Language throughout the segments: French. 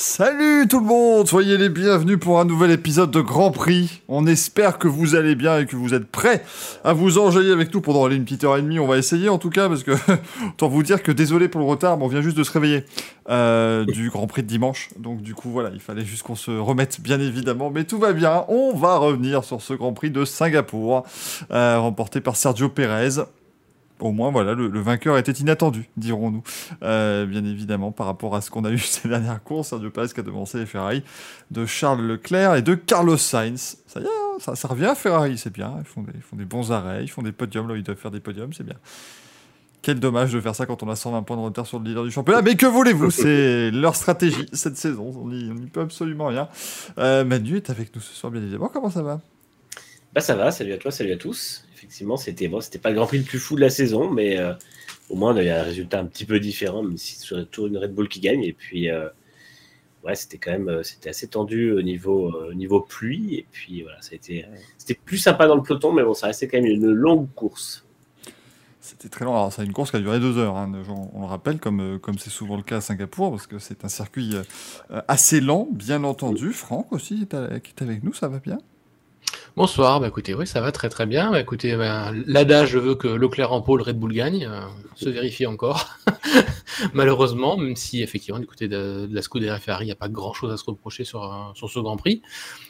Salut tout le monde, soyez les bienvenus pour un nouvel épisode de Grand Prix. On espère que vous allez bien et que vous êtes prêts à vous enjailler avec nous pendant une petite heure et demie. On va essayer en tout cas parce que autant vous dire que désolé pour le retard, mais on vient juste de se réveiller euh, du Grand Prix de dimanche. Donc du coup voilà, il fallait juste qu'on se remette bien évidemment, mais tout va bien. On va revenir sur ce Grand Prix de Singapour euh, remporté par Sergio Perez au moins, voilà, le, vainqueur était inattendu, dirons-nous. Euh, bien évidemment, par rapport à ce qu'on a eu ces dernières courses, Sergio Perez qui a devancé les Ferrari de Charles Leclerc et de Carlos Sainz. Ça y est, hein, ça, ça revient à Ferrari, c'est bien. Ils font, des, ils font des bons arrêts, ils font des podiums là ils doivent faire des podiums, c'est bien. Quel dommage de faire ça quand on a 120 points de retard sur le leader du championnat. Mais que voulez-vous? C'est leur stratégie cette saison. On n'y peut absolument rien. Euh, Manu est avec nous ce soir, bien évidemment. Comment ça va? Bah ça va. Salut à toi, salut à tous effectivement, c'était bon, c'était pas le Grand Prix le plus fou de la saison, mais euh, au moins il y a un résultat un petit peu différent, même si c'est toujours une Red Bull qui gagne. Et puis, euh, ouais, c'était quand même, euh, c'était assez tendu au niveau, niveau pluie. Et puis voilà, ça a été, c'était plus sympa dans le peloton, mais bon, ça restait quand même une longue course. C'était très long. Alors, c'est une course qui a duré deux heures. Hein. On, le rappelle, comme comme c'est souvent le cas à Singapour, parce que c'est un circuit assez lent, bien entendu. Franck aussi qui est avec nous, ça va bien? Bonsoir, bah écoutez, oui, ça va très très bien. Bah écoutez, bah, l'adage veut que Leclerc en pôle, Red Bull gagne, euh, se vérifie encore, malheureusement, même si effectivement du côté de, la Scuderia Ferrari, il n'y a pas grand chose à se reprocher sur, euh, sur ce Grand Prix.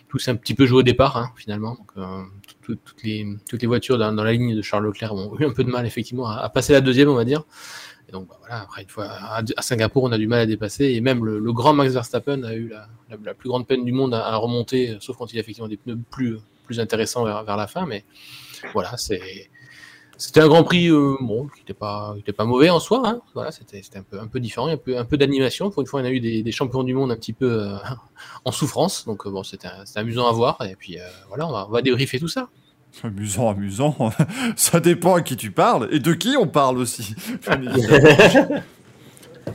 Tout s'est un petit peu joué au départ, hein, finalement. Donc, euh, toutes, les, toutes les voitures dans, la ligne de Charles Leclerc ont eu un peu de mal, effectivement, à, passer la deuxième, on va dire. Et donc voilà, après une fois à, Singapour, on a du mal à dépasser, et même le, grand Max Verstappen a eu la, plus grande peine du monde à, remonter, sauf quand il a effectivement des pneus plus plus intéressant vers, la fin. Mais voilà. C'était un Grand Prix euh, bon, qui n'était pas, mauvais en soi. Hein. Voilà, c'était un peu, différent, un peu, d'animation. Pour une fois, on a eu des, champions du monde un petit peu euh, en souffrance. Donc euh, bon, c'était amusant à voir. Et puis voilà, on va, on va débriefer tout ça. Amusant, amusant. Ça dépend à qui tu parles et de qui on parle aussi.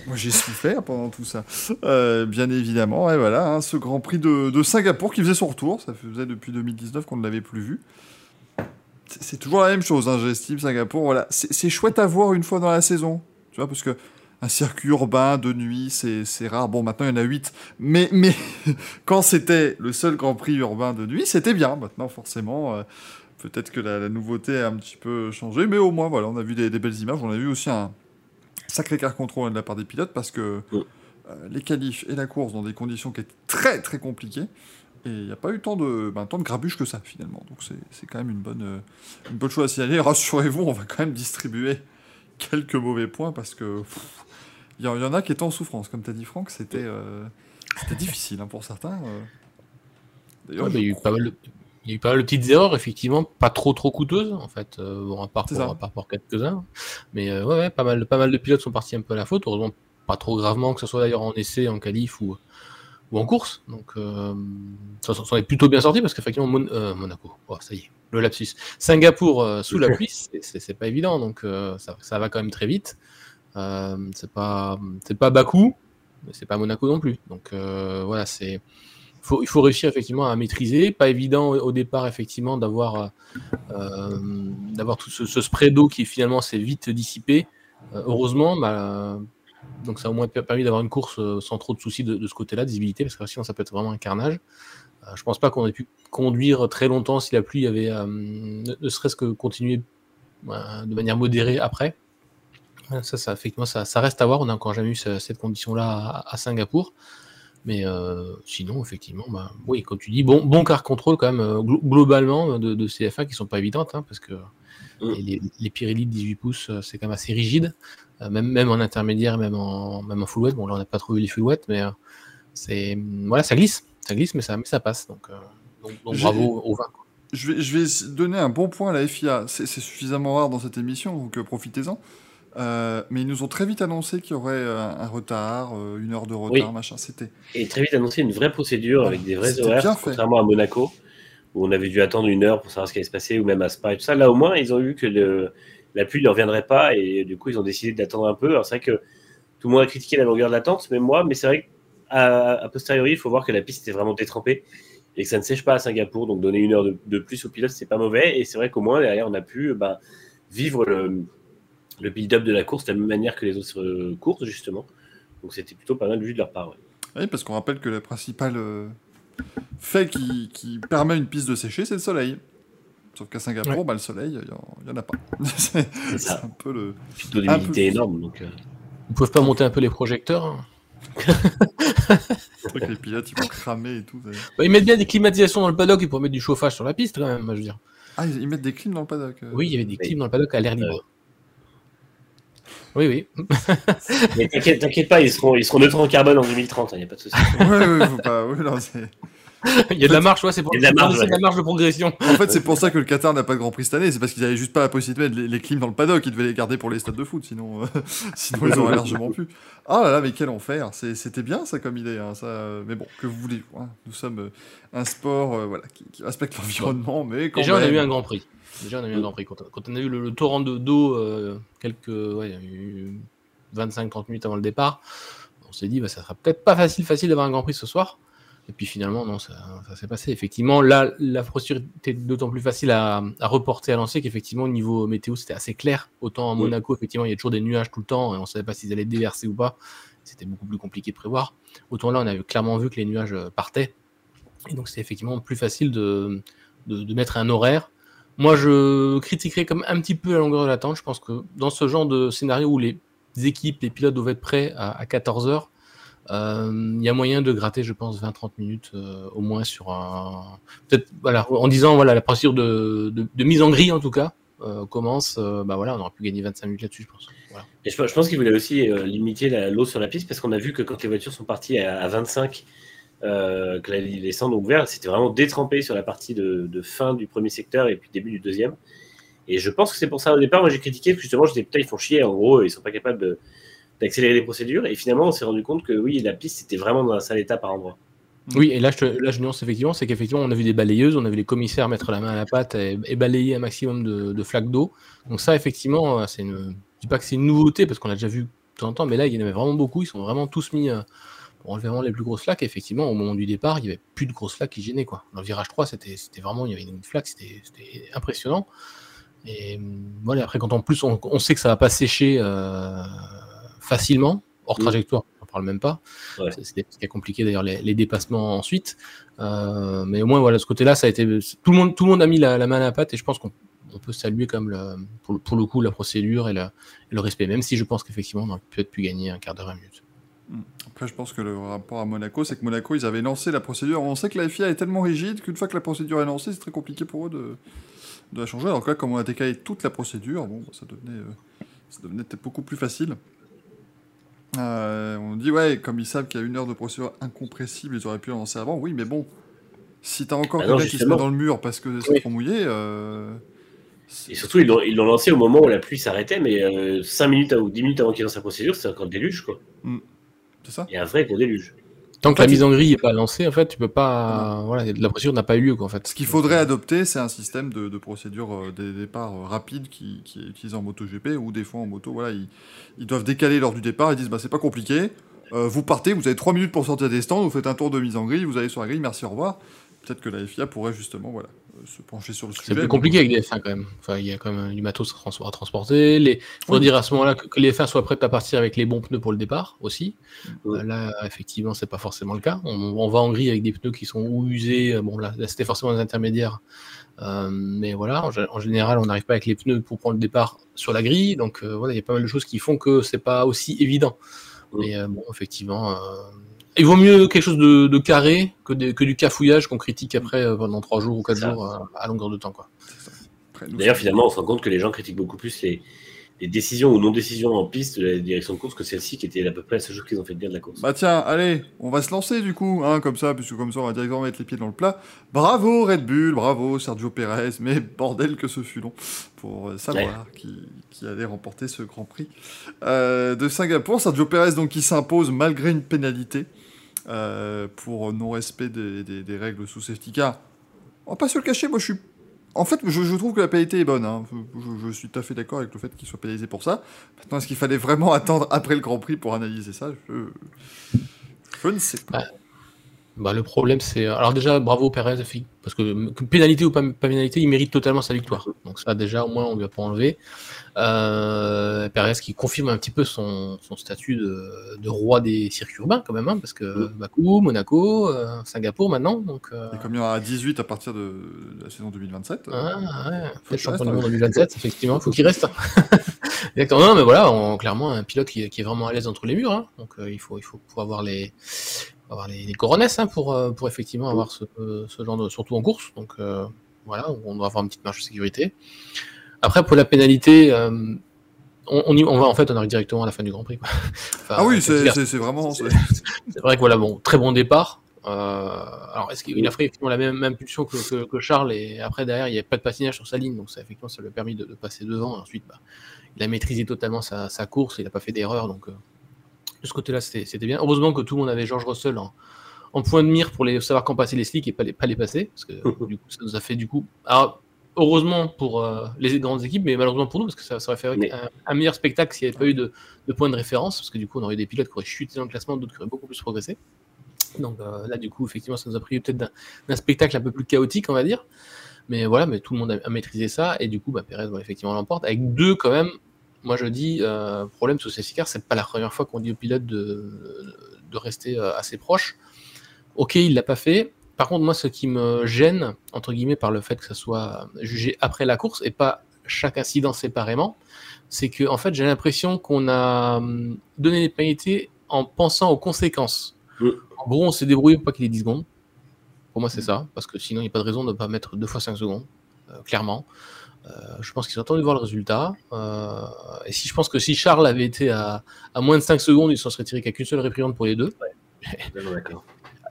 Moi, j'ai souffert pendant tout ça. Euh, bien évidemment, et voilà, hein, ce Grand Prix de, Singapour qui faisait son retour. Ça faisait depuis 2019 qu'on ne l'avait plus vu. C'est toujours la même chose, hein, j'estime, Singapour. Voilà. C'est chouette à voir une fois dans la saison. Tu vois, parce que un circuit urbain de nuit, c'est rare. Bon, maintenant, il y en a 8. Mais, mais quand c'était le seul Grand Prix urbain de nuit, c'était bien. Maintenant, forcément, euh, peut-être que la, nouveauté a un petit peu changé. Mais au moins, voilà, on a vu des, des belles images. On a vu aussi un, sacré car contrôle de la part des pilotes parce que mm. euh, les qualifs et la course dans des conditions qui étaient très très compliquées. Et il n'y a pas eu tant de, ben, tant de que ça finalement. Donc c'est quand même une bonne, euh, une bonne chose à signaler. Rassurez-vous, on va quand même distribuer quelques mauvais points parce que il y, en a qui étaient en souffrance. Comme tu as dit Franck, c'était euh, difficile hein, pour certains. D'ailleurs, il y a eu pas mal de il y a eu pas mal de petites erreurs, effectivement, pas trop trop coûteuses, en fait, euh, bon, à part pour, quelques-uns. Mais euh, ouais, ouais, pas, mal, pas mal de pilotes sont partis un peu à la faute, heureusement pas trop gravement, que ce soit d'ailleurs en essai, en qualif ou, ou en course. Donc euh, ça s'en est plutôt bien sorti parce qu'effectivement, Monaco, oh, ça y est, le lapsus. Singapour sous la pluie, c'est pas évident, donc ça, ça, va quand même très vite. c'est pas, pas Bakou, mais c'est pas Monaco non plus. Donc voilà, c'est il faut réussir effectivement à maîtriser. Pas évident au, départ effectivement d'avoir euh, d'avoir tout ce, spray d'eau qui finalement s'est vite dissipé. Euh, heureusement, bah, donc ça a au moins permis d'avoir une course euh, sans trop de soucis de, ce côté-là, de visibilité, parce que sinon ça peut être vraiment un carnage. je pense pas qu'on ait pu conduire très longtemps si la pluie avait ne, serait-ce que continué de manière modérée après. Ça, effectivement, ça, reste à voir. On n'a encore jamais eu cette condition-là à, Singapour. Mais euh, sinon, effectivement, bah, oui, quand tu dis bon, bon car contrôle quand même euh, globalement de, de, CFA qui sont pas évidentes, hein, parce que mm. les, les de 18 pouces, euh, c'est quand même assez rigide, même, même en intermédiaire, même en, même en full wet. Bon, là, on n'a pas trouvé les full wet, mais c'est voilà, ça glisse, ça glisse, mais ça, mais ça passe. Donc, donc, bravo au vin. Je vais, je vais donner un bon point à la FIA. C'est suffisamment rare dans cette émission, donc profitez-en. Euh, mais ils nous ont très vite annoncé qu'il y aurait euh, un, retard, euh, une heure de retard, machin. C'était. Et très vite annoncé une vraie procédure avec des vrais horaires, contrairement à Monaco, où on avait dû attendre une heure pour savoir ce qui allait se passer, ou même à Spa et tout ça. Là, au moins, ils ont vu que le, la pluie ne reviendrait pas, et du coup, ils ont décidé d'attendre un peu. Alors, c'est vrai que tout le monde a critiqué la longueur de l'attente, mais moi, mais c'est vrai qu'à posteriori, il faut voir que la piste était vraiment détrempée et que ça ne sèche pas à Singapour, donc donner une heure de, plus au pilote, c'est pas mauvais. Et c'est vrai qu'au moins, derrière, on a pu ben, vivre le le build-up de la course de la même manière que les autres euh, courses, justement. Donc c'était plutôt pas mal vu de leur part. Oui, parce qu'on rappelle que le principal euh, fait qui, qui, permet une piste de sécher, c'est le soleil. Sauf qu'à Singapour, bah, le soleil, il n'y en, a pas. c'est un peu le. Une d'humidité énorme. Donc, euh... Ils peuvent pas monter un peu les projecteurs hein que les pilotes ils vont cramer et tout. Bah, ils mettent bien des climatisations dans le paddock ils pourraient mettre du chauffage sur la piste quand même, je veux dire. Ah, ils, mettent des clims dans le paddock euh. Oui, il y avait des clims dans le paddock à l'air libre. Oui, oui. Mais t'inquiète pas, ils seront, ils seront neutres en carbone en 2030, il hein, n'y a pas de souci. ouais, ouais, faut pas. Ouais, non, il y a de la marche, ouais, c'est pour, la marge, de la progression. En fait, c'est pour ça que le Qatar n'a pas de Grand Prix cette année, c'est parce qu'ils n'avaient juste pas la possibilité de mettre les, clims dans le paddock, ils devaient les garder pour les stades de foot, sinon, euh, sinon ils auraient largement pu. Ah là là, mais quel enfer C'était bien ça comme idée, hein, ça... mais bon, que vous voulez hein. Nous sommes euh, un sport euh, voilà, qui, respecte l'environnement, mais quand Déjà, on a eu un Grand Prix. Déjà, on a eu un Grand Prix. Quand, on a eu le, torrent d'eau quelques 25-30 minutes avant le départ, on s'est dit, bah, ça sera peut-être pas facile, facile d'avoir un Grand Prix ce soir. Et puis finalement, non, ça, s'est passé. Effectivement, là, la procédure était d'autant plus facile à, reporter, à lancer qu'effectivement, au niveau météo, c'était assez clair. Autant à Monaco, effectivement, il y a toujours des nuages tout le temps et on ne savait pas s'ils allaient déverser ou pas. C'était beaucoup plus compliqué de prévoir. Autant là, on avait clairement vu que les nuages euh, partaient. Et donc, c'était effectivement plus facile de, de, mettre un horaire. Moi, je critiquerais comme un petit peu la longueur de l'attente. Je pense que dans ce genre de scénario où les équipes, les pilotes doivent être prêts à, à 14 heures, euh, il y a moyen de gratter, je pense, 20-30 minutes euh, au moins sur un. Peut-être, voilà, en disant, voilà, la procédure de, mise en grille en tout cas euh, commence, bah voilà, on aurait pu gagner 25 minutes là-dessus, je pense. Et je pense qu'il voulait aussi limiter l'eau sur la piste parce qu'on a vu que quand les voitures sont parties à, 25, que les cendres ont ouvert, c'était vraiment détrempé sur la partie de, fin du premier secteur et puis début du deuxième. Et je pense que c'est pour ça au départ, moi j'ai critiqué, justement, je disais putain, ils font chier, en gros, ils sont pas capables d'accélérer les procédures. Et finalement, on s'est rendu compte que oui, la piste était vraiment dans un sale état par endroit. Oui, et là je, nuance effectivement, c'est qu'effectivement, on a vu des balayeuses, on a vu les commissaires mettre la main à la pâte et, balayer un maximum de, flaques d'eau. Donc, ça, effectivement, c'est une. Je dis pas que c'est une nouveauté parce qu'on a déjà vu de temps en temps, mais là, il y en avait vraiment beaucoup. Ils sont vraiment tous mis euh, pour enlever vraiment les plus grosses flaques. effectivement, au moment du départ, il y avait plus de grosses flaques qui gênaient. Quoi. Dans le virage 3, c'était vraiment, il y avait une flaque, c'était impressionnant. Et voilà, après, quand en plus on, on, sait que ça va pas sécher. Euh, facilement, hors mm. trajectoire, on parle même pas. C'est ce qui est compliqué d'ailleurs les, dépassements ensuite. Euh, mais au moins voilà, ce côté-là, ça a été tout le monde, tout le monde a mis la, main à la pâte et je pense qu'on peut saluer comme le, pour, le coup la procédure et, le respect, même si je pense qu'effectivement on aurait peut-être pu gagner un quart d'heure, à minute. Après, je pense que le rapport à Monaco, c'est que Monaco, ils avaient lancé la procédure. On sait que la FIA est tellement rigide qu'une fois que la procédure est lancée, c'est très compliqué pour eux de, de la changer. Alors là, comme on a décalé toute la procédure, bon, ça devenait, euh, ça devenait peut-être beaucoup plus facile. Euh, on dit, ouais, comme ils savent qu'il y a une heure de procédure incompressible, ils auraient pu lancer avant. Oui, mais bon, si t'as encore ah quelqu'un qui se met dans le mur parce que c'est trop mouillé. Euh, et surtout, ils l'ont lancé au moment où la pluie s'arrêtait, mais 5 euh, minutes ou 10 minutes avant qu'il lance sa procédure, c'est encore le déluge, quoi. Mm. C'est ça Il y a un vrai gros déluge. Tant que la mise en grille n'est pas lancée, en fait, tu peux pas. Voilà, la procédure n'a pas eu lieu, quoi, en fait. Ce qu'il faudrait adopter, c'est un système de, procédure euh, des départs euh, rapides qui, qui, est utilisé en MotoGP ou des fois en moto. Voilà, ils, doivent décaler lors du départ. Ils disent bah, c'est pas compliqué. Euh, vous partez, vous avez 3 minutes pour sortir des stands, vous faites un tour de mise en grille, vous allez sur la grille, merci, au revoir. Peut-être que la FIA pourrait justement voilà, se pencher sur le sujet. C'est plus compliqué avec les F1 quand même. Enfin, il y a quand même du matos à transporter. Il faut dire à ce moment-là que, les F1 soient prêts à partir avec les bons pneus pour le départ aussi. Euh, là, effectivement, c'est pas forcément le cas. On, va en grille avec des pneus qui sont ou usés. Bon, là, c'était forcément des intermédiaires. Euh, mais voilà, en, général, on n'arrive pas avec les pneus pour prendre le départ sur la grille. Donc euh, voilà, il y a pas mal de choses qui font que c'est pas aussi évident. Mais bon, effectivement, il vaut mieux quelque chose de, carré que, que, du cafouillage qu'on critique après euh, pendant 3 jours ou 4 jours euh, à longueur de temps. Quoi. D'ailleurs, finalement, on se rend compte que les gens critiquent beaucoup plus les, décisions ou non-décisions en piste de la direction de course que celle-ci qui était à peu près la seule chose qu'ils ont fait de bien de la course. Bah tiens, allez, on va se lancer du coup, hein, comme ça, puisque comme ça on va directement mettre les pieds dans le plat. Bravo Red Bull, bravo Sergio Perez, mais bordel que ce fut long pour euh, savoir qui, qui, allait remporter ce Grand Prix de Singapour. Sergio Perez donc qui s'impose malgré une pénalité. Euh, pour non-respect des, règles sous safety car. On va pas se le cacher, moi je suis. En fait, je, trouve que la pénalité est bonne. Hein. Je, suis tout à fait d'accord avec le fait qu'il soit pénalisé pour ça. Maintenant, est-ce qu'il fallait vraiment attendre après le Grand Prix pour analyser ça? Je... ne sais pas. Bah, le problème, c'est. Alors, déjà, bravo Perez, parce que, pénalité ou pas, pénalité, il mérite totalement sa victoire. Donc, ça, déjà, au moins, on lui a pas enlevé. Euh, Perez qui confirme un petit peu son, son statut de, de, roi des circuits urbains, quand même, hein, parce que. Bakou, Monaco, euh, Singapour maintenant. Donc, euh... Et comme il y aura 18 à partir de, la saison 2027. Euh, ah, ouais, peut-être champion du monde 2027, effectivement, il faut qu'il reste. Exactement, non, mais voilà, on, clairement, un pilote qui, qui, est vraiment à l'aise entre les murs. Hein, donc, euh, il, faut, il faut pouvoir avoir les avoir les, les coronesses hein, pour, euh, pour effectivement avoir ce, ce, genre de. surtout en course. Donc euh, voilà, on doit avoir une petite marge de sécurité. Après, pour la pénalité, euh, on, on, y, on, va en fait, on arrive directement à la fin du Grand Prix. Quoi. Enfin, ah oui, c'est vraiment. C'est vrai que voilà, bon, très bon départ. Euh, alors, est-ce qu'il a fait effectivement la même impulsion que, que, que, Charles et après derrière il n'y avait pas de patinage sur sa ligne, donc ça effectivement ça lui a permis de, de passer devant. Et ensuite, bah, il a maîtrisé totalement sa, sa course, il n'a pas fait d'erreur, donc de ce côté-là, c'était bien. Heureusement que tout le monde avait George Russell en, en point de mire pour les, savoir quand passer les slicks et pas les, pas les passer. Parce que du coup, ça nous a fait du coup. Alors, heureusement pour euh, les grandes équipes, mais malheureusement pour nous, parce que ça, ça aurait fait mais... un, un, meilleur spectacle s'il n'y avait pas eu de, de points de référence. Parce que du coup, on aurait eu des pilotes qui auraient chuté dans le classement, d'autres qui auraient beaucoup plus progressé. Donc euh, là, du coup, effectivement, ça nous a pris peut-être d'un spectacle un peu plus chaotique, on va dire. Mais voilà, mais tout le monde a, a maîtrisé ça. Et du coup, bah, Perez, effectivement, l'emporte. Avec deux, quand même, moi je dis, euh, problème sur ces car c'est pas la première fois qu'on dit au pilote de, de rester euh, assez proche. Ok, il l'a pas fait. Par contre, moi, ce qui me gêne, entre guillemets, par le fait que ça soit jugé après la course et pas chaque incident séparément, c'est que, en fait, j'ai l'impression qu'on a hum, donné des pénalités en pensant aux conséquences. En gros, on s'est débrouillé pour pas qu'il ait 10 secondes. Pour moi, c'est ça, parce que sinon, il n'y a pas de raison de ne pas mettre deux fois 5 secondes, euh, clairement. Euh, je pense qu'ils ont attendu de voir le résultat. Euh, et si je pense que si Charles avait été à, à moins de 5 secondes, il s'en serait tiré qu'à qu'une seule réprimande pour les deux. Ouais.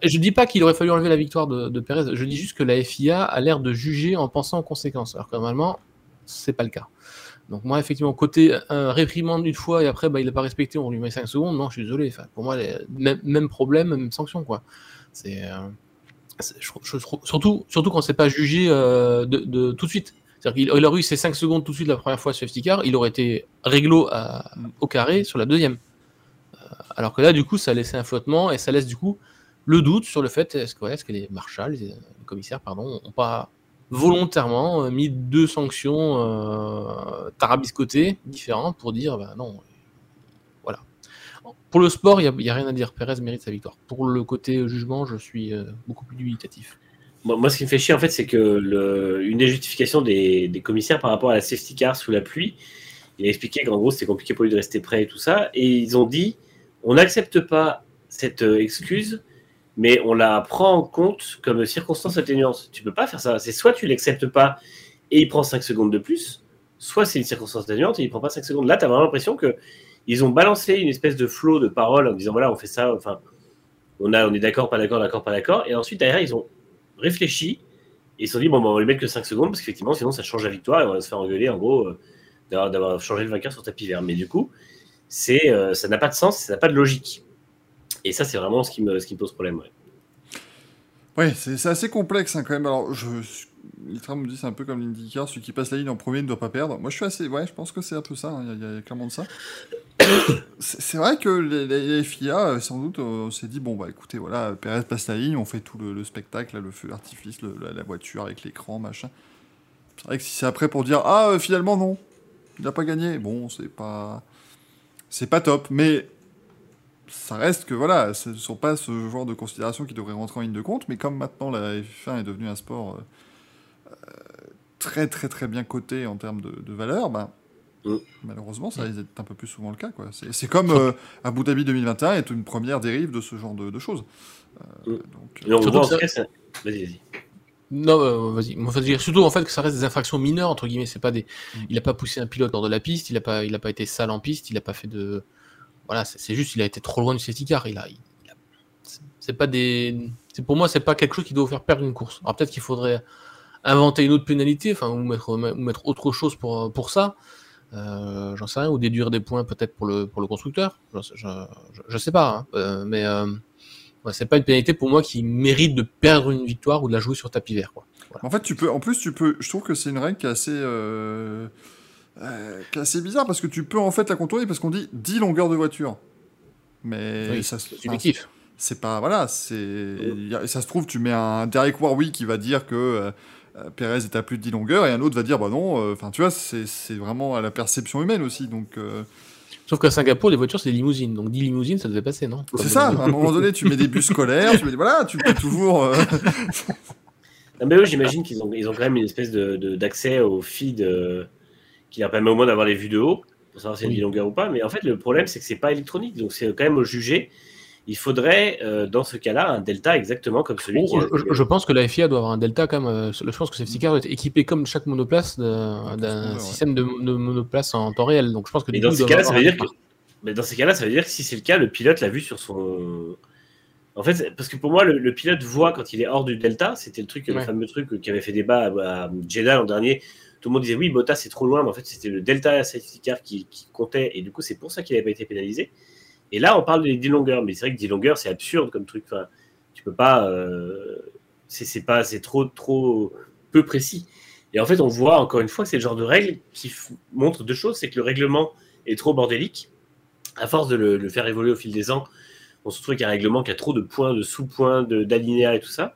je dis pas qu'il aurait fallu enlever la victoire de, de Perez, je dis juste que la FIA a l'air de juger en pensant aux conséquences, alors que normalement, c'est pas le cas. Donc moi, effectivement, côté un réprimande une fois et après, bah, il n'a pas respecté, on lui met 5 secondes, non, je suis désolé. Enfin, pour moi, les, même, même, problème, même sanction. Quoi. C'est, euh, je, je, surtout, surtout quand c'est pas jugé euh, de, de, tout de suite. C'est-à-dire qu'il aurait eu ses 5 secondes tout de suite la première fois sur safety car, il aurait été réglo au carré sur la deuxième. Euh, alors que là, du coup, ça laissait un flottement et ça laisse du coup le doute sur le fait est-ce que, les marshals, les commissaires, pardon, n'ont pas volontairement mis deux sanctions euh, tarabiscotées différentes pour dire bah non, voilà. Pour le sport, il n'y a, a, rien à dire. Perez mérite sa victoire. Pour le côté jugement, je suis euh, beaucoup plus dubitatif. Moi, ce qui me fait chier, en fait, c'est que une des justifications des, des, commissaires par rapport à la safety car sous la pluie, il a expliqué qu'en gros, c'était compliqué pour lui de rester prêt et tout ça. Et ils ont dit on n'accepte pas cette euh, excuse, mais on la prend en compte comme circonstance atténuante. Tu peux pas faire ça. C'est soit tu l'acceptes pas et il prend 5 secondes de plus, soit c'est une circonstance atténuante et il prend pas 5 secondes. Là, tu as vraiment l'impression que ils ont balancé une espèce de flot de paroles en disant voilà, on fait ça, enfin, on, a, on est d'accord, pas d'accord, d'accord, pas d'accord. Et ensuite, derrière, ils ont réfléchi et ils se sont dit bon, bah, on va lui mettre que 5 secondes parce qu'effectivement, sinon ça change la victoire et on va se faire engueuler en gros euh, d'avoir changé le vainqueur sur tapis vert. Mais du coup, c'est euh, ça n'a pas de sens, ça n'a pas de logique. Et ça, c'est vraiment ce qui, me, ce qui pose problème. Ouais. Ouais, c'est assez complexe hein, quand même. Alors, je, Litra me dit c'est un peu comme l'IndyCar, celui qui passe la ligne en premier ne doit pas perdre. Moi, je suis assez. Ouais, je pense que c'est un peu ça. Hein, il y, a clairement de ça. c'est vrai que les, les FIA, euh, sans doute, on s'est dit bon, bah écoutez, voilà, Perez passe la ligne, on fait tout le, le spectacle, le feu d'artifice, la, voiture avec l'écran, machin. C'est vrai que si c'est après pour dire ah, euh, finalement, non, il n'a pas gagné, bon, c'est pas. C'est pas top, mais ça reste que voilà, ce ne sont pas ce genre de considérations qui devraient rentrer en ligne de compte, mais comme maintenant la F1 est devenue un sport euh, très très très bien coté en termes de, de valeur, ben, mm. malheureusement ça risque d'être un peu plus souvent le cas. C'est comme euh, Abu Dhabi 2021 est une première dérive de ce genre de, de choses. Euh, mm. donc, voit, ça... vas-y, vas-y. Non, euh, vas-y. Enfin, surtout en fait que ça reste des infractions mineures entre guillemets. C'est pas des. Mm. Il n'a pas poussé un pilote hors de la piste. Il n'a pas. Il a pas été sale en piste. Il n'a pas fait de voilà, c'est juste, il a été trop loin du safety car. Il a, il a c'est pas des, c'est pour moi, c'est pas quelque chose qui doit vous faire perdre une course. Alors peut-être qu'il faudrait inventer une autre pénalité, enfin, ou mettre, ou mettre autre chose pour, pour ça. Euh, j'en sais rien, ou déduire des points peut-être pour le, pour le constructeur. Je, je, je, je sais pas, hein. euh, mais euh, ouais, c'est pas une pénalité pour moi qui mérite de perdre une victoire ou de la jouer sur tapis vert. Quoi. Voilà. En fait, tu peux, en plus, tu peux. Je trouve que c'est une règle qui est assez. Euh euh, assez bizarre parce que tu peux en fait la contourner parce qu'on dit 10 longueurs de voiture. Mais oui, ça, subjectif. c'est pas voilà, c'est ça se trouve tu mets un Derek Warwick qui va dire que Perez est à plus de 10 longueurs et un autre va dire bah non, enfin tu vois, c'est vraiment à la perception humaine aussi donc. Sauf qu'à Singapour, les voitures, c'est des limousines. Donc 10 limousines, ça devait passer, non? C'est ça, à un moment donné, tu mets des bus scolaires, tu mets voilà, tu peux toujours. Euh, mais eux, j'imagine qu'ils ont, ils ont quand même une espèce d'accès de, au feed euh, qui leur permet au moins d'avoir les vues de haut, pour savoir si y a une longueur ou pas. Mais en fait, le problème, c'est que c'est pas électronique. Donc c'est quand même au jugé il faudrait, euh, dans ce cas-là, un delta exactement comme celui qui. Je, pense que la FIA doit avoir un delta quand même. Euh, je pense que Safety Car doit être équipé comme chaque monoplace d'un système de, monoplace en temps réel. Donc je pense que. Mais dans ces cas-là, ça veut dire que. Mais dans ces cas-là, ça veut dire que si c'est le cas, le pilote l'a vu sur son. En fait, parce que pour moi, le, pilote voit quand il est hors du delta. C'était le truc, le fameux truc qui avait fait débat à, Jeddah l'an dernier. Tout le monde disait oui, Bottas c'est trop loin, mais en fait c'était le delta safety car qui, qui comptait et du coup c'est pour ça qu'il n'avait pas été pénalisé. Et là, on parle des 10 longueurs, mais c'est vrai que 10 longueurs, c'est absurde comme truc. Enfin, tu peux pas. Euh, c'est pas, c'est trop, trop peu précis. Et en fait, on voit encore une fois c'est le genre de règle qui montre deux choses c'est que le règlement est trop bordélique. À force de le, faire évoluer au fil des ans, on se trouve qu'il y a un règlement qui a trop de points, de sous-points, d'alinéas et tout ça.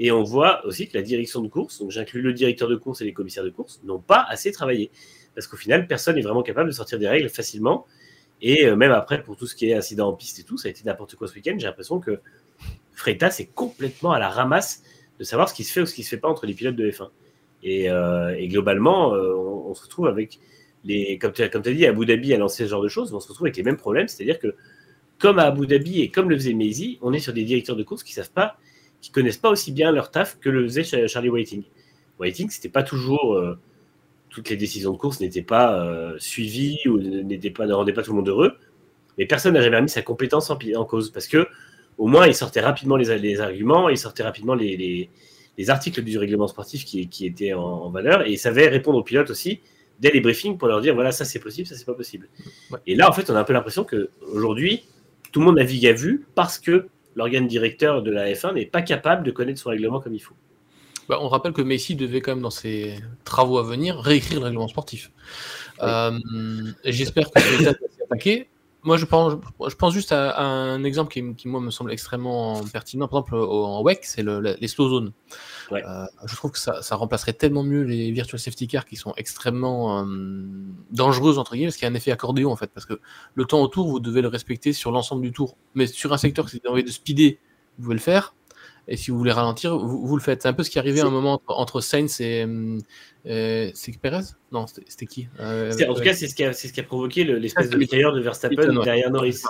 Et on voit aussi que la direction de course, donc j'inclus le directeur de course et les commissaires de course, n'ont pas assez travaillé. Parce qu'au final, personne n'est vraiment capable de sortir des règles facilement. Et euh, même après, pour tout ce qui est incident en piste et tout, ça a été n'importe quoi ce week-end. J'ai l'impression que Freitas est complètement à la ramasse de savoir ce qui se fait ou ce qui se fait pas entre les pilotes de F1. Et, euh, globalement, euh, on, se retrouve avec les. Comme tu as, dit, Abu Dhabi a lancé ce genre de choses, on se retrouve avec les mêmes problèmes. C'est-à-dire que, comme à Abu Dhabi et comme le faisait Maisy, on est sur des directeurs de course qui savent pas, qui connaissent pas aussi bien leur taf que le faisait Charlie Whiting. Whiting, c'était pas toujours toutes les décisions de course n'étaient pas euh, suivies ou n'étaient pas, ne rendaient pas tout le monde heureux. Mais personne n'a jamais mis sa compétence en, en, cause parce que au moins il sortait rapidement les, les arguments, il sortait rapidement les, les, articles du règlement sportif qui, qui étaient en, valeur et il savait répondre aux pilotes aussi dès les briefings pour leur dire voilà ça c'est possible, ça c'est pas possible. Et là en fait on a un peu l'impression que aujourd'hui tout le monde navigue à vue parce que l'organe directeur de la F1 n'est pas capable de connaître son règlement comme il faut. Bah, on rappelle que Messi devait quand même dans ses travaux à venir réécrire le règlement sportif. Euh, j'espère que l'État va s'attaquer. Moi, je pense, je pense juste à, un exemple qui, moi, me semble extrêmement pertinent. Par exemple, en WEC, c'est les slow zones. Euh, je trouve que ça, remplacerait tellement mieux les virtual safety cars qui sont extrêmement euh, dangereuses, entre guillemets, parce qu'il y a un effet accordéon, en fait. Parce que le temps autour, vous devez le respecter sur l'ensemble du tour. Mais sur un secteur, si vous avez envie de speeder, vous pouvez le faire. Et si vous voulez ralentir, vous, le faites. C'est un peu ce qui est arrivé à un moment entre, Sainz et. Euh, c'est Perez? Non, c'était qui? Euh, En tout cas, c'est ce, qui a, ce qui a provoqué l'espèce de mitrailleur de Verstappen derrière Norris.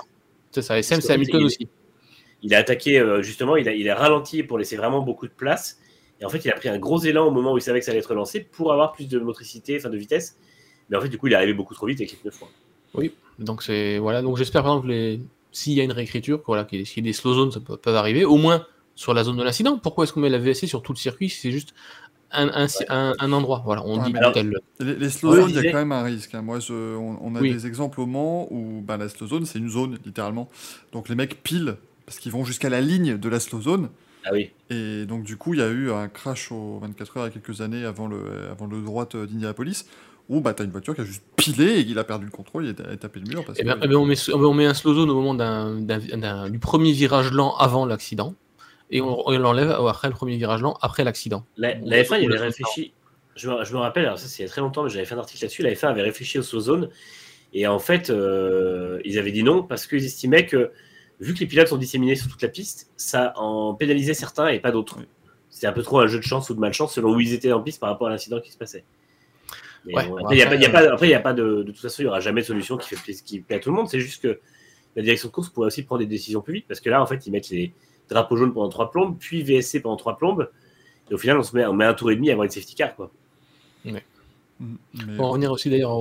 C'est ça, et Sainz et Hamilton aussi. Il a attaqué, euh, justement, il a, il a ralenti pour laisser vraiment beaucoup de place. Et en fait, il a pris un gros élan au moment où il savait que ça allait être lancé pour avoir plus de motricité, enfin de vitesse. Mais en fait, du coup, il est arrivé beaucoup trop vite avec les pneus fois. Oui, donc c'est voilà. Donc j'espère par exemple les... s'il y a une réécriture, voilà, qu'il y ait des slow zones, ça peut, peuvent arriver. Au moins, sur la zone de l'incident. Pourquoi est-ce qu'on met la VSC sur tout le circuit si c'est juste un, un, endroit? Voilà, on dit Les, les slow zones, il y a quand même un risque. Hein. Moi, on, a des exemples au Mans où bah, la slow zone, c'est une zone, littéralement. Donc les mecs pilent parce qu'ils vont jusqu'à la ligne de la slow zone. Ah oui. Et donc, du coup, il y a eu un crash aux 24 heures il y a quelques années avant le, avant le droite d'Indianapolis où bah, tu as une voiture qui a juste pilé et qui a perdu le contrôle et a tapé le mur. Parce eh bien, eh ben, on, met, on, met, un slow zone au moment du premier virage lent avant l'accident et on, l'enlève après le premier virage lent, après l'accident. La, F1, il avait réfléchi. Je me, rappelle, alors ça c'est il y a très longtemps, mais j'avais fait un article là-dessus. La F1 avait réfléchi aux slow zones et en fait, euh, ils avaient dit non parce qu'ils estimaient que vu que les pilotes sont disséminés sur toute la piste, ça en pénalisait certains et pas d'autres. C'était un peu trop un jeu de chance ou de malchance selon où ils étaient en piste par rapport à l'incident qui se passait. après, il n'y a, pas de, de, toute façon, il n'y aura jamais de solution qui, fait, qui plaît à tout le monde. C'est juste que la direction de course pourrait aussi prendre des décisions plus vite parce que là, en fait, ils mettent les, drapeau jaune pendant trois plombes, puis VSC pendant trois plombes. Et au final, on se met, on met un tour et demi à avoir une safety car. Quoi. Mm, Pour en revenir aussi d'ailleurs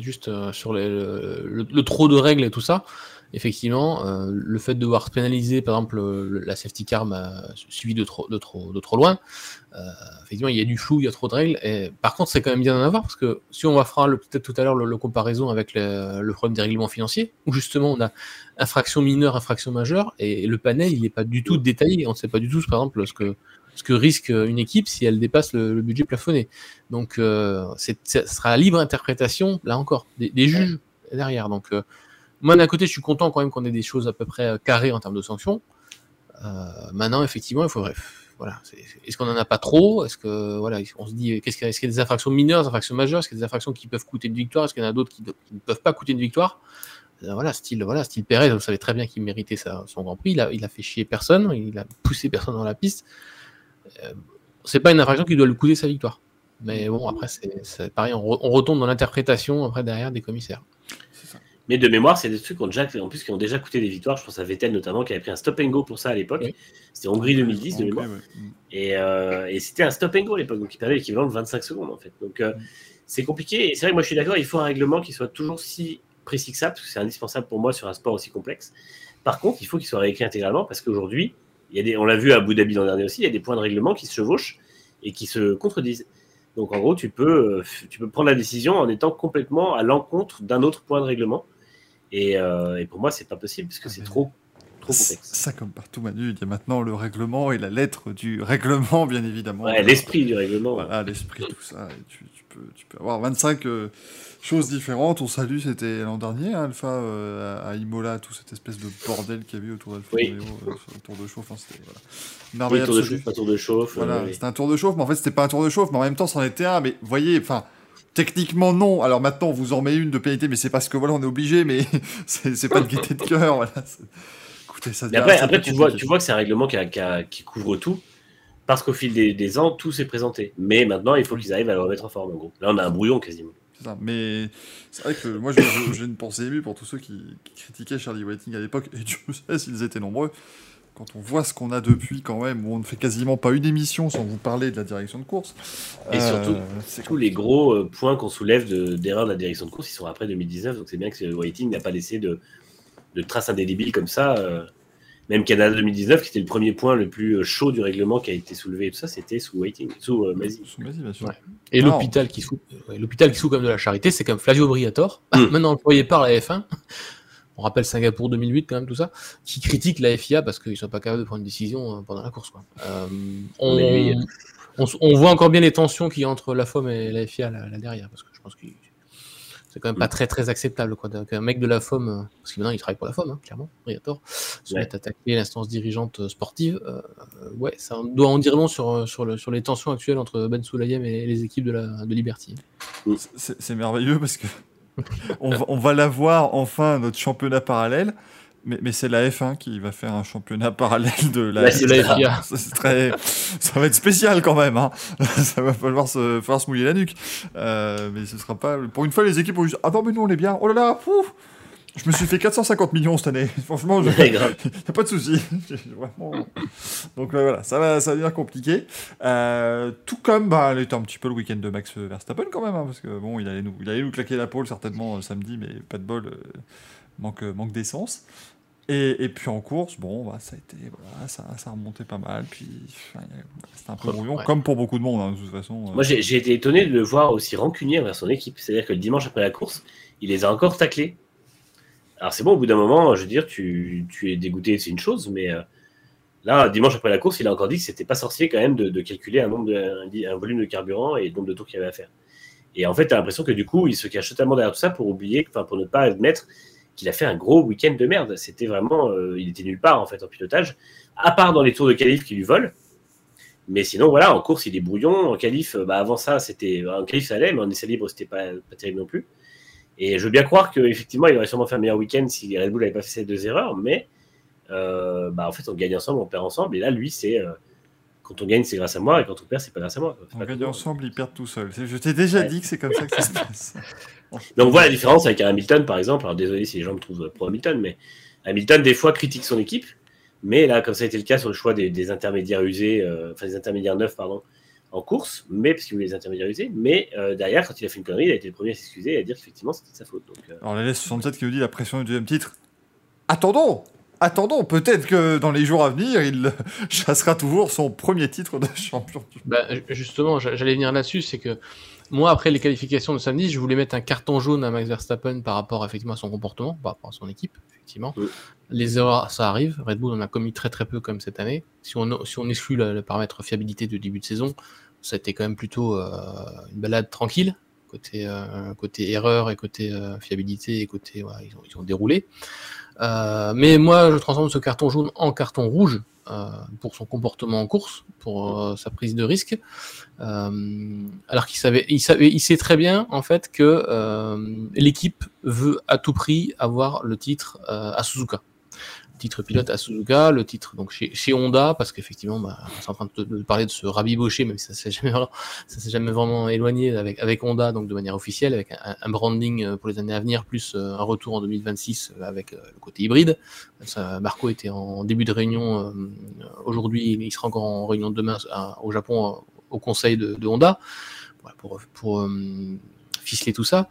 juste euh, sur le, trop de règles et tout ça, effectivement, euh, le fait de devoir pénaliser par exemple la safety car suivi de trop, de trop, de trop loin, euh, effectivement il y a du flou, il y a trop de règles. Et, par contre, c'est quand même bien d'en avoir parce que si on va faire peut-être tout à l'heure le, comparaison avec le, problème des règlements financiers, où justement on a infraction mineure, infraction majeure, et le panel il n'est pas du tout détaillé. On ne sait pas du tout par exemple ce que ce que risque une équipe si elle dépasse le, budget plafonné. Donc, euh, ce sera libre interprétation, là encore, des, juges derrière. Donc, euh, moi, d'un côté, je suis content quand même qu'on ait des choses à peu près euh, carrées en termes de sanctions. maintenant, effectivement, il faudrait. Voilà. Est-ce qu'on en a pas trop? Est-ce que voilà, on se dit, qu'est-ce qu'il y, a des infractions mineures, des infractions majeures? Est-ce qu'il y a des infractions qui peuvent coûter une victoire? Est-ce qu'il y en a d'autres qui, ne peuvent pas coûter une victoire? Voilà, style, voilà, Perez, vous savez très bien qu'il méritait son Grand Prix. Il a, fait chier personne, il a poussé personne dans la piste. Euh, c'est pas une infraction qui doit lui coûter sa victoire. Mais bon, après, c'est pareil, on, retombe dans l'interprétation après derrière des commissaires. Mais de mémoire, c'est des trucs qui ont déjà, en plus, qui ont déjà coûté des victoires. Je pense à Vettel notamment, qui avait pris un stop and go pour ça à l'époque. C'était Hongrie 2010 de mémoire. Euh, et, c'était un stop and go à l'époque, donc il permet l'équivalent de 25 secondes en fait. Donc euh, c'est compliqué. Et c'est vrai que moi je suis d'accord, il faut un règlement qui soit toujours si précis que ça, parce que c'est indispensable pour moi sur un sport aussi complexe. Par contre, il faut qu'il soit réécrit intégralement, parce qu'aujourd'hui, il y a des, on l'a vu à Abu Dhabi l'an dernier aussi, il y a des points de règlement qui se chevauchent et qui se contredisent. Donc en gros, tu peux, euh, tu peux prendre la décision en étant complètement à l'encontre d'un autre point de règlement. Et, euh, et pour moi, c'est pas possible puisque c'est trop, trop complexe. Ça, comme partout, Manu, il y a maintenant le règlement et la lettre du règlement, bien évidemment. Ouais, l'esprit du règlement. Voilà, l'esprit, tout ça. tu, peux, tu, peux, avoir 25 choses différentes. On salue, c'était l'an dernier, hein, Alpha euh, à Imola, tout cette espèce de bordel qu'il y avait autour d'Alpha oui. euh, tour de chauffe. Hein, c'était voilà. tour de chauffe, pas tour de chauffe. Voilà, c'était un tour de chauffe, mais en fait, c'était pas un tour de chauffe, mais en même temps, c'en était un. Mais voyez, enfin. Techniquement non. Alors maintenant on vous en met une de pénalité, mais c'est parce que voilà on est obligé, mais c'est pas de gaieté de cœur. Voilà. Écoutez, ça. après, après tu vois, tu vois que c'est un règlement qui, qui, couvre tout, parce qu'au fil des, des ans tout s'est présenté. Mais maintenant il faut qu'ils arrivent à le remettre en forme. En gros. Là on a un brouillon quasiment. Mais c'est vrai que moi, j'ai une pensée émue pour tous ceux qui, critiquaient Charlie Whiting à l'époque, et Dieu sait s'ils étaient nombreux. Quand on voit ce qu'on a depuis, quand même, où on ne fait quasiment pas une émission sans vous parler de la direction de course. Et surtout, euh, tous les gros euh, points qu'on soulève d'erreurs de, la direction de course, ils sont après 2019, donc c'est bien que Whiting n'a pas laissé de, de traces indélébiles comme ça. Euh, même Canada 2019, qui était le premier point le plus chaud du règlement qui a été soulevé et tout ça, c'était sous waiting, sous euh, Mazie. Et l'hôpital qui sous, l'hôpital qui sous comme de la charité, c'est comme Flavio Briator, mm. maintenant employé par la F1. On rappelle Singapour 2008 quand même tout ça, qui critique la FIA parce qu'ils sont pas capables de prendre une décision euh, pendant la course. Quoi. on, on, voit encore bien les tensions qui entre la FOM et la FIA là, là derrière, parce que je pense qu'ils c'est quand même pas mm. très très acceptable quoi qu'un mec de la FOM euh, parce que maintenant il travaille pour la FOM hein, clairement Briator se ouais. attaquer l'instance dirigeante euh, sportive euh, ouais ça doit en dire long sur, sur, sur les tensions actuelles entre Ben Soulayem et les équipes de, la, de Liberty c'est merveilleux parce que on, va, on va l'avoir enfin notre championnat parallèle mais, mais c'est la F1 qui va faire un championnat parallèle de la, FIA. très... Ça va être spécial quand même. Hein. Ça va falloir se, falloir se mouiller la nuque. Euh, mais ce sera pas. Pour une fois, les équipes ont juste. Ah non, mais nous on est bien. Oh là là, pouf je me suis fait 450 millions cette année. Franchement, il n'y a pas de souci. Donc euh, voilà, ça va, ça va devenir compliqué. Euh, tout comme bah, elle était un petit peu le week-end de Max Verstappen quand même, hein, parce que bon, il allait nous, il allait nous claquer la pole certainement samedi, mais pas de bol, manque, manque d'essence. Et, puis en course, bon, bah, ça a été, voilà, ça, ça a remonté pas mal. Puis c'était un peu brouillon, comme pour beaucoup de monde, hein, de toute façon. Moi, j'ai été étonné de le voir aussi rancunier vers son équipe. C'est-à-dire que le dimanche après la course, il les a encore taclés. Alors c'est bon, au bout d'un moment, je veux dire, tu, es dégoûté, c'est une chose, mais euh, là, dimanche après la course, il a encore dit que c'était pas sorcier quand même de, calculer un, volume de carburant et le nombre de tours qu'il avait à faire. Et en fait, tu as l'impression que du coup, il se cache totalement derrière tout ça pour oublier, pour ne pas admettre qu'il a fait un gros week-end de merde. C'était vraiment, euh, il était nulle part en fait en pilotage, à part dans les tours de qualif qui lui volent. Mais sinon, voilà, en course, il est brouillon. En qualif, euh, bah, avant ça, c'était en qualif ça allait, mais en essai libre, c'était pas, pas terrible non plus. Et je veux bien croire qu'effectivement, il aurait sûrement fait un meilleur week-end si Red Bull n'avait pas fait ces deux erreurs, mais euh, bah, en fait, on gagne ensemble, on perd ensemble. Et là, lui, c'est quand on gagne, c'est grâce à moi, et quand on perd, c'est pas grâce à moi. On gagne ensemble, il perd tout seul. Je t'ai déjà dit que c'est comme ça que ça se passe. Donc voilà la différence avec Hamilton, par exemple. Alors désolé si les gens me trouvent pro Hamilton, mais Hamilton, des fois, critique son équipe. Mais là, comme ça a été le cas sur le choix des, intermédiaires usés, euh, enfin des intermédiaires neufs, pardon, en course, mais parce qu'il voulait les intermédiaires usés. Mais euh, derrière, quand il a fait une connerie, il a été le premier à s'excuser et à dire qu'effectivement, c'était sa faute. Donc, euh... Alors, la LS67 qui nous dit la pression du deuxième titre? Attendons Attendons, peut-être que dans les jours à venir, il chassera toujours son premier titre de champion. Bah, justement, j'allais venir là-dessus, c'est que moi, après les qualifications de samedi, je voulais mettre un carton jaune à Max Verstappen par rapport effectivement à son comportement, par rapport à son équipe, effectivement. Les erreurs, ça arrive. Red Bull en a commis très très peu comme cette année. Si on, si on exclut le, paramètre fiabilité de début de saison, été quand même plutôt euh, une balade tranquille, côté, euh, côté erreur et côté euh, fiabilité et côté, ils, ont, ils, ont, déroulé. mais moi, je transforme ce carton jaune en carton rouge pour son comportement en course, pour sa prise de risque, alors qu'il savait, il savait, il sait très bien en fait que l'équipe veut à tout prix avoir le titre à Suzuka titre pilote à Suzuka, le titre donc chez, chez Honda, parce qu'effectivement, bah, on est en train de, parler de ce rabibocher, même si ça s'est jamais, s'est jamais vraiment éloigné avec, avec Honda, donc de manière officielle, avec un, branding euh, pour les années à venir, plus euh, un retour en 2026 euh, avec le côté hybride. Marco était en début de réunion aujourd'hui, il sera encore en réunion demain au Japon au conseil de, de Honda pour, pour ficeler tout ça.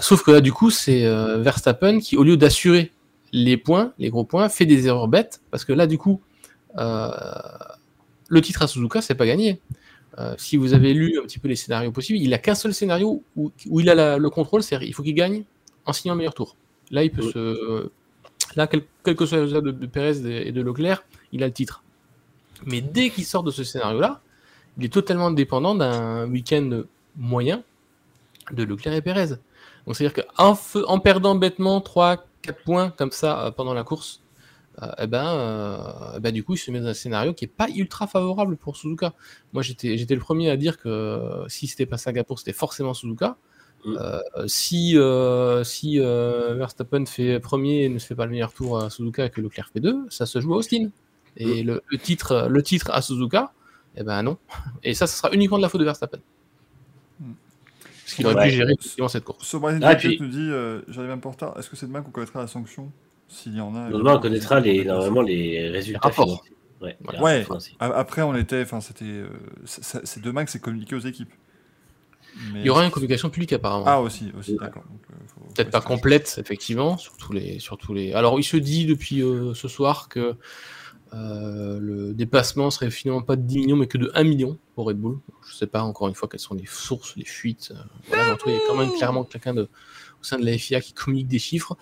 sauf que là, du coup, c'est Verstappen qui, au lieu d'assurer les points, les gros points, fait des erreurs bêtes, parce que là, du coup, euh, le titre à Suzuka, c'est pas gagné. Euh, si vous avez lu un petit peu les scénarios possibles, il a qu'un seul scénario où, il a le contrôle, c'est il faut qu'il gagne en signant le meilleur tour. Là, il peut se. Là, quel, que soit le résultat de, de Pérez et de Leclerc, il a le titre. Mais dès qu'il sort de ce scénario-là, il est totalement dépendant d'un week-end moyen de Leclerc et Pérez. Donc c'est-à-dire qu'en en perdant bêtement 3, points comme ça euh, pendant la course, et euh, eh ben, euh, eh ben, du coup, il se met dans un scénario qui est pas ultra favorable pour Suzuka. Moi, j'étais, le premier à dire que si c'était pas Singapour, c'était forcément Suzuka. Mm. si si Verstappen fait premier et ne se fait pas le meilleur tour à Suzuka que Leclerc fait deux, ça se joue à Austin. Et mm. le, titre, le titre à Suzuka, et eh ben non. Et ça, ce sera uniquement de la faute de Verstappen. Parce qu'il aurait pu gérer cette course. Sobrian ah, puis... nous dit euh, J'arrive un peu en retard. Est-ce que c'est demain qu'on connaîtra la sanction S'il y en a? Demain, on connaîtra les, normalement les résultats. Ouais, ouais. après, on était. Enfin, c'était. Euh, c'est demain que c'est communiqué aux équipes. Mais... Il y aura une communication publique apparemment. Ah aussi, aussi d'accord. Euh, Peut-être pas complète, effectivement, sur tous les, sur tous les. Alors, il se dit depuis ce soir que euh, le déplacement serait finalement pas de 10 millions, mais que de 1 million Red Bull. Je sais pas encore une fois quelles sont les sources, les fuites. Euh, voilà, il y a quand même clairement quelqu'un au sein de la FIA qui communique des chiffres.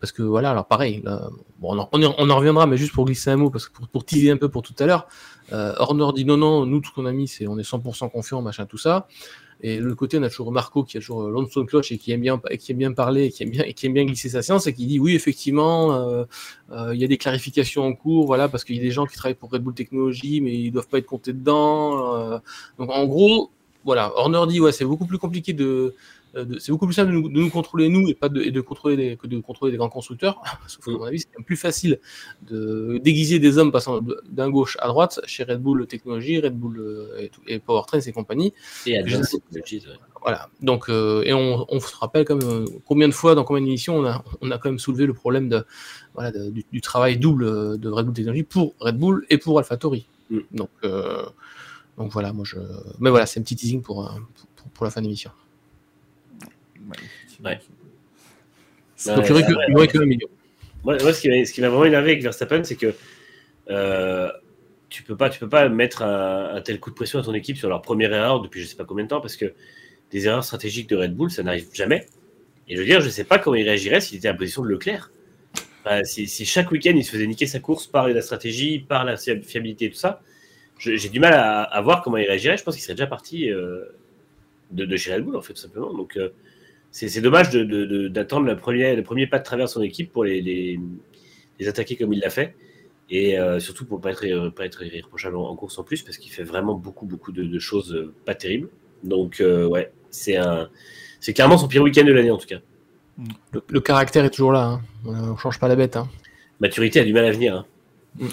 parce que voilà, alors pareil, bon, on, en, reviendra, mais juste pour glisser un mot, parce que pour, pour teaser un peu pour tout à l'heure, euh, Horner dit non, non, nous tout ce qu'on a mis, c'est on est 100% confiant, machin, tout ça. Et l'autre côté, on a toujours Marco qui a toujours euh, l'onde cloche et qui aime bien, qui aime bien parler, et qui aime bien, glisser sa science et qui dit oui, effectivement, euh, euh, il y a des clarifications en cours, voilà, parce qu'il y a des gens qui travaillent pour Red Bull Technologies, mais ils doivent pas être comptés dedans. donc en gros, voilà, Horner dit ouais, c'est beaucoup plus compliqué de c'est beaucoup plus simple de nous, contrôler nous et pas de, et de contrôler que de contrôler des grands constructeurs. Sauf à mon avis, c'est plus facile de déguiser des hommes passant d'un gauche à droite chez Red Bull Technologies, Red Bull euh, et, et Powertrain et compagnie. Et Voilà. Donc, euh, et on, on, se rappelle comme combien de fois dans combien d'émissions on a, on a quand même soulevé le problème de, voilà, du, travail double de Red Bull Technologies pour Red Bull et pour AlphaTauri. Mm. Donc, donc voilà, moi je. Mais voilà, c'est un petit teasing pour, pour, pour la fin de l'émission. Ouais. Donc, il n'y aurait que un million. Moi, ce qui m'a vraiment énervé avec Verstappen, c'est que euh, tu peux pas, tu peux pas mettre un, tel coup de pression à ton équipe sur leur première erreur depuis je sais pas combien de temps, parce que des erreurs stratégiques de Red Bull, ça n'arrive jamais. Et je veux dire, je sais pas comment il réagirait s'il était à la position de Leclerc. si, chaque week-end il se faisait niquer sa course par la stratégie, par la fiabilité et tout ça, j'ai du mal à, voir comment il réagirait. Je pense qu'il serait déjà parti euh, de, chez Red Bull, en fait, tout simplement. Donc, euh, c'est dommage d'attendre le premier, le premier pas de travers son équipe pour les, les, attaquer comme il l'a fait. Et euh, surtout pour ne pas être, pas être irréprochable en, course en plus, parce qu'il fait vraiment beaucoup, beaucoup de, choses euh, pas terribles. Donc, euh, ouais, c'est un, c'est clairement son pire week-end de l'année en tout cas. Le, caractère est toujours là, hein. on ne change pas la bête. Hein. Maturité a du mal à venir. Hein.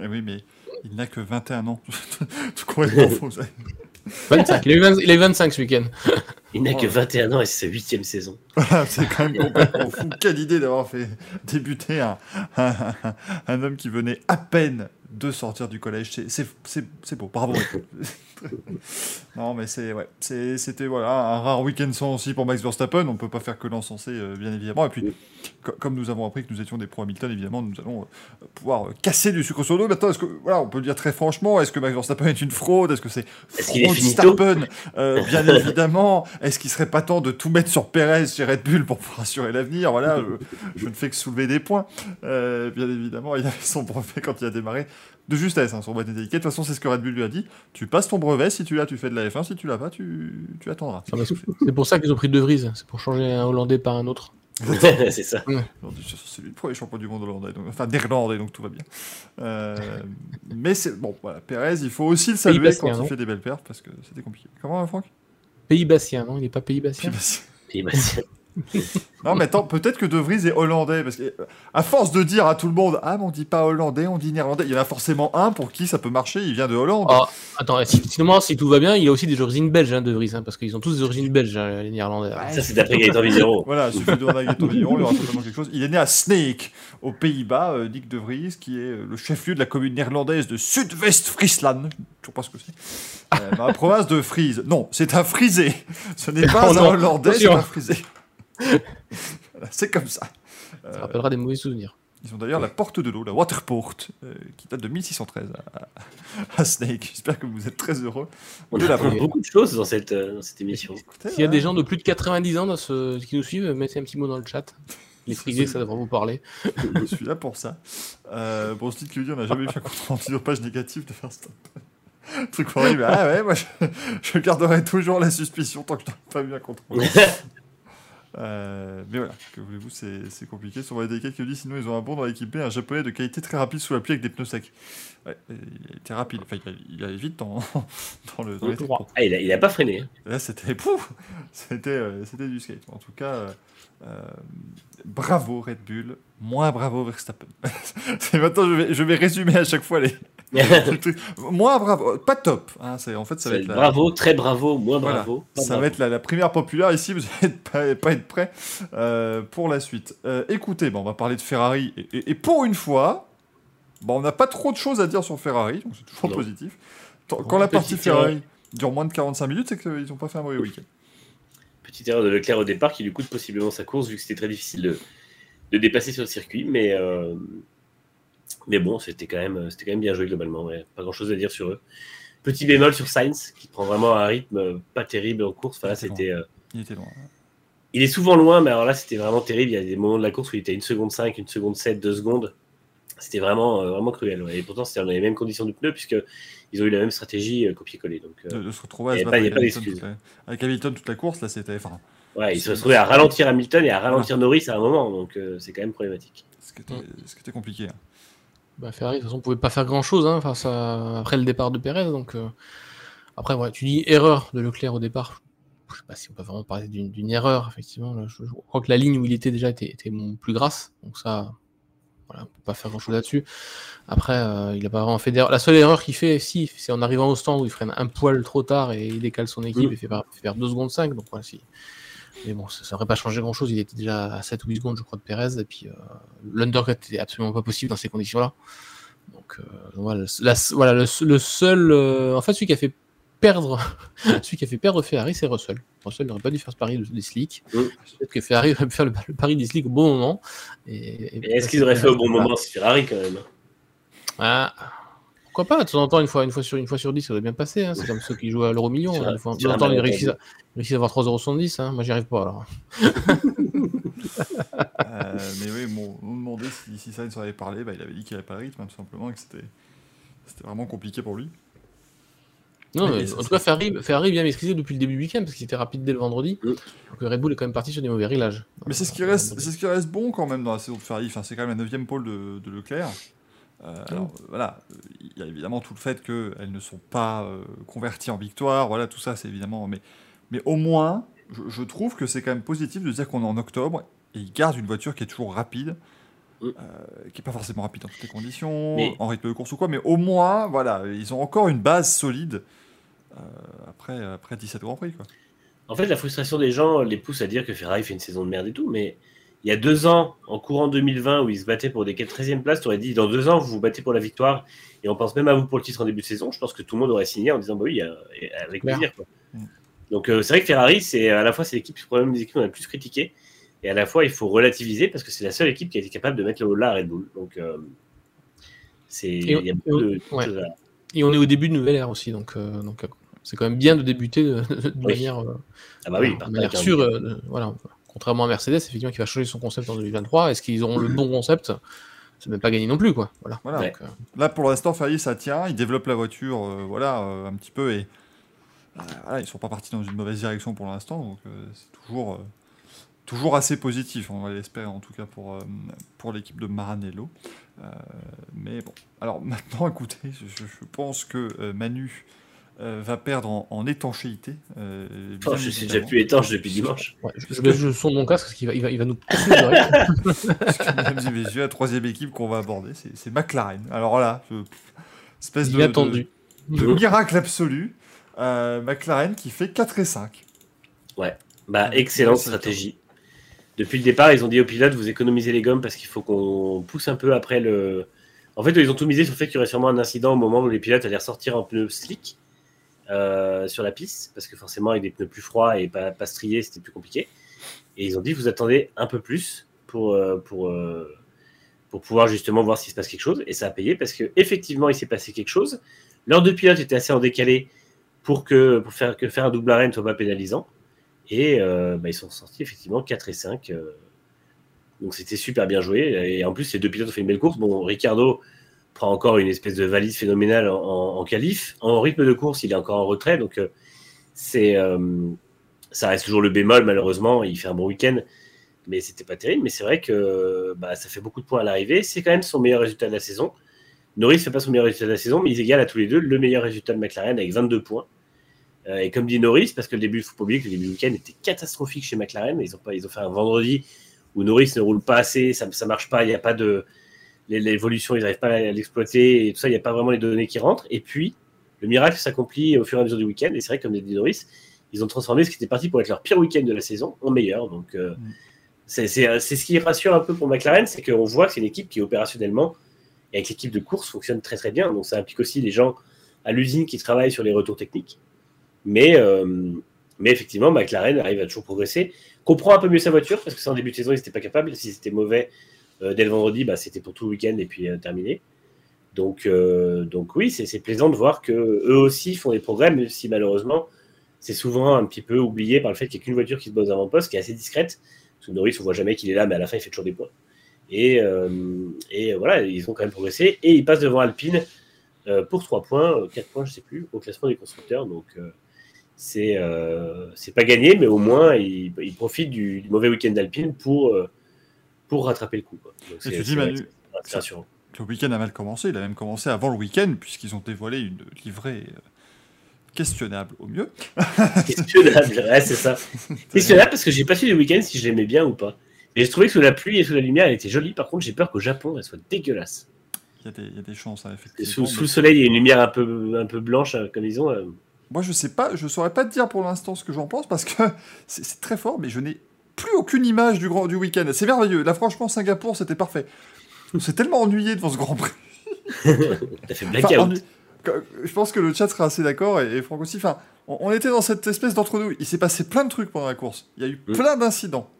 Eh oui, mais il n'a que 21 ans. Tout complètement faux. 25, il est, 25 ce week-end. Il n'a que 21 ans et c'est sa huitième saison. c'est quand même complètement fou. Quelle idée d'avoir fait débuter un, un, homme qui venait à peine de sortir du collège. C'est beau, bravo. non, mais c'est ouais, c'était voilà un rare week-end sans aussi pour Max Verstappen. On ne peut pas faire que l'encenser, euh, bien évidemment. Et puis, comme nous avons appris que nous étions des pro Hamilton, évidemment, nous allons euh, pouvoir euh, casser du sucre sur l'eau. Maintenant, est-ce que voilà, on peut le dire très franchement, est-ce que Max Verstappen est une fraude? Est-ce que c'est fraude Verstappen? Bien évidemment. Est-ce qu'il serait pas temps de tout mettre sur Perez chez Red Bull pour pouvoir assurer l'avenir? Voilà, je, je, ne fais que soulever des points. bien évidemment, il avait son brevet quand il a démarré de justesse hein, sur boîte. De toute façon, c'est ce que Red Bull lui a dit. Tu passes ton brevet, si tu l'as, tu fais de la F1, si tu l'as pas, tu, tu attendras. c'est pour ça qu'ils ont pris De Vries, c'est pour changer un Hollandais par un autre. c'est ça. C'est lui le premier champion du monde hollandais, donc, enfin néerlandais, donc tout va bien. Euh, mais c'est bon, voilà, Perez, il faut aussi le saluer quand il fait des belles perfs parce que c'était compliqué. Comment, Franck? Pays Bastien, non? Il n'est pas Pays Bastien Pays Bastien. Non, mais attends, peut-être que De Vries est hollandais, parce que à force de dire à tout le monde, ah, mais on dit pas hollandais, on dit néerlandais, il y en a forcément un pour qui ça peut marcher, il vient de Hollande. Oh, attends, si, sinon, si tout va bien, il a aussi des origines belges, hein, De Vries, hein, parce qu'ils ont tous des origines belges, hein, les néerlandais. ça, c'est d'après Gaëtan Vigneron. voilà, il suffit de Gaëtan Vigneron, il y aura certainement quelque chose. Il est né à Sneek, aux Pays-Bas, euh, Dick De Vries, qui est euh, le chef-lieu de la commune néerlandaise de Sud-West-Friesland. Je sais pas ce que c'est. Euh, la province de Frise. Non, c'est un frisé. Ce n'est pas oh un hollandais, c'est un frisé c'est comme ça. Ça rappellera des mauvais souvenirs. Ils ont d'ailleurs la porte de l'eau, la Waterport, euh, qui date de 1613 à, Snake. J'espère que vous êtes très heureux. On a appris beaucoup de choses dans cette, euh, cette émission. S'il y a des gens de plus de 90 ans dans ce, qui nous suivent, mettez un petit mot dans le chat. Les frisés, ça devrait vous parler. Je suis là pour ça. Euh, bon, ce titre dit, on n'a jamais fait un compte rendu page négative de faire ça. Truc horrible. Ah ouais, moi je, garderai toujours la suspicion tant que je n'ai pas bien contrôlé. Euh, mais voilà, que voulez-vous, c'est compliqué. Sur les DK qui dit sinon ils ont un bon dans l'équipe B, un japonais de qualité très rapide sous la pluie avec des pneus secs. Ouais, il était rapide, enfin il, allait vite dans, dans le. Dans ah, il, a, il a pas freiné. Là c'était pouf C'était euh, c'était du skate. En tout cas, euh, bravo Red Bull, moins bravo Verstappen. maintenant je vais, je vais résumer à chaque fois les, moins bravo, pas top. Hein, en fait, ça va être bravo, très bravo, moins bravo. Ça va être la, première populaire ici. Vous n'allez pas, pas, être prêts euh, pour la suite. Euh, écoutez, bon, on va parler de Ferrari et, pour une fois, bon, on n'a pas trop de choses à dire sur Ferrari, donc c'est toujours positif. Quand la partie Ferrari dure moins de 45 minutes, c'est qu'ils n'ont pas fait un mauvais week-end. Petite erreur de Leclerc au départ qui lui coûte possiblement sa course vu que c'était très difficile de, de dépasser sur le circuit, mais euh, mais bon, c'était quand, même, quand même bien joué globalement. Pas grand chose à dire sur eux. Petit bémol sur Sainz, qui prend vraiment un rythme pas terrible en course. Enfin, c'était. Euh, il était loin. Il est souvent loin, mais alors là, c'était vraiment terrible. Il y a des moments de la course où il était 1 seconde 5, 1 seconde 7, 2 secondes. C'était vraiment, euh, vraiment cruel. Et pourtant, c'était dans les mêmes conditions de pneus, puisqu'ils ont eu la même stratégie euh, copier-coller. Donc, de, se retrouver à avec, Hamilton, avec Hamilton toute la course, là, c'était. Enfin, ouais, il se retrouvait à ralentir Hamilton et à ralentir Norris à un moment, donc c'est quand même problématique. Ce qui était, ce qui était compliqué. Hein. Bah, Ferrari, de toute façon, pouvait pas faire grand chose hein, face après le départ de Perez. Donc, euh, Après, ouais, tu dis erreur de Leclerc au départ. Je sais pas si on peut vraiment parler d'une erreur, effectivement. je, crois que la ligne où il était déjà était, plus grasse. Donc, ça, voilà, on peut pas faire grand chose là-dessus. Après, euh, il a pas vraiment fait d'erreur. La seule erreur qu'il fait, si, c'est en arrivant au stand où il freine un poil trop tard et il décale son équipe mm. et fait, faire 2 secondes 5. Donc, voilà, si mais bon, ça n'aurait pas changé grand-chose. Il était déjà à 7 ou 8 secondes, je crois, de Perez. Et puis, euh, l'undercut était absolument pas possible dans ces conditions-là. Donc, euh, voilà, voilà le, seul. Euh, en fait, celui qui a fait perdre, celui qui a fait perdre Ferrari, c'est Russell. Russell n'aurait pas dû faire ce pari des slicks. Peut-être que Ferrari aurait pu faire le, pari des slicks au bon moment. Et, Est-ce qu'ils auraient fait au bon moment C'est Ferrari quand même? Ah, pourquoi pas? De temps en temps, une fois, une fois, sur, une fois sur 10, ça doit bien passer. Hein. C'est comme ceux qui jouent à l'euro million. Hein. De temps en temps, ils réussissent à, avoir 3,70€. Hein. Moi, j'y arrive pas alors. euh, mais oui, bon, on me demandait si, si Sainz avait parlé. Bah, il avait dit qu'il n'avait pas le rythme, tout simplement, et que c'était vraiment compliqué pour lui. Non, mais, en tout cas, Ferrari, Ferrari bien maîtrisé depuis le début du week-end parce qu'il était rapide dès le vendredi. Mm. Donc Red Bull est quand même parti sur des mauvais réglages. Mais c'est ce qui reste, c'est ce qui reste bon quand même dans la saison de Ferrari. Enfin, c'est quand même la 9 pôle de, de Leclerc. Euh, alors voilà, il y a évidemment tout le fait qu'elles ne sont pas euh, converties en victoire, voilà, tout ça c'est évidemment. Mais, mais au moins, je, trouve que c'est quand même positif de dire qu'on est en octobre et ils gardent une voiture qui est toujours rapide. Euh, qui n'est pas forcément rapide dans toutes les conditions, en rythme de course ou quoi, mais au moins, voilà, ils ont encore une base solide après, après 17 Grands Prix. Quoi. En fait, la frustration des gens les pousse à dire que Ferrari fait une saison de merde et tout, mais il y a deux ans, en courant 2020, où ils se battaient pour des 13e places, tu aurais dit dans deux ans, vous vous battez pour la victoire et on pense même à vous pour le titre en début de saison. Je pense que tout le monde aurait signé en disant bah oui, euh, avec plaisir. Mm. Donc euh, c'est vrai que Ferrari, c'est à la fois c'est l'équipe, problème des équipes qu'on a le plus critiqué, et à la fois il faut relativiser parce que c'est la seule équipe qui a été capable de mettre le haut là à Red Bull. Donc euh, c'est et, et on est au début de nouvelle ère aussi, donc donc c'est quand même bien de débuter de, manière, ah bah oui, sûre. voilà contrairement à Mercedes, effectivement, qui va changer son concept en 2023. Est-ce qu'ils auront le bon concept? C'est même pas gagné non plus, quoi. Voilà. Euh, Là, pour l'instant, Ferrari, ça tient. Ils développent la voiture, euh, voilà, euh, un petit peu, et voilà, ils sont pas partis dans une mauvaise direction pour l'instant, donc c'est toujours toujours assez positif, on va l'espérer en tout cas pour, pour l'équipe de Maranello. mais bon, alors maintenant, écoutez, je, pense que Manu euh, va perdre en, étanchéité. Euh, oh, je suis déjà plus étanche depuis dimanche. je, je, je, sonde mon casque parce qu'il va, il va, il va nous casser Mesdames et messieurs, la troisième équipe qu'on va aborder, c'est McLaren. Alors là, espèce de, de, de, miracle absolu. Euh, McLaren qui fait 4 et 5. Ouais, bah, excellente stratégie. Depuis le départ, ils ont dit aux pilotes vous économisez les gommes parce qu'il faut qu'on pousse un peu après le. En fait, ils ont tout misé sur le fait qu'il y aurait sûrement un incident au moment où les pilotes allaient ressortir en pneus slick. Euh, sur la piste, parce que forcément, avec des pneus plus froids et pas, pas striés, c'était plus compliqué. Et ils ont dit, vous attendez un peu plus pour, euh, pour, euh, pour pouvoir justement voir s'il se passe quelque chose. Et ça a payé parce qu'effectivement, il s'est passé quelque chose. L'heure de pilote était assez en décalé pour que, pour faire, que faire un double arène ne soit pas pénalisant. Et bah, ils sont sortis effectivement 4 et 5. donc c'était super bien joué. Et en plus, les deux pilotes ont fait une belle course. Bon, Ricardo, prend encore une espèce de valise phénoménale en, en, qualif. En rythme de course, il est encore en retrait, donc euh, c'est euh, ça reste toujours le bémol malheureusement. Il fait un bon week-end, mais c'était pas terrible. Mais c'est vrai que bah, ça fait beaucoup de points à l'arrivée. C'est quand même son meilleur résultat de la saison. Norris fait pas son meilleur résultat de la saison, mais ils égalent à tous les deux le meilleur résultat de McLaren avec 22 points. Euh, et comme dit Norris, parce que le début, faut pas le début du week-end était catastrophique chez McLaren. Ils ont pas, ils ont fait un vendredi où Norris ne roule pas assez, ça, ça marche pas, il n'y a pas de, l'évolution, ils n'arrivent pas à l'exploiter et tout ça, il n'y a pas vraiment les données qui rentrent. Et puis, le miracle s'accomplit au fur et à mesure du week-end. Et c'est vrai, comme dit Doris, ils ont transformé ce qui était parti pour être leur pire week-end de la saison en meilleur. Donc, euh, mm. c'est ce qui rassure un peu pour McLaren, c'est qu'on voit que c'est une équipe qui opérationnellement, et avec l'équipe de course, fonctionne très très bien. Donc, ça implique aussi les gens à l'usine qui travaillent sur les retours techniques. Mais, euh, mais effectivement, McLaren arrive à toujours progresser, comprend un peu mieux sa voiture, parce que c'est en début de saison, ils n'étaient pas capables. Si c'était mauvais, euh, dès le vendredi, bah, c'était pour tout le week-end et puis euh, terminé. Donc, euh, oui, c'est plaisant de voir que eux aussi font des progrès, même si malheureusement, c'est souvent un petit peu oublié par le fait qu'il n'y a qu'une voiture qui se pose avant-poste, qui est assez discrète. Parce que Norris, on voit jamais qu'il est là, mais à la fin, il fait toujours des points. Et, voilà, ils ont quand même progressé. Et ils passent devant Alpine pour 3 points, 4 points, je ne sais plus, au classement des constructeurs. Donc, c'est c'est pas gagné, mais au moins, ils, profitent du mauvais week-end d'Alpine pour pour rattraper le coup. tu dis, Manu, le week-end a mal commencé. Il a même commencé avant le week-end, puisqu'ils ont dévoilé une livrée euh, questionnable au mieux. questionnable, ouais, c'est ça. Questionnable parce que j'ai pas su le week-end si j'aimais bien ou pas. Et j'ai trouvé que sous la pluie et sous la lumière, elle était jolie. Par contre, j'ai peur qu'au Japon, elle soit dégueulasse. Il y a des, chances, hein, effectivement. Sous, le soleil, il y a une lumière un peu, un peu blanche, euh, comme ils ont. Euh. Moi, je sais pas, je saurais pas te dire pour l'instant ce que j'en pense parce que c'est très fort, mais je n'ai plus aucune image du, grand, du week-end. C'est merveilleux. Là, franchement, Singapour, c'était parfait. C'est tellement ennuyé devant ce Grand Prix. T'as fait blackout. Je pense que le chat sera assez d'accord, et, Franck aussi. Enfin, on, était dans cette espèce d'entre-nous. Il s'est passé plein de trucs pendant la course. Il y a eu mm. plein d'incidents.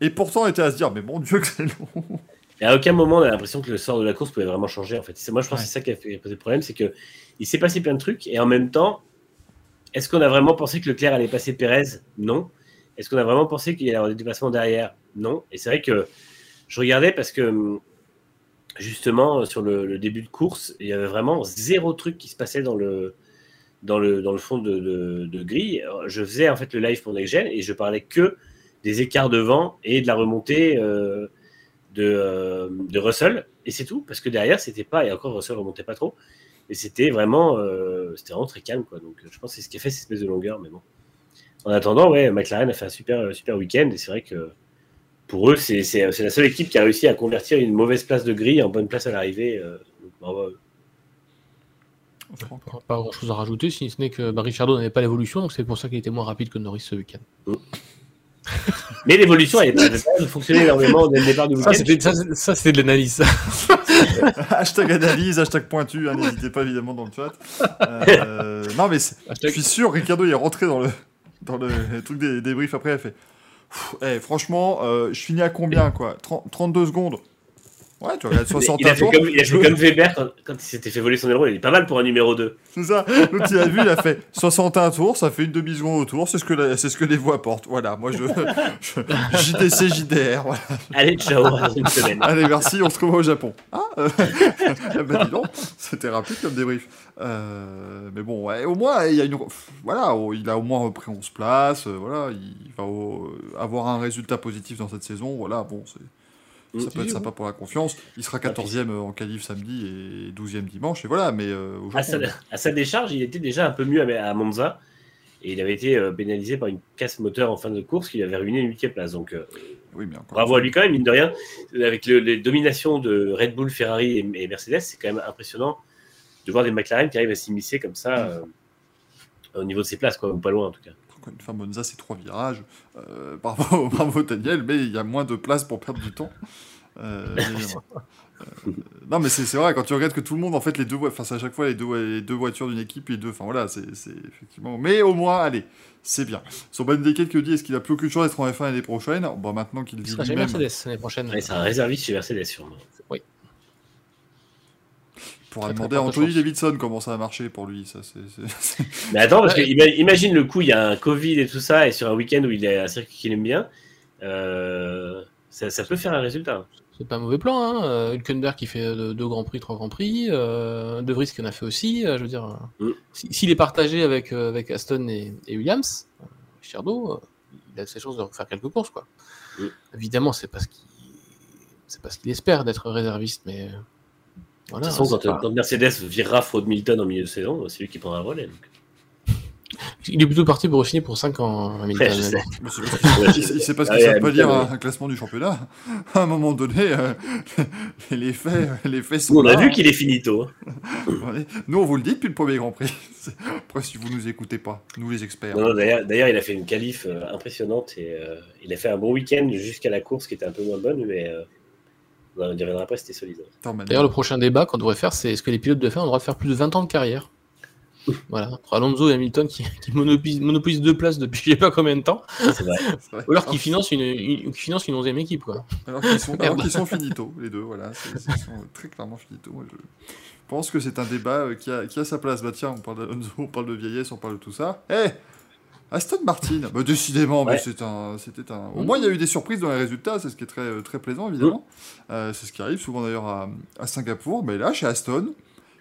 Et pourtant, on était à se dire, mais mon Dieu, que c'est long. Et à aucun moment, on a l'impression que le sort de la course pouvait vraiment changer. En fait, moi, je pense que c'est ça qui a, fait, posé problème, c'est que il s'est passé plein de trucs, et en même temps, est-ce qu'on a vraiment pensé que Leclerc allait passer Pérez? Non. Est-ce qu'on a vraiment pensé qu'il y avait des dépassements derrière? Non. Et c'est vrai que je regardais parce que justement sur le, début de course, il y avait vraiment zéro truc qui se passait dans le, fond de, grille. Je faisais en fait le live pour Next et je parlais que des écarts de vent et de la remontée euh, de, euh, de, Russell. Et c'est tout, parce que derrière, c'était pas, et encore Russell remontait pas trop, et c'était vraiment, euh, c'était vraiment très calme. Quoi. Donc je pense que c'est ce qui a fait cette espèce de longueur, mais bon en attendant, ouais, McLaren a fait un super, super week-end et c'est vrai que pour eux, c'est la seule équipe qui a réussi à convertir une mauvaise place de grille en bonne place à l'arrivée. Euh, pas grand chose à rajouter, si ce n'est que bah, Richardo n'avait pas l'évolution, donc c'est pour ça qu'il était moins rapide que Norris ce week-end. Mm. Mais l'évolution n'avait pas fonctionné énormément dès le départ du week-end. Ça, c'était de l'analyse. hashtag analyse, hashtag pointu, hein, n'hésitez pas évidemment dans le chat. Euh, non, mais je suis sûr, Ricardo il est rentré dans le, dans le, truc des débriefs après, elle fait eh, franchement, euh, je finis à combien quoi? 32 secondes Ouais, tu regardes 61 il a. Fait comme, il a fait comme Weber quand, il s'était fait voler son héros. Il est pas mal pour un numéro 2. C'est ça. L'autre, il a vu, il a fait 61 tours, ça fait une demi-seconde au tour. C'est ce, que ce que les voix portent. Voilà, moi, je, JDC, JDR. Voilà. Allez, ciao, une semaine. Allez, merci, on se retrouve au Japon. Ah, euh... bah, dis donc, c'était rapide comme débrief. Euh... mais bon, ouais, au moins, il, y a une... voilà, il a au moins repris 11 places. Euh, voilà, il va avoir un résultat positif dans cette saison. Voilà, bon, c'est ça peut être sympa pour la confiance. Il sera 14e en qualif samedi et 12e dimanche. Et voilà, mais euh, à, sa, décharge, il était déjà un peu mieux à, Monza. Et il avait été euh, pénalisé par une casse moteur en fin de course qui lui avait ruiné une 8 place. Donc, euh, oui, mais bravo à lui quand même, mine de rien. Avec les dominations de Red Bull, Ferrari et, Mercedes, c'est quand même impressionnant de voir des McLaren qui arrivent à s'immiscer comme ça au niveau de ses places, quoi, ou pas loin en tout cas une fois, Monza, c'est trois virages. Euh, bravo, bravo, Daniel, mais il y a moins de place pour perdre du temps. Euh, euh, non, mais c'est vrai, quand tu regardes que tout le monde, en fait, les deux, enfin, c'est à chaque fois les deux, les deux voitures d'une équipe, les deux, enfin voilà, c'est effectivement. Mais au moins, allez, c'est bien. Son bonne décade que dit, est-ce qu'il a plus aucune chance d'être en F1 l'année prochaine? Bon, maintenant qu'il dit. C'est Mercedes l'année prochaine. c'est un réserviste chez Mercedes, sûrement. Oui pourra demander à Anthony Davidson comment ça a marché pour lui. Ça, Mais attends, parce que imagine le coup, il y a un Covid et tout ça, et sur un week-end où il est un circuit qu'il aime bien, euh, ça, peut faire un résultat. C'est pas un mauvais plan, hein. Euh, Hülkenberg qui fait deux, grands prix, trois grands prix, euh, De Vries qui en a fait aussi. je veux dire, mm. s'il est partagé avec, avec Aston et, Williams, Cherdo, il a ses chances de faire quelques courses, quoi. Mm. Évidemment, c'est parce qu'il c'est parce qu'il espère d'être réserviste, mais de toute façon, quand, Mercedes virera Fraud Milton en milieu de saison, c'est lui qui prendra un relais. Il est plutôt parti pour signer pour 5 ans, Hamilton. il, sait pas ce que ça peut dire un, classement du championnat. À un moment donné, euh, les, faits, les faits sont. on a vu qu'il est finito. nous, on vous le dit depuis le premier Grand Prix. Après, si vous nous écoutez pas, nous les experts. D'ailleurs, il a fait une qualif euh, impressionnante et euh, il a fait un bon week-end jusqu'à la course qui était un peu moins bonne, mais on y reviendra après, c'était solide. D'ailleurs, le prochain débat qu'on devrait faire, c'est est-ce que les pilotes de faire ont le droit de faire plus de 20 ans de carrière? Voilà, entre Alonso et Hamilton qui, qui monopolisent, deux places depuis je sais pas combien de temps. Vrai. Ou alors qui financent une, une, qui finance une onzième équipe. Quoi. Alors qu'ils sont, sont, finito, les deux, voilà. Ils sont très clairement finito. je pense que c'est un débat euh, qui a, qui a sa place. Bah tiens, on parle d'Alonso, on parle de vieillesse, on parle de tout ça. Eh Aston Martin, bah, décidément, mais c'est un, c'était un. Au moins, il y a eu des surprises dans les résultats, c'est ce qui est très, euh, très plaisant, évidemment. Euh, c'est ce qui arrive souvent d'ailleurs à, à, Singapour. Mais là, chez Aston,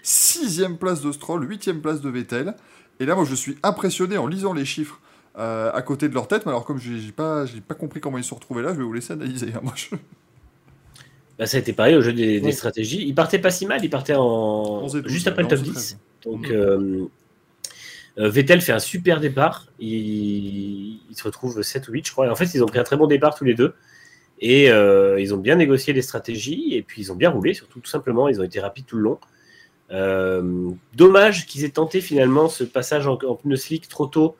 sixième place de Stroll, huitième place de Vettel. Et là, moi, je suis impressionné en lisant les chiffres euh, à côté de leur tête. Mais alors, comme je n'ai pas, pas compris comment ils se sont retrouvés là, je vais vous laisser analyser. Hein, moi, bah, ça a été pareil au jeu des, stratégies. Ils partaient pas si mal, ils partaient en... juste après le top 10. Donc. Mm. Euh, Vettel fait un super départ. Il, se retrouve 7 ou 8, je crois. Et en fait, ils ont pris un très bon départ tous les deux. Et euh, ils ont bien négocié les stratégies. Et puis, ils ont bien roulé, surtout, tout simplement. Ils ont été rapides tout le long. Euh, dommage qu'ils aient tenté finalement ce passage en, en pneu slick trop tôt,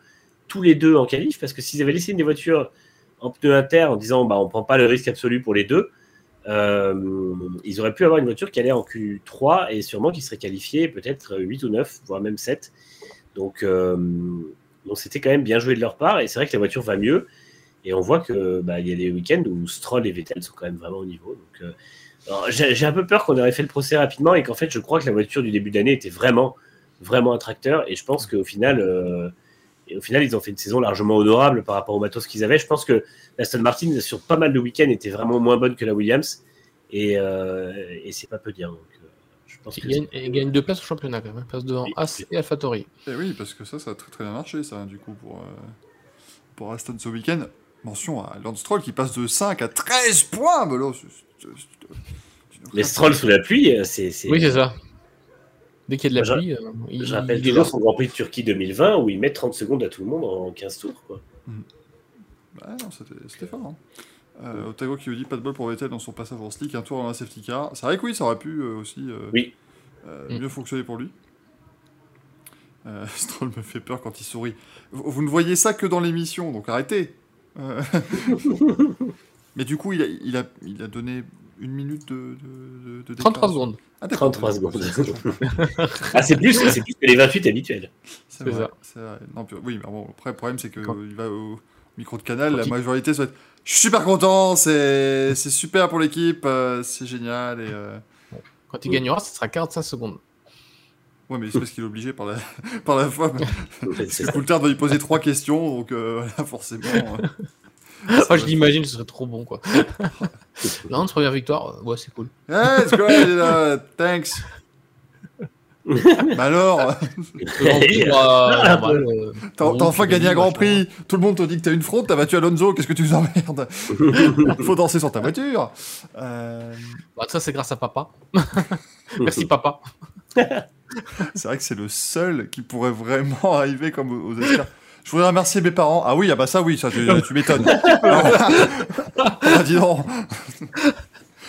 tous les deux en qualif, parce que s'ils avaient laissé des voitures en pneu inter en disant bah, on prend pas le risque absolu pour les deux, ils auraient pu avoir une voiture qui allait en Q3 et sûrement qui serait qualifiée peut-être 8 ou 9, voire même 7. Donc, euh, donc c'était quand même bien joué de leur part. Et c'est vrai que la voiture va mieux. Et on voit que bah, y a des week-ends où Stroll et Vettel sont quand même vraiment au niveau. Donc, euh, j'ai un peu peur qu'on aurait fait le procès rapidement et qu'en fait, je crois que la voiture du début d'année était vraiment, vraiment un tracteur. Et je pense qu'au final, euh, au final, ils ont fait une saison largement honorable par rapport au matos qu'ils avaient. Je pense que l'Aston Martin, sur pas mal de week-ends, était vraiment moins bonne que la Williams. Et, et c'est pas peu dire. Il, gagne, deux places au championnat quand même, hein. place devant As et AlphaTauri. Et eh oui, parce que ça, ça a très très bien marché, ça, du coup, pour, euh, pour Aston ce week-end. Mention à Lance Stroll qui passe de 5 à 13 points. Mais là, Stroll sous la pluie, euh, c'est. Oui, c'est ça. Dès qu'il y a de la pluie, euh, il, je rappelle toujours son Grand Prix de Turquie 2020 où il met 30 secondes à tout le monde en 15 tours. Quoi. Mmh. Bah, non, c'était fort. Hein. Euh, Otago qui lui dit pas de bol pour Vettel dans son passage en slick, un tour dans la safety car. C'est vrai que oui, ça aurait pu euh, aussi euh, oui. Euh, mieux fonctionner pour lui. Stroll me fait peur quand il sourit. Vous, ne voyez ça que dans l'émission, donc arrêtez. Mais du coup, il a, il, a, il a donné une minute de. de, de 33 secondes. Ah, 33 secondes. ah, c'est plus, plus que les 28 habituels. C'est vrai. vrai. Non, oui, mais bon, après, le problème, c'est qu'il va au, Micro de canal, la majorité, ça va être Je suis super content, c'est super pour l'équipe, c'est génial. Et, Quand il gagnera, ce sera 45 secondes. Ouais, mais c'est parce qu'il est obligé par la, par la fois. C'est Coulter doit lui poser trois questions, donc voilà, forcément. Moi, je l'imagine, ce serait trop bon, quoi. Lance, première victoire, ouais, c'est cool. Yeah, it's great, uh, thanks. Bah alors T'as enfin gagné un Grand Prix, tout le monde te dit que t'as une fraude, t'as battu Alonso, qu'est-ce que tu nous emmerdes Faut danser sur ta voiture euh... bah, Ça, c'est grâce à papa. Merci, papa. c'est vrai que c'est le seul qui pourrait vraiment arriver comme aux Oscars. Je voudrais remercier mes parents. Ah oui, ah bah ça oui, ça tu, tu m'étonnes. ah, dis donc.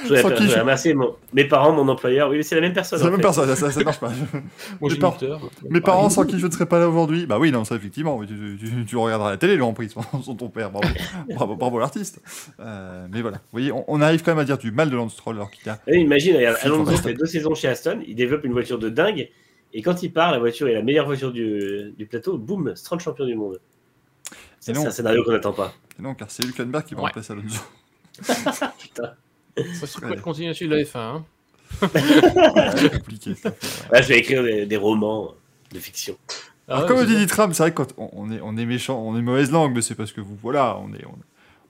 Je voudrais, remercier mes parents, mon employeur. Oui, c'est la même personne. C'est la même personne, ça, ça, marche pas. mes, par... mes parents sans qui je ne serais pas là aujourd'hui. Bah oui, non, ça effectivement. Tu, tu, tu regarderas la télé, le Prix, sans ton père. Bravo, bravo, bravo l'artiste. Euh, mais voilà, vous voyez, on, arrive quand même à dire du mal de Lance Stroll alors qu'il a. imagine, Alonso fait deux saisons chez Aston, il développe une voiture de dingue. Et quand il part, la voiture est la meilleure voiture du, du plateau. Boum, Stroll champion du monde. C'est un scénario qu'on n'attend pas. non, car c'est Hülkenberg qui va ouais. remplacer Alonso. Putain. Ça se peut continuer sur la F1. Hein? c'est compliqué. Là, je vais écrire des, romans de fiction. Alors, ah comme dit Ditram, c'est vrai que quand on est, on est méchant, on est mauvaise langue, mais c'est parce que vous, voilà, on est,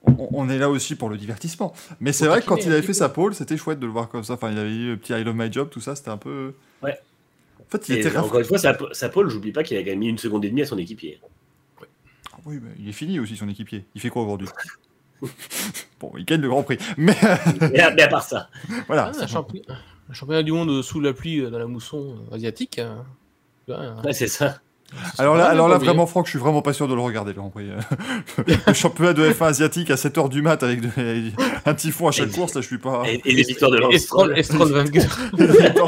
on, on, est là aussi pour le divertissement. Mais c'est vrai que quand il avait fait sa pole, c'était chouette de le voir comme ça. Enfin, il avait eu le petit I love my job, tout ça, c'était un peu. Ouais. En fait, il était Encore une fois, sa, sa pole, j'oublie pas qu'il a gagné une seconde et demie à son équipier. Ah oui, mais il est fini aussi son équipier. Il fait quoi aujourd'hui? Bon, il gagne le Grand Prix. Mais, mais, à part ça. Voilà. Ah, un, championnat, du monde sous la pluie euh, dans la mousson euh, asiatique. Hein. Ouais, c'est ça. Alors là, alors là vraiment, Franck, je suis vraiment pas sûr de le regarder, le Grand Prix. le championnat de F1 asiatique à 7h du mat avec un typhon à chaque course, là, je suis pas. Et, les victoires de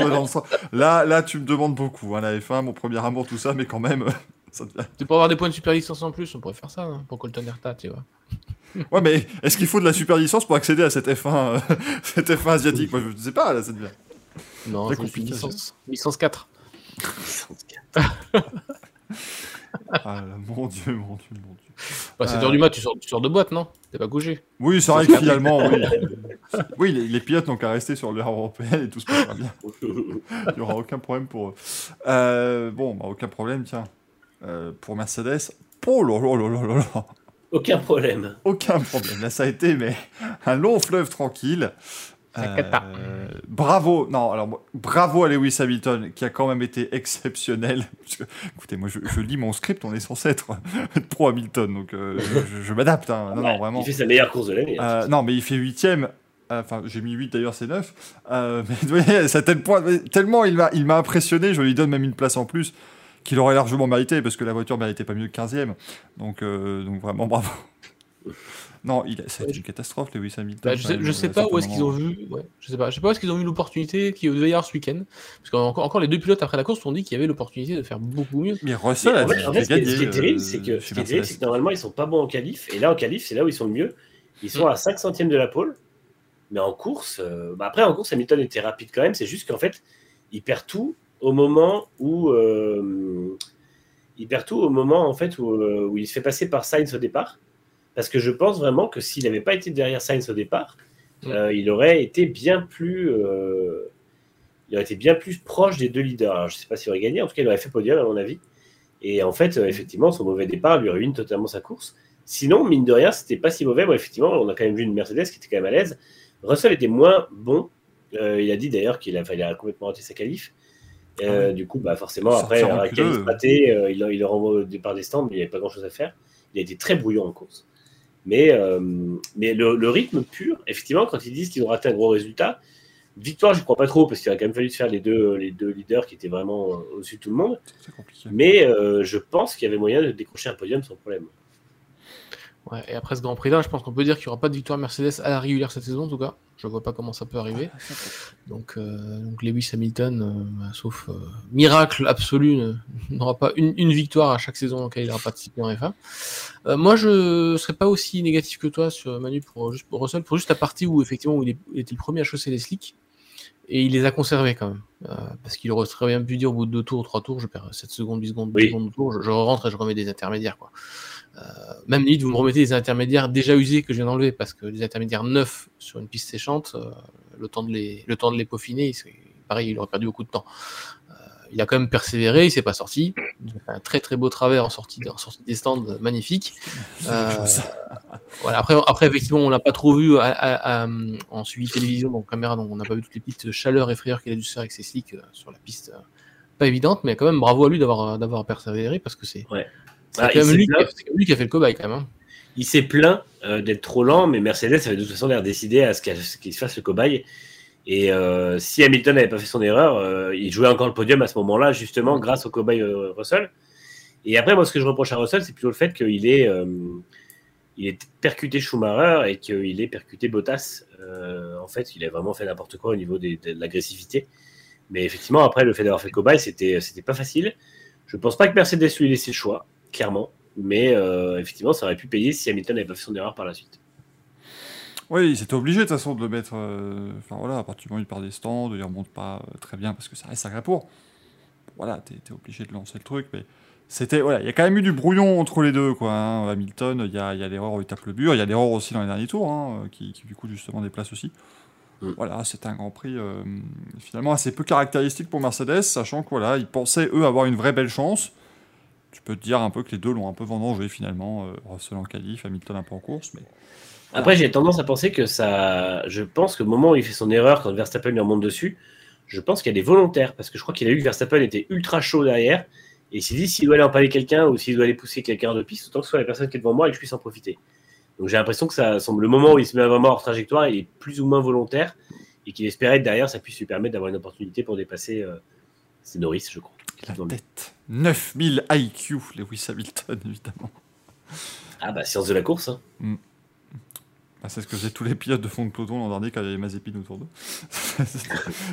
Lance. Là, là, tu me demandes beaucoup. Hein, la F1, mon premier amour, tout ça, mais quand même. Tu peux avoir des points de super licence en plus, on pourrait faire ça hein, pour Colton Herta, tu vois. Ouais, mais est-ce qu'il faut de la super licence pour accéder à cette F1, euh, cette F1 asiatique? Moi, je ne sais pas, là, c'est bien. Non, c'est compliqué. Licence, licence 4. ah mon dieu, mon dieu, mon dieu. Bah, c'est euh... du mat, tu sors, tu sors de boîte, non? T'es pas bougé Oui, c'est vrai que finalement, oui. oui les, les, pilotes n'ont qu'à rester sur l'air européen et tout se passera bien. Il n'y aura aucun problème pour eux. Euh, bon, bah, aucun problème, tiens. Euh, pour Mercedes. Oh là là là là là aucun problème. Aucun problème. Là, ça a été mais un long fleuve tranquille. Euh, bravo, non, alors bravo à Lewis Hamilton qui a quand même été exceptionnel. écoutez, moi je, lis mon script, on est censé être, pro Hamilton, donc euh, je, m'adapte. Hein. Non, non, vraiment. Il fait sa meilleure course de l'année. Euh, non, mais il fait huitième. Enfin, j'ai mis 8 d'ailleurs, c'est 9. mais vous voyez, ça tel point, tellement il m'a, il m'a impressionné, je lui donne même une place en plus qu'il aurait largement mérité parce que la voiture méritait pas mieux que 15e. Donc, euh, donc vraiment bravo. Non, c'est une catastrophe, Lewis Hamilton. Bah, je, sais, je sais pas où est-ce qu'ils ont vu. Ouais, je sais pas. Je sais pas où est-ce qu'ils ont eu l'opportunité qui devait y avoir ce week-end. Parce qu'encore encore les deux pilotes après la course ont dit qu'il y avait l'opportunité de faire beaucoup mieux. Mais Russell a en fait, ce, qui est terrible, c'est que, ce qui est terrible, c'est que normalement ils sont pas bons en qualif. Et là, en qualif, c'est là où ils sont le mieux. Ils sont à 5 centièmes de la pole. Mais en course, euh, bah après en course, Hamilton était rapide quand même. C'est juste qu'en fait, il perd tout au moment où euh, il perd tout au moment en fait euh, où, il se fait passer par Sainz au départ, parce que je pense vraiment que s'il n'avait pas été derrière Sainz au départ, mm. euh, il aurait été bien plus, il aurait été bien plus proche des deux leaders. Alors, je ne sais pas s'il aurait gagné, en tout cas il aurait fait podium à mon avis. Et en fait, effectivement, son mauvais départ lui ruine totalement sa course. Sinon, mine de rien, c'était pas si mauvais. Bon, effectivement, on a quand même vu une Mercedes qui était quand même à l'aise. Russell était moins bon. il a dit d'ailleurs qu'il a, il a complètement raté sa qualif. Euh, ah du coup, bah, forcément, après, euh, il, il, il le renvoie au départ des stands, mais il n'y avait pas grand chose à faire. Il a été très brouillon en course. Mais, euh, mais le, rythme pur, effectivement, quand ils disent qu'ils ont raté un gros résultat, victoire, je ne crois pas trop, parce qu'il a quand même fallu se faire les deux, les deux leaders qui étaient vraiment au-dessus de tout le monde. Mais je pense qu'il y avait moyen de décrocher un podium sans problème. Ouais, et après ce Grand Prix-là, je pense qu'on peut dire qu'il n'y aura pas de victoire Mercedes à la régulière cette saison, en tout cas. Je ne vois pas comment ça peut arriver. Donc, euh, donc Lewis Hamilton, euh, bah, sauf euh, miracle absolu, n'aura pas une, victoire à chaque saison dans laquelle il aura participé en F1. moi, je ne serais pas aussi négatif que toi sur Manu pour, juste, pour Russell, pour juste la partie où effectivement où il, était le premier à chausser les slicks. Et il les a conservés quand même. parce qu'il aurait très bien pu dire au bout de deux tours, trois tours, je perds 7 secondes, 8 secondes, 10 secondes de tour, je, je, rentre et je remets des intermédiaires. Quoi. Même limite, vous me remettez des intermédiaires déjà usés que je viens d'enlever, parce que les intermédiaires neufs sur une piste séchante, le, temps de les, le temps de les peaufiner, pareil, il aurait perdu beaucoup de temps il a quand même persévéré, il s'est pas sorti. Il a fait un très très beau travers en sortie, en sortie des stands, magnifique. Euh, voilà, après, après, effectivement, on l'a pas trop vu en suivi télévision, donc caméra, donc on n'a pas vu toutes les petites chaleurs et frayeurs qu'il a dû se faire avec ses slicks euh, sur la piste. Euh, pas évidente, mais quand même bravo à lui d'avoir d'avoir persévéré parce que c'est ouais. Quand, bah, même lui, qui a fait le cobaye quand même. Hein. Il s'est plaint d'être trop lent, mais Mercedes avait de toute façon l'air décidé à ce qu'il se fasse le cobaye. Et euh, si Hamilton n'avait pas fait son erreur, euh, il jouait encore le podium à ce moment-là, justement, grâce au cobaye euh, Russell. Et après, moi, ce que je reproche à Russell, c'est plutôt le fait qu'il est, il est percuté Schumacher et qu'il est percuté Bottas. en fait, il a vraiment fait n'importe quoi au niveau de l'agressivité. Mais effectivement, après, le fait d'avoir fait cobaye, c'était, c'était pas facile. Je pense pas que Mercedes lui ait laissé le choix, clairement. Mais effectivement, ça aurait pu payer si Hamilton n'avait pas fait son erreur par la suite. Oui, c'était obligé de toute façon de le mettre. Euh, enfin voilà, à partir du moment où il part des stands, il remonte pas euh, très bien parce que ça reste Singapour. Voilà, t'es es obligé de lancer le truc, mais c'était voilà, il y a quand même eu du brouillon entre les deux quoi. Hein. Hamilton, il y a, y a l'erreur où il tape le mur, il y a l'erreur aussi dans les derniers tours, hein, qui, du coup justement déplace aussi. Mm. Voilà, c'était un Grand Prix euh, finalement assez peu caractéristique pour Mercedes, sachant que voilà, ils pensaient eux avoir une vraie belle chance. Tu peux te dire un peu que les deux l'ont un peu vendangé finalement, Russell en qualif, Hamilton un peu en course, mais après, j'ai tendance à penser que ça. Je pense que moment où il fait son erreur, quand Verstappen lui remonte dessus, je pense a des volontaires. Parce que je crois qu'il a eu que Verstappen était ultra chaud derrière. Et il s'est dit, s'il doit aller empaler quelqu'un ou s'il doit aller pousser quelqu'un de piste, autant que ce soit la personne qui est devant moi et que je puisse en profiter. Donc j'ai l'impression que ça semble le moment où il se met vraiment hors trajectoire, il est plus ou moins volontaire et qu'il espérait être derrière, ça puisse lui permettre d'avoir une opportunité pour dépasser. Euh, c'est Norris, je crois. La tête. 9000 IQ, Lewis Hamilton, évidemment. Ah bah, science de la course. Hein. Mm. Ah, c'est ce que faisaient tous les pilotes de fond de peloton l'an dernier quand il y avait Mazepin autour d'eux.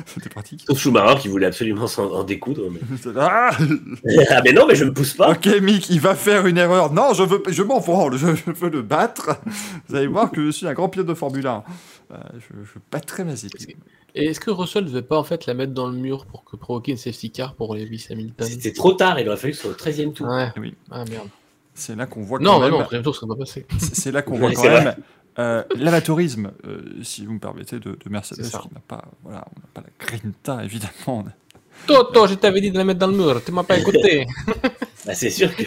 C'était pratique. Sauf Schumacher qui voulait absolument s'en découdre. Mais... Ah, ah mais non, mais je me pousse pas. Ok, Mick, il va faire une erreur. Non, je veux, je m'en fous, je, veux le battre. Vous allez voir que je suis un grand pilote de Formule 1. Euh, je, je battrai Mazepin. Et est-ce que Russell ne devait pas en fait la mettre dans le mur pour que provoquer une safety car pour Lewis Hamilton? C'était trop tard, il aurait fallu que ce soit au 13 e tour. Ouais. Oui. Ah merde. C'est là qu'on voit. Non, mais non, au 13 tour, ça pas passé. C'est là qu'on voit quand même euh, l'amateurisme, euh, si vous me permettez, de, Mercedes, qui n'a pas, voilà, on n'a pas la grinta, évidemment. Toto, je t'avais dit de la mettre dans le mur, tu m'as pas écouté. bah, c'est sûr que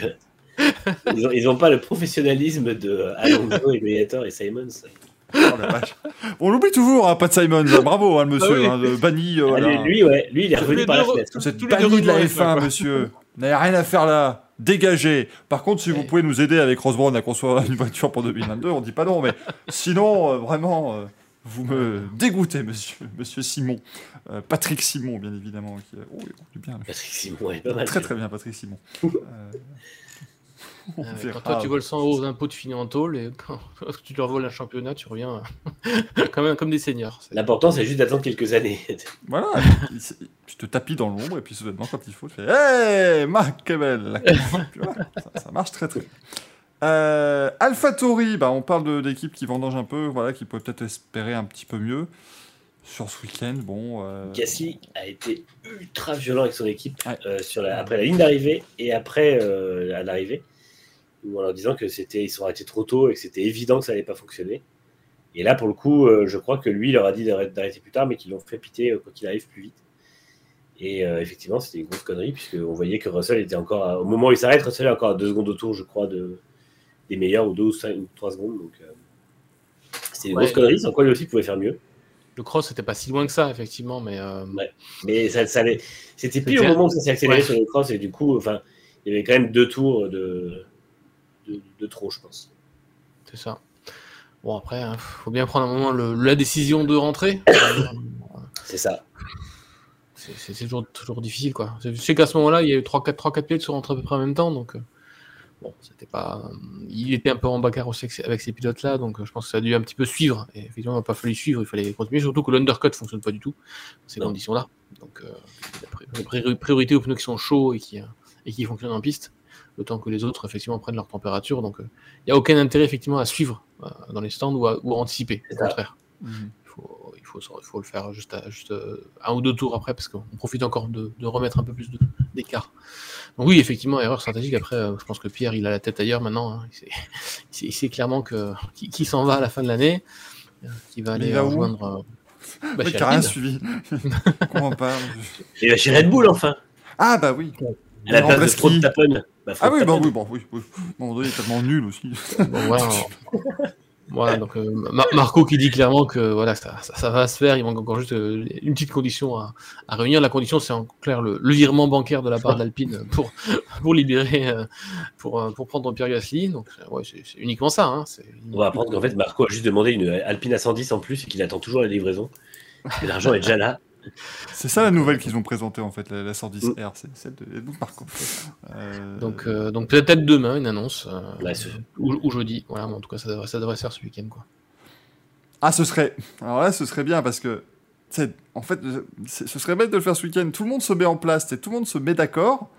ils n'ont pas le professionnalisme de Alonso et Mediator et Simons. Oh, on l'oublie toujours, hein, Pat Simons. Bravo, hein, le monsieur. Ah hein, banni. Euh, ah, lui, ouais, lui, il est revenu par la fenêtre. Vous êtes banni de la F1, monsieur. Vous n'avez rien à faire là dégagé. Par contre, si vous pouvez nous aider avec Rose à construire une voiture pour 2022, on dit pas non, mais sinon, euh, vraiment, euh, vous me dégoûtez, monsieur, monsieur Simon. Euh, Patrick Simon, bien évidemment. Qui, oh, il bien. Patrick Simon, est pas mal. Très, très bien, Patrick Simon. Ah, quand toi tu voles 100 euros d'impôt, tu finis en tôle, et quand tu leur voles un championnat, tu reviens quand même comme des seigneurs. L'important, c'est juste d'attendre quelques années. voilà, tu te tapis dans l'ombre, et puis soudainement, quand il faut, tu fais Hey, Marc Kebel ça, marche très très bien. Euh, Alpha Tori, bah, on parle d'équipes qui vendangent un peu, voilà, qui pourraient peut-être espérer un petit peu mieux sur ce week-end. Bon, euh... Gasly a été ultra violent avec son équipe euh, sur la, après la ligne d'arrivée et après euh, à l'arrivée ou en leur disant que c'était ils sont arrêtés trop tôt et que c'était évident que ça n'allait pas fonctionner. Et là, pour le coup, euh, je crois que lui, il leur a dit d'arrêter plus tard, mais qu'ils l'ont fait piter quoi qu'il arrive plus vite. Et euh, effectivement, c'était une grosse connerie, puisqu'on voyait que Russell était encore, au moment où il s'arrête, Russell est encore à deux secondes autour, je crois, de, des meilleurs, ou deux ou, cinq, ou trois secondes. Donc, euh, c'était une grosse connerie, sans quoi lui aussi pouvait faire mieux. Le cross, c'était pas si loin que ça, effectivement, mais. Ouais. Mais ça, ça c'était pile au moment où ça s'est accéléré sur le cross, et du coup, enfin, il y avait quand même deux tours de, de, trop, je pense. C'est ça. Bon, après, il hein, faut bien prendre un moment la décision de rentrer. c'est ça. C'est toujours, toujours difficile, quoi. Je sais qu'à ce moment-là, il y a eu 3-4 pilotes qui sont rentrés à peu près en même temps, donc euh, bon, c'était pas. Il était un peu en bagarre aussi avec ces pilotes-là, donc euh, je pense que ça a dû un petit peu suivre. Et effectivement, il n'a pas fallu suivre, il fallait continuer, surtout que l'undercut fonctionne pas du tout dans ces conditions-là. Donc, euh, priorité aux pneus qui sont chauds et qui, et qui fonctionnent en piste le temps que les autres effectivement prennent leur température. Donc il euh, n'y a aucun intérêt effectivement à suivre euh, dans les stands ou à, anticiper, au contraire. Mhm. Il, faut, il, faut, il, faut, le faire juste, juste euh, un ou deux tours après parce qu'on profite encore de, remettre un peu plus d'écart. oui, effectivement, erreur stratégique. Après, euh, je pense que Pierre, il a la tête ailleurs maintenant. Hein. Il, sait, clairement que qui, s'en va à la fin de l'année, qui va aller rejoindre. Bah, qui rien suivi. Comment on Il va chez Red Bull enfin. Ah bah oui. À la place de trop de Bah, ah oui, bah oui, bon, oui, oui. Bon, il est tellement nul aussi. Bon, voilà. Voilà, donc euh, Marco qui dit clairement que voilà, ça, ça, va se faire, il manque encore juste euh, une petite condition à, à réunir. La condition, c'est en clair le, le, virement bancaire de la part d'Alpine pour, pour libérer, euh, pour, pour prendre Pierre Gasly. Donc, ouais, c'est uniquement ça. Hein, On va apprendre qu'en fait, Marco a juste demandé une Alpine à 110 en plus et qu'il attend toujours la livraison. L'argent est déjà là. C'est ça la nouvelle qu'ils ont présentée en fait, la, 110R, mm. c'est celle de Marco. Euh... Donc, euh, donc peut-être demain une annonce, euh, ou, jeudi. Voilà, mais en tout cas ça devrait, ça devrait se faire ce week-end quoi. Ah, ce serait. Alors là, ce serait bien parce que, en fait, ce serait bête de le faire ce week-end. Tout le monde se met en place, tout le monde se met d'accord.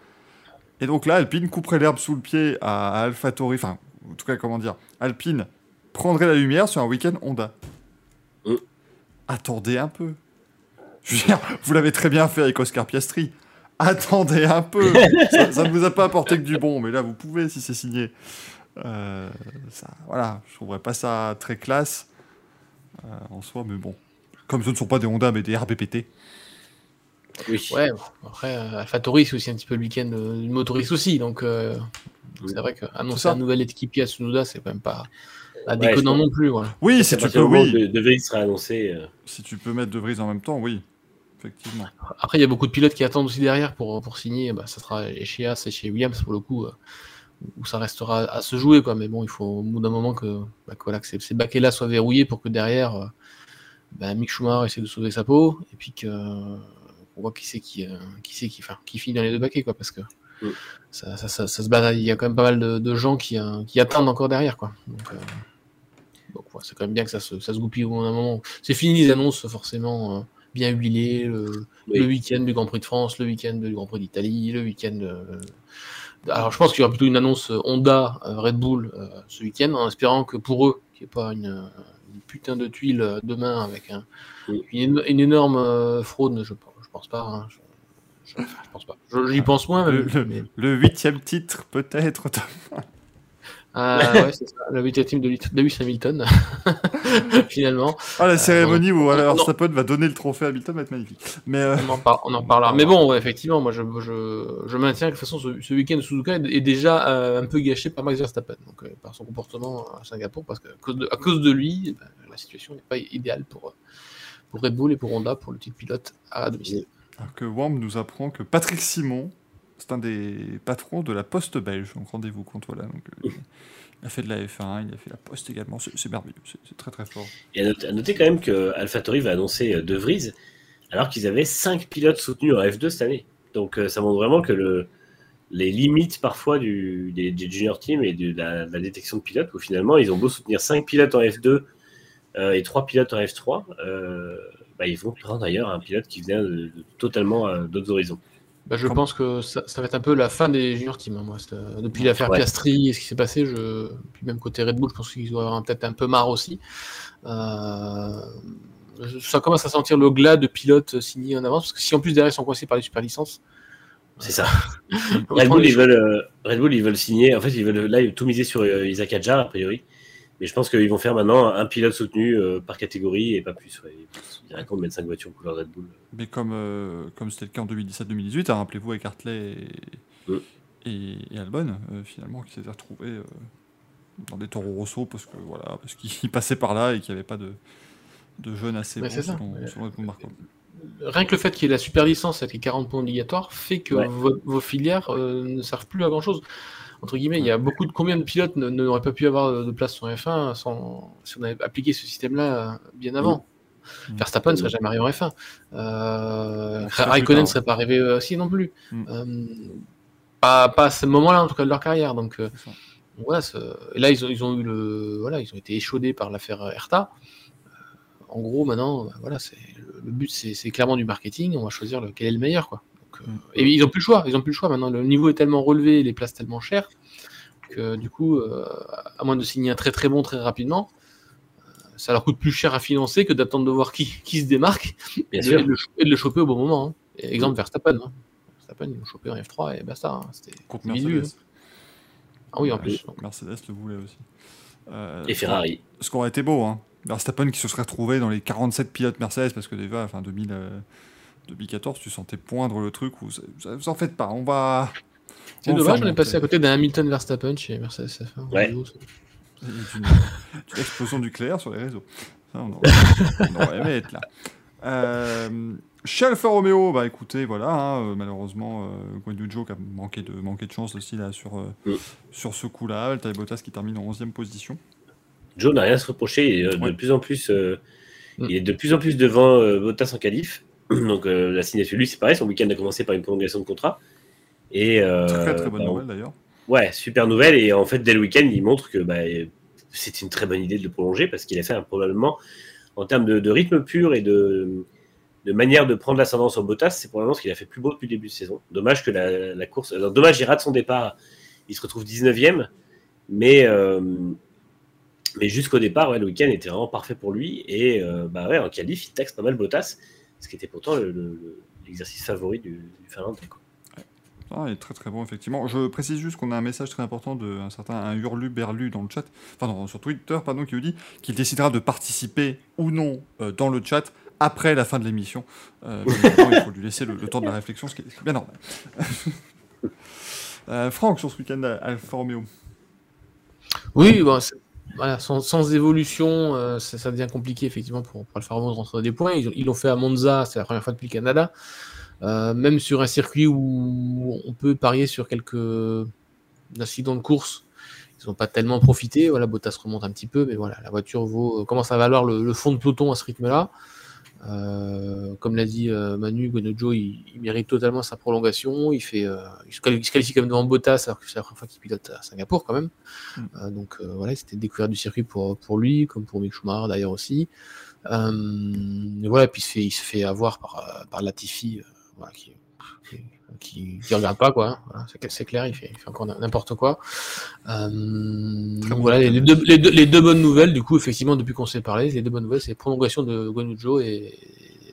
Et donc là, Alpine couperait l'herbe sous le pied à, AlphaTauri. Enfin, en tout cas, comment dire Alpine prendrait la lumière sur un week-end Honda. Mm. Attendez un peu. Je veux dire, vous l'avez très bien fait avec Oscar Piastri. Attendez un peu. ça, ne vous a pas apporté que du bon, mais là, vous pouvez si c'est signé. Euh, ça, voilà, je trouverais pas ça très classe euh, en soi, mais bon. Comme ce ne sont pas des Honda, mais des RBPT. Oui. Ouais, après, euh, AlphaTauri, c'est aussi un petit peu le week-end du motoriste aussi, donc c'est vrai qu'annoncer un nouvel équipier à Sunoda, c'est quand même pas, déconnant non plus. Oui, si tu peux, oui. De, de sera annoncé. Si tu peux mettre De Vries en même temps, oui. Après, il y a beaucoup de pilotes qui attendent aussi derrière pour, pour signer. Bah, ça sera chez As et chez Williams pour le coup, euh, où ça restera à se jouer. Quoi. Mais bon, il faut au bout d'un moment que, bah, que, voilà, que ces, baquets-là soient verrouillés pour que derrière, euh, bah, Mick Schumacher essaie de sauver sa peau et puis que on voit qui c'est qui, euh, qui, c'est qui, qui finit dans les deux baquets. Quoi, parce que mm. ça, ça, ça, se bataille. Il y a quand même pas mal de, de gens qui, qui, attendent encore derrière. Quoi. Donc, donc c'est quand même bien que ça se, ça se goupille au moment. C'est fini les annonces, forcément bien huilé, le, week-end du Grand Prix de France, le week-end du Grand Prix d'Italie, le week-end. Alors je pense qu'il y aura plutôt une annonce Honda euh, Red Bull euh, ce week-end, en espérant que pour eux, qu'il n'y ait pas une, putain de tuile euh, demain avec un, une, énorme fraude, je, je pense pas. Hein, je, pense pas. J'y pense moins. le huitième titre, peut-être. Ah ouais, c'est ça, la team de Lewis Hamilton, finalement. Ah, la cérémonie où alors Verstappen va donner le trophée à Hamilton va être magnifique. Mais euh, on, en on, en parlera. Mais bon, effectivement, moi je, je, je, maintiens que de toute façon ce, ce week-end Suzuka est déjà euh, un peu gâché par Max Verstappen, donc euh, par son comportement à Singapour, parce qu'à cause, de, à cause de lui, eh ben, la situation n'est pas idéale pour, pour Red Bull et pour Honda pour le titre pilote à domicile. Alors que Worm nous apprend que Patrick Simon c'est un des patrons de la Poste belge. Donc rendez-vous compte, voilà. Donc, euh, il a fait de la F1, il a fait la Poste également. C'est merveilleux, c'est très très fort. Et à noter, quand même que AlphaTauri va annoncer euh, De Vries, alors qu'ils avaient 5 pilotes soutenus en F2 cette année. Donc euh, ça montre vraiment que le, les limites parfois du, des, junior teams et de la, détection de pilotes, où finalement ils ont beau soutenir 5 pilotes en F2 et 3 pilotes en F3, bah, ils vont prendre d'ailleurs un pilote qui vient totalement d'autres horizons. Bah, je pense que ça, va être un peu la fin des junior teams. Hein, moi. Depuis l'affaire Piastri et ce qui s'est passé, je... puis même côté Red Bull, je pense qu'ils avoir peut-être un peu marre aussi. Euh... Ça commence à sentir le glas de pilotes signés en avance, parce que si en plus derrière ils sont coincés par les super licences. C'est ça. Red, Bull, ils veulent, euh, Red Bull, ils veulent signer. En fait, ils veulent là tout miser sur euh, Isaac Adjar, a priori. Mais je pense qu'ils vont faire maintenant un pilote soutenu euh, par catégorie et pas plus. Ouais. Il y a de mettre 5 voitures couleur Red Bull. Mais comme euh, comme c'était le cas en 2017-2018, hein, rappelez-vous avec Hartley et, mm. et, Albon, euh, finalement, qui s'étaient retrouvés dans des taureaux Rosso parce que voilà, parce qu'ils passaient par là et qu'il n'y avait pas de, de jeunes assez bons Rien que le fait qu'il y ait la super licence avec les 40 points obligatoires fait que vos, filières ne servent plus à grand chose entre guillemets, il y a beaucoup de combien de pilotes n'auraient pas pu avoir de place sur F1 sans, si on avait appliqué ce système-là bien avant. Mmh. Verstappen ne serait jamais arrivé en F1. Euh, Raikkonen ne serait pas arrivé aussi non plus. Mm. Euh, pas, pas, à ce moment-là, en tout cas, de leur carrière. Donc, euh, voilà, et là, ils ont, ils ont eu le, voilà, ils ont été échaudés par l'affaire Erta. En gros, maintenant, voilà, le, but, c'est clairement du marketing. On va choisir lequel est le meilleur, quoi. Euh, et ils n'ont plus le choix. Ils ont plus le choix maintenant. Le niveau est tellement relevé, les places tellement chères que du coup, euh, à moins de signer un très très bon très rapidement, euh, ça leur coûte plus cher à financer que d'attendre de voir qui, qui se démarque et de, le, choper au bon moment. Hein. Exemple Verstappen. Hein. Verstappen, ils l'ont chopé en F3 et basta. Hein. C'était contre Mercedes. Hein. Ah oui, en plus. Mercedes le voulait aussi. Euh, et Ferrari. Ce qui aurait été beau, hein. Verstappen qui se serait retrouvé dans les 47 pilotes Mercedes, parce que déjà, enfin 2000, 2014, tu sentais poindre le truc, vous, vous en faites pas, on va. C'est dommage, on est passé à côté d'un Hamilton Verstappen chez Mercedes F1. Ouais. Une, explosion nucléaire sur les réseaux. on, aurait, aimé être là. Euh, chez Alfa Romeo, bah écoutez, voilà, hein, euh, malheureusement, euh, Joe qui a manqué de, manqué de chance aussi là, sur, euh, mm. sur ce coup-là. Altaï Bottas qui termine en 11e position. Joe n'a rien à se reprocher. Il est, de plus en plus, mm. il est de plus en plus devant Bottas en qualif. Donc la signature, lui, c'est pareil. Son week-end a commencé par une prolongation de contrat. Et, très très bonne bah, nouvelle d'ailleurs. Ouais, super nouvelle. Et en fait, dès le week-end, il montre que bah, c'est une très bonne idée de le prolonger parce qu'il a fait un, probablement, en termes de, rythme pur et de, manière de prendre l'ascendance au Bottas, c'est probablement ce qu'il a fait plus beau depuis le début de saison. Dommage que la, course. dommage, il rate son départ. Il se retrouve 19e. Mais, euh, mais jusqu'au départ, le week-end était vraiment parfait pour lui. Et euh, bah ouais, en qualif, il taxe pas mal Bottas, ce qui était pourtant l'exercice favori du, du Finlandais. Ah, il est très très bon, effectivement. Je précise juste qu'on a un message très important d'un certain un Hurlu Berlu dans le chat, enfin sur Twitter, pardon, qui nous dit qu'il décidera de participer ou non euh, dans le chat après la fin de l'émission. Euh, il faut lui laisser le, temps de la réflexion, ce qui est, bien normal. euh, Franck, sur ce week-end Alfa Romeo. Oui, bon, sans, évolution, euh, ça, devient compliqué effectivement pour, pour Alfa Romeo de rentrer des points. Ils l'ont fait à Monza, c'est la première fois depuis le Canada. Euh, même sur un circuit où on peut parier sur quelques incidents de course, ils n'ont pas tellement profité. Voilà, Bottas remonte un petit peu, mais voilà, la voiture vaut, commence à valoir le, fond de peloton à ce rythme-là. Euh, comme l'a dit euh, Manu, Guanojo, il, mérite totalement sa prolongation. Il, fait, il, se qualifie, comme devant Bottas, alors que c'est la première fois qu'il pilote à Singapour quand même. Mm. donc voilà, c'était découvert du circuit pour, pour lui, comme pour Mick Schumacher d'ailleurs aussi. voilà, puis il se fait, il se fait avoir par, par Latifi qui, qui, regarde pas quoi. C'est clair, il fait, encore n'importe quoi. Euh, voilà les deux, les, deux, bonnes nouvelles du coup effectivement depuis qu'on s'est parlé, les deux bonnes nouvelles c'est prolongation de Guanujo et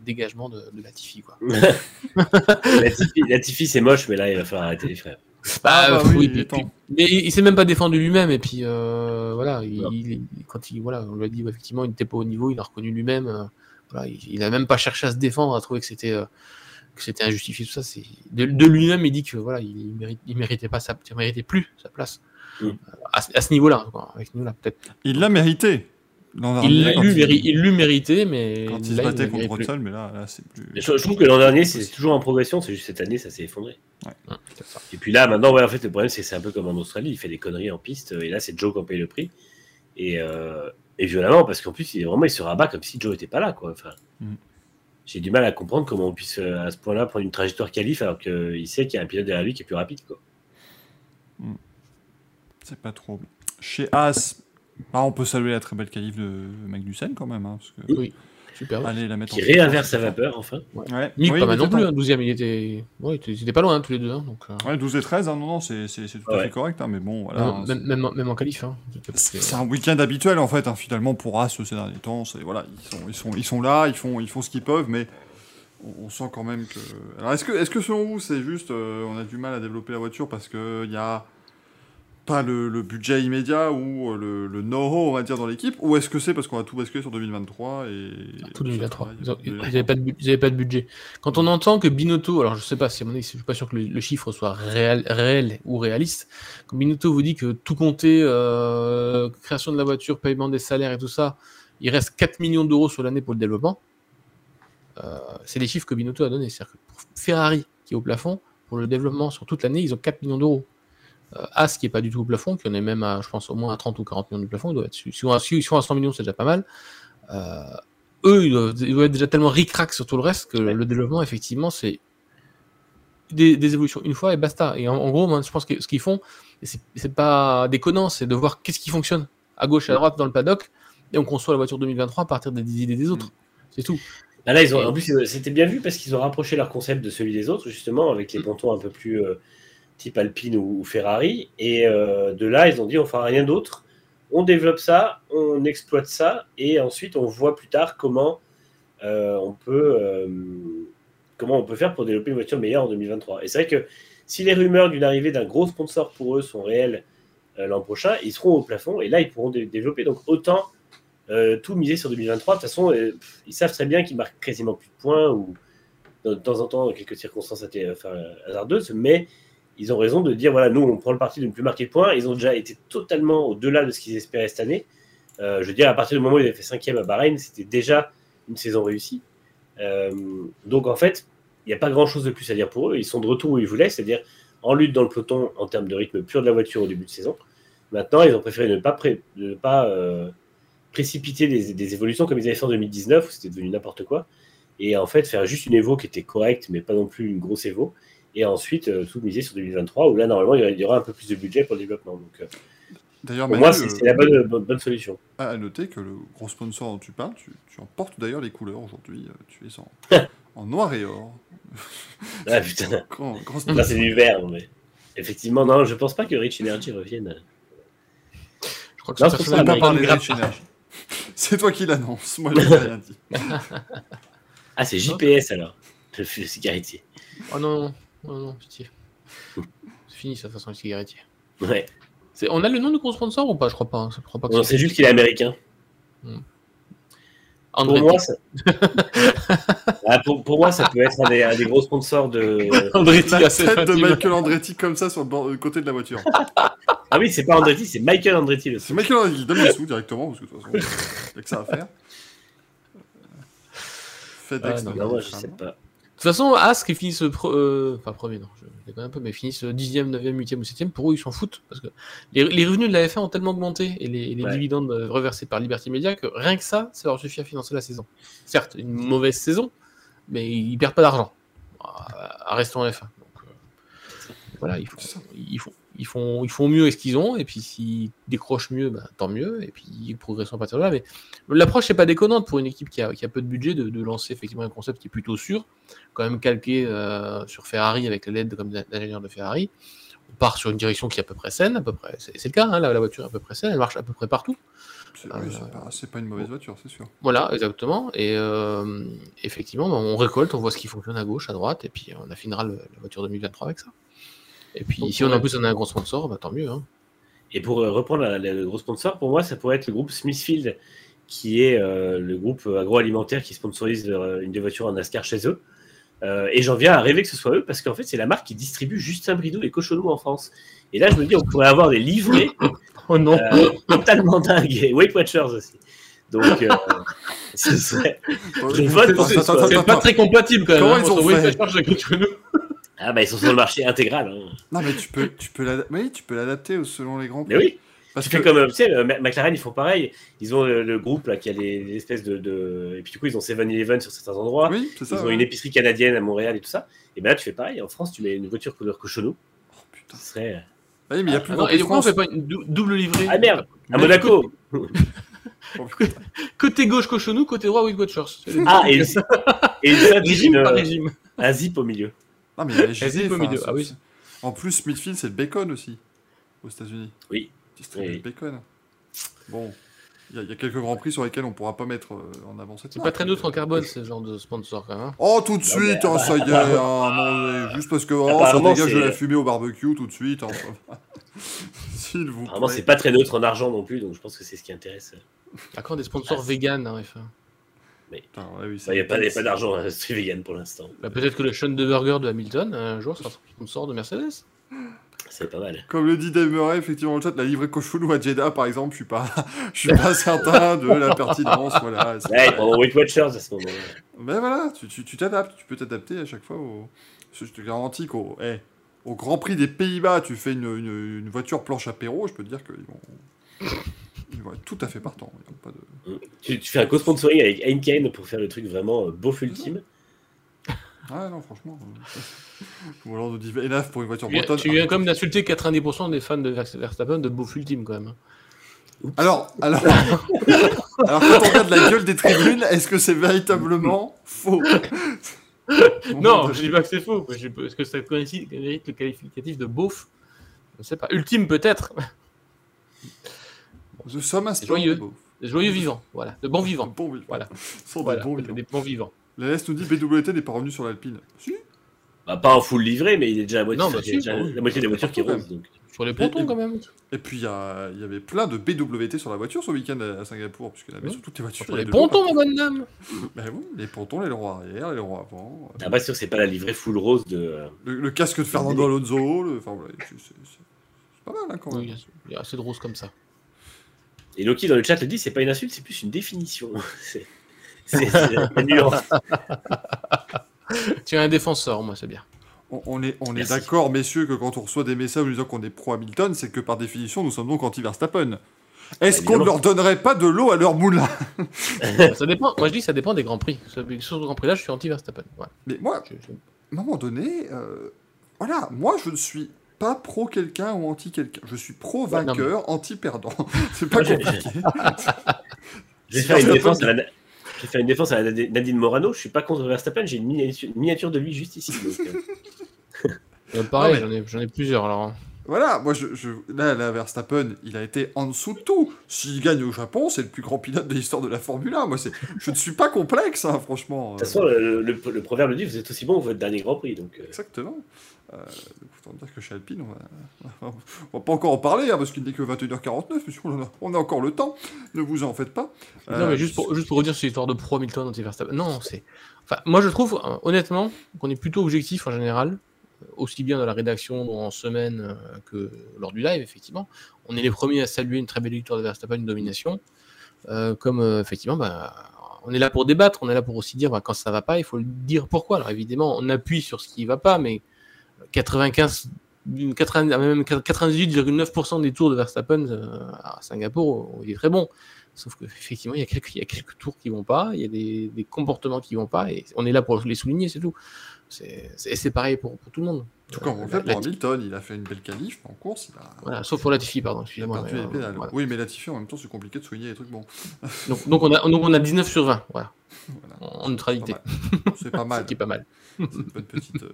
dégagement de, de Latifi quoi. Latifi, c'est moche mais là il va falloir arrêter les frères. Bah, ah, bah oui, mais il, s'est même pas défendu lui-même et puis euh, voilà, il, quand il voilà, on lui a dit effectivement il n'était pas au niveau, il a reconnu lui-même. Euh, voilà, il, n'a même pas cherché à se défendre, à trouver que c'était que c'était injustifié tout ça. C'est de, lui-même, il dit que voilà, il, mérite, il méritait pas sa, il méritait plus sa place mm. euh, à, ce niveau-là, avec nous là peut-être. Il l'a mérité. Il l'eut mérité, mais quand il se battait contre Russell, mais là, là c'est plus. Je, trouve que l'an dernier, c'est toujours en progression. C'est juste cette année, ça s'est effondré. Ouais. Et puis là, maintenant, ouais, en fait, le problème, c'est que c'est un peu comme en Australie. Il fait des conneries en piste, et là, c'est Joe qui en paye le prix. Et, euh, et violemment, parce qu'en plus, il, vraiment, il se rabat comme si Joe n'était pas là, quoi. Enfin, mm j'ai du mal à comprendre comment on puisse euh, à ce point-là prendre une trajectoire qualif alors qu'il sait qu'il y a un pilote derrière lui qui est plus rapide. Quoi. Hmm. C'est pas trop. Chez As, bah, on peut saluer la très belle qualif de Magnussen quand même. Hein, parce que... Oui. Super. Allez, la mettre qui réinverse sa vapeur, enfin. Ouais. Mick, pas mal non plus, 12 e il était... Ouais, ils étaient pas loin, hein, tous les deux. Hein, donc, euh. Ouais, 12 et 13, hein, non, non, c'est tout à fait correct, hein, mais bon, voilà. même, même, même, en qualif. Hein. C'est un week-end habituel, en fait, hein, finalement, pour As ces derniers temps. Voilà, ils sont, ils, sont, ils sont là, ils font, ils font ce qu'ils peuvent, mais on, sent quand même que. Alors, est-ce que, est que selon vous, c'est juste, euh, on a du mal à développer la voiture parce qu'il n'y a pas le, budget immédiat ou euh, le, know-how, on va dire, dans l'équipe Ou est-ce que c'est parce qu'on a tout basculé sur 2023 et. Tout 2023. Ils n'avaient pas, pas, de budget. Quand on entend que Binotto, alors je sais pas, si je suis pas sûr que le, chiffre soit réel, réel, ou réaliste, quand Binotto vous dit que tout compter, euh, création de la voiture, paiement des salaires et tout ça, il reste 4 millions d'euros sur l'année pour le développement. Euh, c'est les chiffres que Binotto a donné. C'est-à-dire que pour Ferrari, qui est au plafond, pour le développement sur toute l'année, ils ont 4 millions d'euros. Euh, As, qui n'est pas du tout au plafond, qui en est même à, je pense, au moins à 30 ou 40 millions de plafond, ils doivent être, si, ils sont à 100 millions, c'est déjà pas mal. Euh, eux, ils doivent, être déjà tellement ric-rac sur tout le reste que le développement, effectivement, c'est des, évolutions une fois et basta. Et en, gros, je pense que ce qu'ils font, c'est pas déconnant, c'est de voir qu'est-ce qui fonctionne à gauche et à droite dans le paddock, et on conçoit la voiture 2023 à partir des idées des autres. Mm. C'est tout. Ah, là, ils ont, en plus, c'était bien vu parce qu'ils ont rapproché leur concept de celui des autres, justement, avec les mm. pontons un peu plus euh, type Alpine ou, Ferrari. Et euh, de là, ils ont dit on fera rien d'autre. On développe ça, on exploite ça, et ensuite on voit plus tard comment euh, on peut comment on peut faire pour développer une voiture meilleure en 2023. Et c'est vrai que si les rumeurs d'une arrivée d'un gros sponsor pour eux sont réelles euh, l'an prochain, ils seront au plafond et là, ils pourront développer. Donc, autant euh, tout miser sur 2023. De toute façon, euh, ils savent très bien qu'ils marquent quasiment plus de points ou de temps en temps, dans quelques circonstances hasardeuses, mais ils ont raison de dire voilà, nous, on prend le parti de ne plus marquer de points. Ils ont déjà été totalement au-delà de ce qu'ils espéraient cette année. je veux dire, à partir du moment où ils avaient fait cinquième à Bahreïn, c'était déjà une saison réussie. donc, en fait, il n'y a pas grand-chose de plus à dire pour eux. Ils sont de retour où ils voulaient, c'est-à-dire en lutte dans le peloton en termes de rythme pur de la voiture au début de saison. Maintenant, ils ont préféré ne pas, ne pas euh, précipiter des, évolutions comme ils avaient fait en 2019, où c'était devenu n'importe quoi, et en fait faire juste une Evo qui était correcte, mais pas non plus une grosse Evo, et ensuite euh, tout miser sur 2023, où là, normalement, il y aura un peu plus de budget pour le développement. Donc, euh, D'ailleurs, pour moi, c'est la bonne, bonne, solution. À noter que le gros sponsor dont tu parles, tu, tu en portes d'ailleurs les couleurs aujourd'hui. Tu es en, en noir et or. Ah putain. Là, c'est du vert, mais. Effectivement, non, je pense pas que Rich Energy revienne. Je crois que c'est ça pas parler de Rich Energy. C'est toi qui l'annonce, moi je n'ai rien dit. ah, c'est JPS alors, le cigarettier. Oh non, non, non, pitié. C'est fini ça, de toute façon, le cigarettier. Ouais. On a le nom du gros sponsor ou pas? Je crois pas. Hein. Je crois pas non, c'est juste qu'il est américain. Hmm. Pour moi, ça... Ah, pour, moi, ça peut être un des, gros sponsors de. Andretti, la tête de Michael Andretti comme ça sur le côté de la voiture. ah oui, c'est pas Andretti, c'est Michael Andretti. C'est Michael Andretti, il donne les sous directement parce que de toute façon, il n'y a que ça à faire. FedEx. Ah, non, moi, je sais pas. De toute façon, As qui finissent euh, enfin premier non, je déconne un peu, mais finissent 10e, 9e, 8e ou 7e, pour eux ils s'en foutent parce que les, revenus de la F1 ont tellement augmenté et les, dividendes euh, reversés par Liberty Media que rien que ça, ça leur suffit à financer la saison. Certes, une mauvaise saison, mais ils perdent pas d'argent à rester en F1. Donc, euh, voilà, il faut, il faut, ils font, ils font mieux avec ce qu'ils ont, et puis s'ils décrochent mieux, bah, tant mieux, et puis ils progressent à partir de là. Mais l'approche n'est pas déconnante pour une équipe qui a, qui a peu de budget de, lancer effectivement un concept qui est plutôt sûr, quand même calqué euh, sur Ferrari avec l'aide comme d'ingénieur de Ferrari. On part sur une direction qui est à peu près saine, à peu près. C'est le cas, hein, la, voiture est à peu près saine, elle marche à peu près partout. C'est pas, pas, une mauvaise voiture, c'est sûr. Voilà, exactement. Et euh, effectivement, bah, on récolte, on voit ce qui fonctionne à gauche, à droite, et puis on affinera la voiture 2023 avec ça. Et puis, si on en plus on a un gros sponsor, bah, tant mieux. Hein. Et pour euh, reprendre le gros sponsor, pour moi, ça pourrait être le groupe Smithfield, qui est euh, le groupe agroalimentaire qui sponsorise une des voitures en NASCAR chez eux. Euh, et j'en viens à rêver que ce soit eux, parce qu'en fait, c'est la marque qui distribue Justin Bridou et Cochonou en France. Et là, je me dis, on pourrait avoir des livrets oh non. totalement dingues. Et Weight Watchers aussi. Donc, ce serait. C'est pas très compatible quand même. Comment hein, ils ont Weight Watchers ah bah ils sont sur le marché intégral. Hein. Non mais tu peux, tu peux l'adapter selon les grands prix. Mais oui. Parce tu que... fais comme, tu sais, McLaren, ils font pareil. Ils ont le, groupe là, qui a les, espèces de, Et puis du coup, ils ont 7-Eleven sur certains endroits. Oui, ça, ils ont une épicerie canadienne à Montréal et tout ça. Et ben là, tu fais pareil. En France, tu mets une voiture couleur cochonou. Oh putain. Ce serait. Oui, mais il y a plus ah, Et pourquoi on fait pas une double livrée Ah merde À Monaco oh, Côté gauche cochonou, côté droit Weight Watchers. Ah, et, et ça, régime par régime. Un zip au milieu. Non, mais il y a Ah, oui. En plus, Smithfield, c'est le bacon aussi, aux États-Unis. Oui. Distribue le bacon. Bon, il y, a quelques grands prix sur lesquels on pourra pas mettre euh, en avant cette C'est pas très neutre en carbone, ce genre de sponsor, quand même. Hein. Oh, tout de suite, hein, ça y est, hein, juste parce que oh, ça dégage de la fumée au barbecue, tout de suite. S'il vous plaît. c'est pas très neutre en argent non plus, donc je pense que c'est ce qui intéresse. D'accord, des sponsors ah, vegan, hein, F1 mais il n'y a pas, pas d'argent à vegan pour l'instant. Bah, peut-être que le Sean de Burger de Hamilton, un jour, sera sponsor de Mercedes. C'est pas mal. Comme le dit Dave Murray, effectivement, le chat, la livrée Cochonou à Jeddah, par exemple, je suis pas, je suis pas certain de la pertinence. Voilà, ouais, pendant Weight Watchers à ce moment-là. Mais voilà, tu t'adaptes, tu, peux t'adapter à chaque fois. Au... Je te garantis qu'au hey, au Grand Prix des Pays-Bas, tu fais une, une, une, voiture planche apéro, je peux te dire qu'ils vont être tout à fait partant. Pas de... tu, fais un co-sponsoring avec Heineken pour faire le truc vraiment euh, beauf ultime? Ah non, franchement. Ou alors nous dit Enaf pour une voiture bretonne. Tu viens quand même d'insulter 90% des fans de Verstappen de beauf ultime quand même. Alors, alors, alors, quand on regarde la gueule des tribunes, est-ce que c'est véritablement faux? Non, je dis pas que c'est faux. Est-ce que ça mérite le qualificatif de beauf? Je ne sais pas. Ultime peut-être. The Somme joyeux, joyeux vivants, voilà, de bons vivants. Bon Voilà, sont des bons vivants. L'AS nous dit BWT n'est pas revenu sur l'Alpine. Si bah, pas en full livré, mais il est déjà à moitié, non, bah, déjà, la moitié des voitures qui roulent. Donc. Sur les pontons, quand même. Et puis, il y, y, avait plein de BWT sur la voiture ce week-end à Singapour, puisqu'il y avait sur toutes les voitures. Sur les pontons, ma bonne dame Ben oui, les pontons, les roues arrière, les roues avant. Ah, bah, sûr, c'est pas la livrée full rose de. Le, casque de Fernando Alonso, le... enfin, voilà, c'est pas mal, hein, quand même. il y a assez de rose comme ça. Et Loki dans le chat le dit, c'est pas une insulte, c'est plus une définition. c'est la nuance. tu es un défenseur, moi, c'est bien. On, est, on est d'accord, messieurs, que quand on reçoit des messages nous disant qu'on est pro Hamilton, c'est que par définition, nous sommes donc anti-Verstappen. Est-ce qu'on ne leur donnerait pas de l'eau à leur moulin? Ça dépend. Moi, je dis que ça dépend des grands prix. Sur ce grand prix-là, je suis anti-Verstappen. Mais moi, à un moment donné, euh, voilà, moi, je ne suis pas pro quelqu'un ou anti quelqu'un. Je suis pro vainqueur, anti perdant. c'est pas compliqué. J'ai fait une défense à la, j'ai fait une défense à Nadine Morano. Je suis pas contre Verstappen. J'ai une miniature, de lui juste ici. Euh. Euh, pareil, j'en ai, plusieurs alors. Voilà, moi, je, là, la Verstappen, il a été en dessous de tout. S'il gagne au Japon, c'est le plus grand pilote de l'histoire de la Formule 1. Moi, je ne suis pas complexe, hein, franchement. De toute façon, le, le, proverbe dit vous êtes aussi bon que votre dernier Grand Prix. Donc, euh. Euh, dire que chez Alpine, on va, va pas encore en parler, hein, parce qu'il n'est que 21h49, mais on a, on a, encore le temps, ne vous en faites pas. non, mais juste pour, juste pour revenir sur l'histoire de Pro Hamilton anti-Verstappen, non, c'est. Enfin, moi je trouve, honnêtement, qu'on est plutôt objectif en général, aussi bien dans la rédaction en semaine euh, que lors du live, effectivement. On est les premiers à saluer une très belle victoire de Verstappen, une domination. Euh, comme euh, effectivement, bah, on est là pour débattre, on est là pour aussi dire bah, quand ça va pas, il faut le dire pourquoi. Alors évidemment, on appuie sur ce qui va pas, mais 95, 98,9% des tours de Verstappen euh, à Singapour, il est très bon. Sauf qu'effectivement, il, y a quelques, il y a quelques tours qui vont pas, il y a des, des, comportements qui vont pas, et on est là pour les souligner, c'est tout. C'est pareil pour, pour, tout le monde. Tout comme on fait pour Hamilton, il a fait une belle qualif en course. Il a... Voilà, sauf pour Latifi, pardon. Excusez-moi. Oui, mais Latifi, en même temps, c'est compliqué de souligner les trucs bons. donc, donc, on a, donc on a 19 sur 20, voilà. voilà. En neutralité. C'est pas mal. C'est pas mal. C'est une bonne petite. Euh,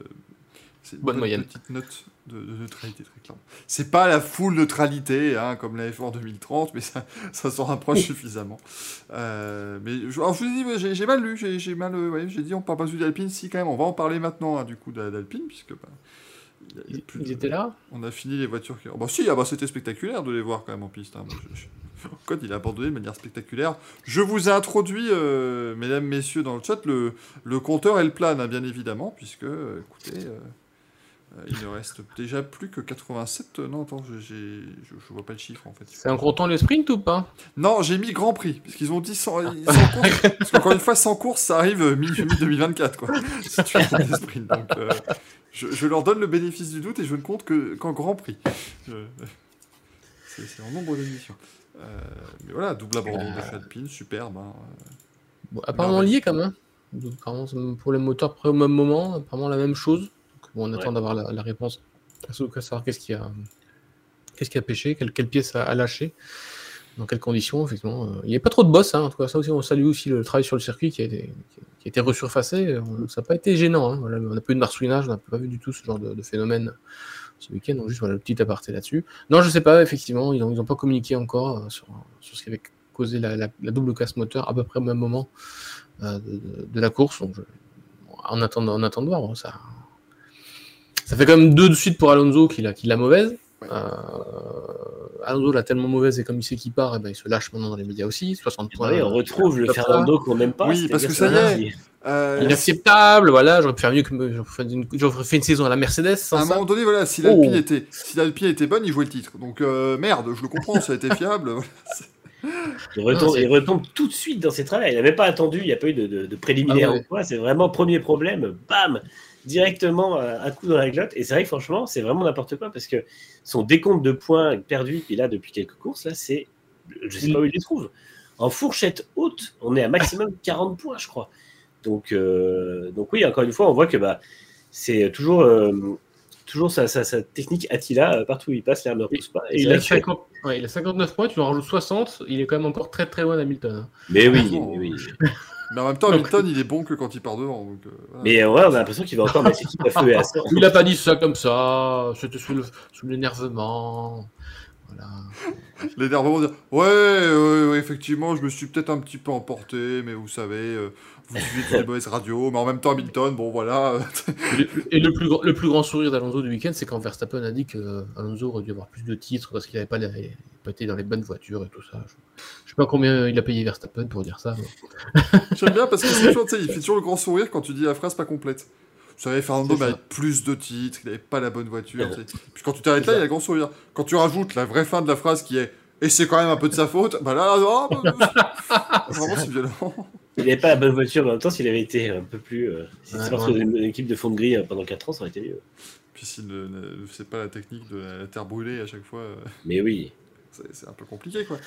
c'est une bonne, moyenne. petite note de, neutralité très clairement. C'est pas la full neutralité, hein, comme la F1 2030, mais ça, ça s'en rapproche suffisamment. Euh, mais je, alors, je vous dis, j'ai mal lu, j'ai mal, euh, ouais, j'ai dit on parle pas d'Alpine, si quand même, on va en parler maintenant hein, du coup d'Alpine, puisque bah, ils, étaient là? On a fini les voitures qui. Bah si, ah, bah, c'était spectaculaire de les voir quand même en piste. Hein. Code, il a abandonné de manière spectaculaire. Je vous ai introduit, euh, mesdames, messieurs, dans le chat, le, le compteur et le plan, hein, bien évidemment, puisque, écoutez, euh, il ne reste déjà plus que 87. Non, attends, je, je vois pas le chiffre en fait. C'est un comptant le sprint ou pas? Non, j'ai mis Grand Prix, parce qu'ils ont dit 100, courses. Parce qu'encore une fois, 100 courses, ça arrive mi-2024, quoi. si tu fais des sprints. Donc, euh, je, leur donne le bénéfice du doute et je ne compte qu'en Grand Prix. C'est en nombre d'émissions. Euh, mais voilà, double abandon de Alpine, superbe. Hein. Bon, apparemment lié quand même. pour les moteurs, au même moment, apparemment la même chose on attend d'avoir la, réponse. À savoir qu'est-ce qui a, qu'est-ce qui a pêché, quelle, pièce a, lâché, dans quelles conditions, effectivement. Euh, il n'y a pas trop de boss, hein, en tout cas, ça aussi, on salue aussi le travail sur le circuit qui a été, qui a été resurfacé. Ça n'a pas été gênant. Hein. on n'a pas eu de marsouinage, on n'a pas vu du tout ce genre de, phénomène ce week-end. Donc, juste voilà, le petit aparté là-dessus. Non, je ne sais pas, effectivement, ils n'ont ils ont pas communiqué encore euh, sur, sur, ce qui avait causé la, double casse moteur à peu près au même moment euh, de, la course. Donc, on, attend, on attend de voir. ça, ça fait quand même deux de suite pour Alonso qui l'a mauvaise. Euh, Alonso l'a tellement mauvaise et comme il sait qu'il part, et eh ben, il se lâche maintenant dans les médias aussi. 60 points. Oui, on retrouve le Fernando qu'on n'aime pas. Oui, parce que ça y est. Euh, Inacceptable, voilà, j'aurais pu faire mieux que j'aurais fait une saison à la Mercedes. à un moment donné, voilà, si l'Alpine oh. était, si était bonne, il jouait le titre. Donc euh, merde, je le comprends, ça a été fiable. il, retombe, tout de suite dans ses travaux. Il n'avait pas attendu, il n'y a pas eu de, de, préliminaire ah ou quoi. C'est vraiment premier problème. Bam directement un coup dans la glotte. Et c'est vrai que franchement, c'est vraiment n'importe quoi parce que son décompte de points perdus qu'il a depuis quelques courses, là, c'est. Je sais pas où il les trouve. En fourchette haute, on est à maximum 40 points, je crois. Donc, euh, donc oui, encore une fois, on voit que bah, c'est toujours, euh, toujours sa, sa, technique Attila, euh, partout où il passe, l'air ne repousse pas. Et il, a 59 points, tu en rajoutes 60, il est quand même encore très très loin d'Hamilton. Hein. Mais oui, mais oui. Mais en même temps, Hamilton, il est bon que quand il part devant. Donc, euh, Mais ouais, on a l'impression qu'il va encore mettre l'équipe à feu et à Il a pas dit ça comme ça, c'était sous l'énervement. Voilà. L'énervement, dire ouais, ouais, effectivement, je me suis peut-être un petit peu emporté, mais vous savez, euh, vous suivez les mauvaises radios, mais en même temps, Hamilton, bon voilà. et le, plus, le plus grand sourire d'Alonso du week-end, c'est quand Verstappen a dit qu'Alonso aurait dû avoir plus de titres parce qu'il n'avait pas, pas, été dans les bonnes voitures et tout ça. Je, sais pas combien il a payé Verstappen pour dire ça. J'aime bien parce que c'est toujours, il fait toujours le grand sourire quand tu dis la phrase pas complète. Vous savez, Fernando avait plus de titres, il n'avait pas la bonne voiture. Puis quand tu t'arrêtes là, il y a le grand sourire. Quand tu rajoutes la vraie fin de la phrase qui est et c'est quand même un peu de sa faute, bah là, oh, bah, vraiment, c'est violent. Il n'avait pas la bonne voiture, mais en même temps, s'il avait été un peu plus. Euh, si c'était parce une équipe de fond de grille euh, pendant 4 ans, ça aurait été mieux. Puis s'il ne, faisait pas la technique de la terre brûlée à chaque fois. Euh, mais oui. C'est un peu compliqué, quoi.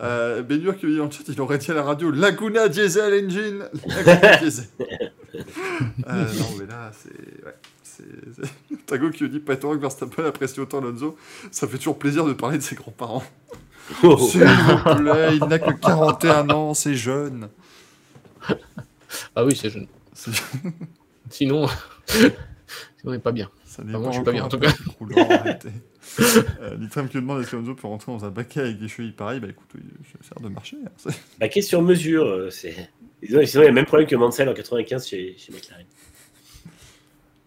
Euh, Bénur qui dit en chat, il aurait dit à la radio Laguna Diesel Engine Laguna Diesel. euh, non, mais là, c'est. Ouais. Tago qui dit pas étonnant que Verstappen apprécie autant Alonso. Ça fait toujours plaisir de parler de ses grands-parents. Oh. S'il vous plaît, il n'a que 41 ans, c'est jeune. Ah oui, c'est jeune. Sinon, sinon, on n'est pas bien. Ça n'est je suis pas bien en tout cas. euh, Litram qui demande est-ce qu'Alonso peut rentrer dans un baquet avec des chevilles pareilles Bah écoute, ça a l'air de marcher. Hein, baquet sur mesure, euh, c'est. Sinon, il y a le même problème que Mansell en 95 chez, chez McLaren.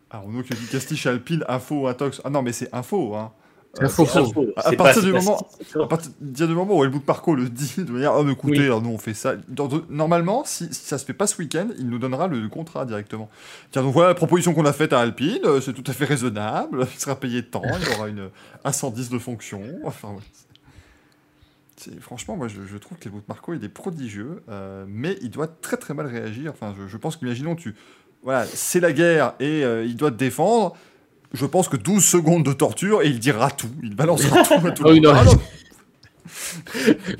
Ah, Renault qui dit Castille Alpine, info Atox. Ah non, mais c'est info, hein. C'est faux. À, partir du moment, à partir du moment où El Parco le dit de manière, oh, écoutez, nous on fait ça. normalement, si, si, ça se fait pas ce week-end, il nous donnera le contrat directement. Tiens, donc voilà la proposition qu'on a faite à Alpine, euh, c'est tout à fait raisonnable, il sera payé de temps, il aura une A110 de fonction. Enfin, franchement, moi je, trouve que El Marco il est prodigieux, euh, mais il doit très très mal réagir. Enfin, je, je pense qu'imaginons, tu. Voilà, c'est la guerre et euh, il doit te défendre je pense que 12 secondes de torture et il dira tout. Il balancera tout à tout le monde. Ah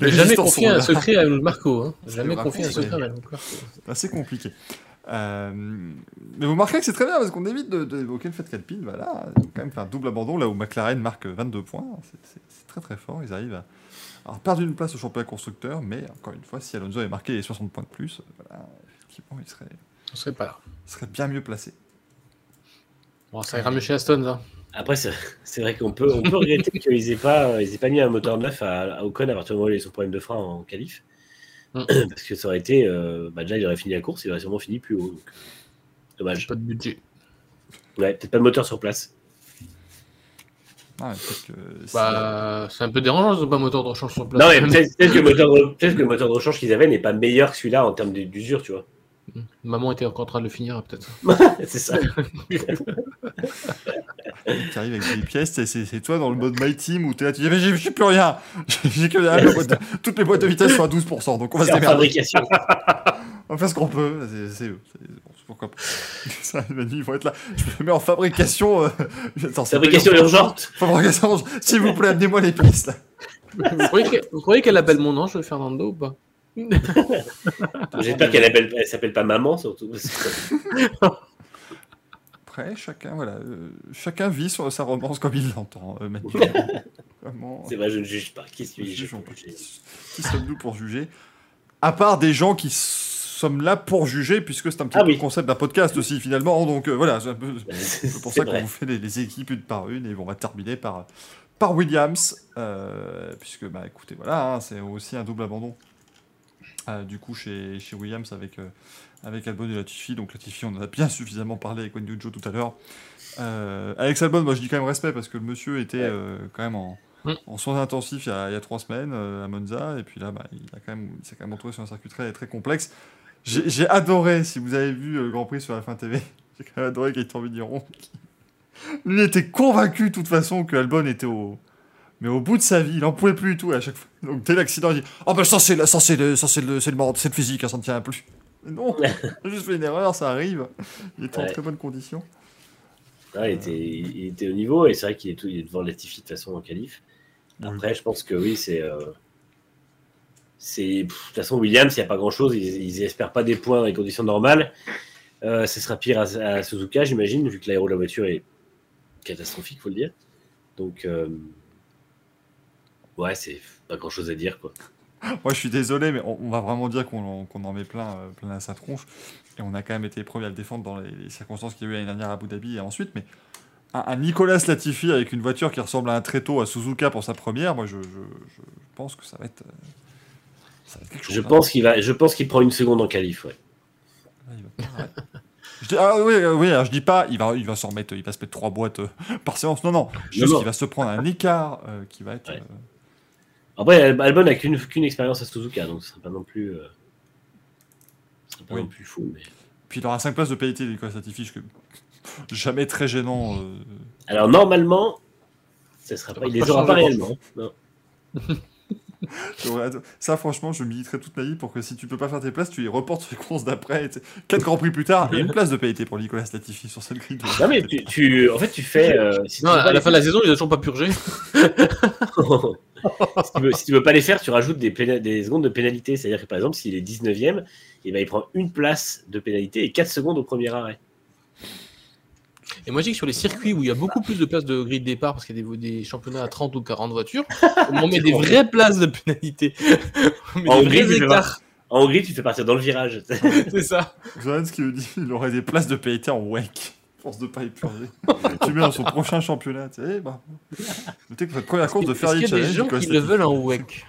jamais confié un secret à Marco. Hein. Jamais confié un secret à Marco. C'est compliqué. Euh, mais vous remarquez que c'est très bien parce qu'on évite d'évoquer le fait qu'Alpine, voilà, quand même fait un double abandon là où McLaren marque 22 points. C'est très très fort. Ils arrivent à perdre une place au championnat constructeur, mais encore une fois, si Alonso avait marqué les 60 points de plus, voilà, effectivement, il serait, On serait, pas là. Il serait bien mieux placé. Bon, ça ira mieux chez Aston, ça. Après, c'est vrai qu'on peut, on peut regretter qu'ils n'aient pas, ils aient pas mis un moteur neuf à, Ocon à partir du moment où il a son problème de frein en qualif. Mm. Parce que ça aurait été. Euh, bah déjà, il aurait fini la course, il aurait sûrement fini plus haut. Donc, dommage. Pas de budget. Ouais, peut-être pas de moteur sur place. Ah, bah, c'est un peu dérangeant, ils pas moteur de rechange sur place. Non, mais peut-être que, peut que, le moteur de rechange qu'ils avaient n'est pas meilleur que celui-là en termes d'usure, tu vois. Maman était encore en train de le finir, peut-être. c'est ça. tu arrives avec des pièces, c'est toi dans le mode My Team où tu es là, tu dis, mais j'ai plus rien. J'ai que toutes les boîtes de vitesse sont à 12%, donc on va se démerder. on fait ce qu'on peut. C'est. Pourquoi pas ça, Ils vont être là. Je me mets en fabrication. Euh... Attends, fabrication urgente. Fabrication S'il vous plaît, amenez-moi les pièces. Là. Vous croyez qu'elle appelle mon ange, Fernando, ou pas? J'espère qu'elle s'appelle pas maman surtout. Après, chacun, voilà, euh, chacun vit sur sa romance comme il l'entend. Euh, c'est vrai, je ne juge pas. Qui suis-je Qui sommes-nous pour juger? À part des gens qui sommes là pour juger, puisque c'est un petit ah peu le concept d'un podcast aussi, finalement. Donc euh, voilà, c'est pour ça qu'on vous fait les, équipes une par une, et on va terminer par, par Williams, puisque, bah écoutez, voilà, hein, c'est aussi un double abandon euh, du coup chez, chez Williams avec, euh, avec Albon et Latifi. Donc Latifi, on en a bien suffisamment parlé avec Wendy Joe tout à l'heure. Euh, Alex Albon, moi je dis quand même respect parce que le monsieur était quand même en, mm. en soins intensifs il y, a, il y, a, trois semaines à Monza. Et puis là, bah, il, a quand même, s'est quand même retrouvé sur un circuit très, très complexe. J'ai adoré, si vous avez vu le Grand Prix sur la fin TV, j'ai quand même adoré Gaëtan Vigneron. Lui était convaincu de toute façon que Albon était au, mais au bout de sa vie, il en pouvait plus du tout à chaque fois. Donc dès l'accident, il dit Oh ben ça c'est ça c'est le ça c'est le c'est le, c'est le physique, hein, ça ne tient plus. Non, j'ai juste fait une erreur, ça arrive. Il était en très bonne condition. Ah, il, était, il, était, au niveau et c'est vrai qu'il est, tout, il est devant Latifi de façon en qualif. Après, je pense que oui, c'est. Euh, c'est de toute façon, Williams, il n'y a pas grand chose. Ils n'espèrent pas des points dans les conditions normales. Euh, ce sera pire à, Suzuka, j'imagine, vu que l'aéro de la voiture est catastrophique, faut le dire. Donc. Euh, ouais, c'est pas grand chose à dire, quoi. Moi, je suis désolé, mais on, va vraiment dire qu'on en met plein, euh, plein à sa tronche. Et on a quand même été premier à le défendre dans les, circonstances qu'il y a eu l'année dernière à Abu Dhabi et ensuite. Mais un, Nicolas Latifi avec une voiture qui ressemble à un tréteau à Suzuka pour sa première, moi je, pense que ça va être, ça va être quelque chose. Je pense qu'il va, je pense qu'il prend une seconde en qualif, ouais. Je dis, ah oui, oui je dis pas, il va, il va s'en remettre, il va se mettre trois boîtes par séance. Non, non, juste qu'il va se prendre un écart qui va être. Après, Albon n'a qu'une expérience à Suzuka, donc ce serait pas non plus. Euh... pas non plus fou. Mais... Puis il aura 5 places de pénalité, Nicolas Satifi, que jamais très gênant. Euh. Alors normalement, ça sera pas, il les aura pas réellement. Non. Ça, franchement, je militerai toute ma vie pour que si tu peux pas faire tes places, tu les reportes sur les courses d'après. 4 grands prix plus tard, il y a une place de pénalité pour Nicolas Latifi sur cette grille. Non, mais tu, en fait, tu fais. Euh, non, à la fin de la saison, il a toujours pas purgé. si, tu veux, si tu veux pas les faire, tu rajoutes des, des secondes de pénalité. C'est-à-dire que par exemple, s'il est 19ème, eh ben, il prend une place de pénalité et 4 secondes au premier arrêt. Et moi, je dis que sur les circuits où il y a beaucoup plus de places de grille de départ, parce qu'il y a des, championnats à 30 ou 40 voitures, on met des vraies places de pénalité. en, Hongrie, en Hongrie, tu fais partir dans le virage. C'est ça. ce qui veut dire il aurait des places de pénalité en WEC. Force de pas épurger. tu mets dans son prochain championnat. Tu sais, bah. que votre première course de faire Challenge. Il y a des gens qui le veulent en WEC.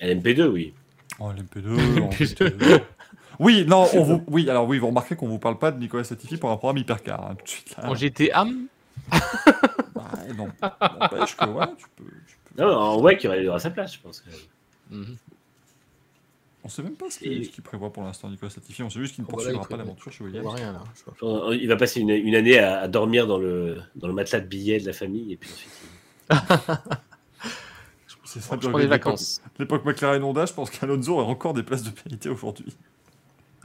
LMP2, oui. Oh, LMP2. Oui, non, on vous... oui, alors oui, vous remarquez qu'on vous parle pas de Nicolas Satifi pour un programme hypercar, hein, tout de suite. Là. En GT-AM bah, Non, n'empêche que, ouais, tu peux... Tu peux... Non, en WEC, il aura sa place, je pense. Mm -hmm. On sait même pas ce qu'il prévoit pour l'instant, Nicolas Satifi. On sait juste qu'il ne oh, poursuivra pas l'aventure chez Williams. Rien, là, il va passer une, une année à, à, dormir dans le, dans le matelas de billets de la famille, et puis ensuite... C'est ça, les vacances. L'époque McLaren Honda, je pense qu'Alonso a encore des places de pénalité aujourd'hui.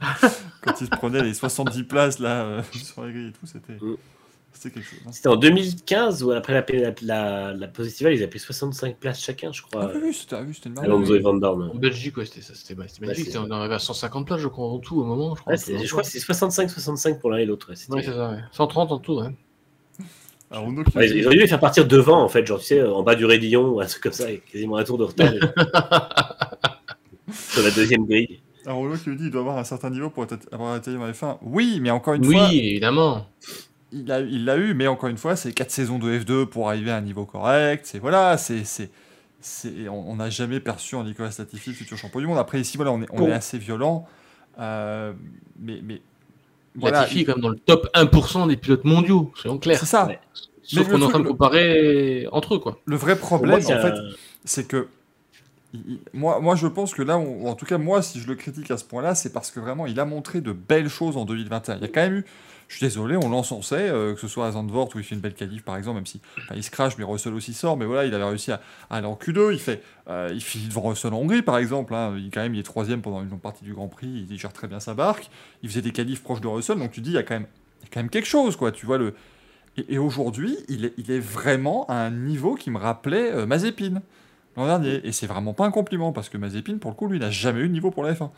Quand il se prenait les 70 places là euh, sur la grille et tout, c'était. C'était quelque chose. Hein. C'était en 2015 ou après la, la, la, Positiva, ils avaient pris 65 places chacun, je crois. Ah oui, c'était une marque. Alonso et Van Dorn. En Belgique, ouais, c'était ça. C'était magnifique. on arrivait à 150 places, je crois, en tout au moment. Je crois, je crois que c'est 65-65 pour l'un et l'autre. Ouais, c'est ça, ouais. 130 en tout, ouais. Alors, ouais, ils auraient dû les faire partir devant, en fait, genre, tu sais, en bas du Rédillon ou un truc comme ça, quasiment un tour de retard. sur la deuxième grille. Un Renault qui lui dit qu'il doit avoir un certain niveau pour être, avoir atterri en F1. Oui, mais encore une fois. Oui, évidemment. Il l'a il eu, mais encore une fois, c'est 4 saisons de F2 pour arriver à un niveau correct. C'est voilà, c'est. On n'a jamais perçu en Nicolas Latifi futur champion du monde. Après, ici, voilà, on est, on est assez violent. Euh, mais, mais voilà, Latifi est quand même dans le top 1% des pilotes mondiaux, soyons clairs. C'est ça. Sauf qu'on est en train de comparer entre eux. Quoi. Le vrai problème, en fait, c'est que moi, moi, je pense que là, en tout cas, moi, si je le critique à ce point-là, c'est parce que vraiment, il a montré de belles choses en 2021. Il y a quand même eu, je suis désolé, on l'encensait, euh, que ce soit à Zandvoort où il fait une belle qualif, par exemple, même si il se crache, mais Russell aussi sort, mais voilà, il avait réussi à, aller en Q2. Il fait, euh, il finit devant Russell en Hongrie, par exemple. Hein. il, quand même, il est troisième pendant une longue partie du Grand Prix. Il gère très bien sa barque. Il faisait des qualifs proches de Russell, donc tu dis, il y a quand même, il quelque chose, quoi. Tu vois le. Et, aujourd'hui, il est, il est vraiment à un niveau qui me rappelait euh, Mazepin l'an dernier. Et c'est vraiment pas un compliment, parce que Mazepin, pour le coup, lui, n'a jamais eu de niveau pour la F1.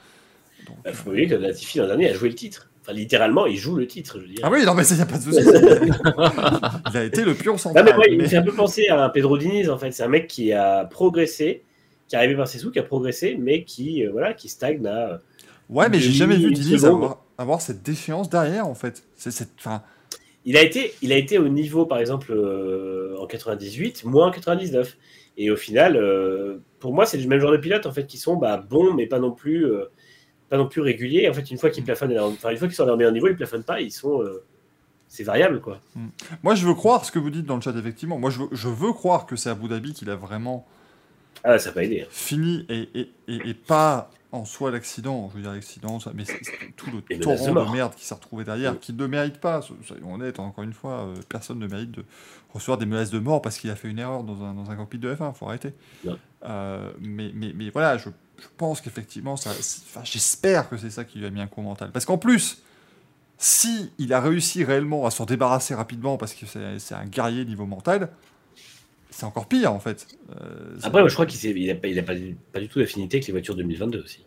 Il faut oublier que Latifi l'an dernier a joué le titre. Enfin, littéralement, il joue le titre, je veux dire. Ah oui, non, mais ça, n'y a pas de souci. il a été le pur central. Non, mais, Il fait un peu penser à Pedro Diniz, en fait. C'est un mec qui a progressé, qui est arrivé par ses sous, qui a progressé, mais qui, euh, voilà, qui stagne à. Ouais, mais j'ai jamais vu Diniz avoir, avoir, cette défiance derrière, en fait. C'est cette. Il a été, il a été au niveau, par exemple, euh, en 98, moins en 99. Et au final, euh, pour moi, c'est le même genre de pilotes en fait qui sont bah, bons, mais pas non plus, euh, pas non plus réguliers. En fait, une fois qu'ils plafonnent, enfin, une fois qu'ils sont à leur meilleur niveau, ils plafonnent pas, ils sont, euh, c'est variable quoi. Mm. Moi, je veux croire ce que vous dites dans le chat effectivement. Moi, je veux, je veux croire que c'est Abu Dhabi qu'il a vraiment. Ah, ça pas aidé. Hein. Fini et, et, et, pas en soi l'accident, je veux dire l'accident, mais tout le torrent de, merde qui s'est retrouvé derrière, mm. qui ne mérite pas, soyons honnêtes, encore une fois, personne ne mérite de recevoir des menaces de mort parce qu'il a fait une erreur dans un, dans un cockpit de F1, faut arrêter. Euh, mais, mais, mais, voilà, je, je pense qu'effectivement, ça, j'espère que c'est ça qui lui a mis un coup mental. Parce qu'en plus, si il a réussi réellement à s'en débarrasser rapidement parce que c'est un guerrier niveau mental, c'est encore pire en fait. Euh, Après, moi, je crois qu'il n'a pas, il a pas, pas, du tout d'affinité avec les voitures 2022 aussi.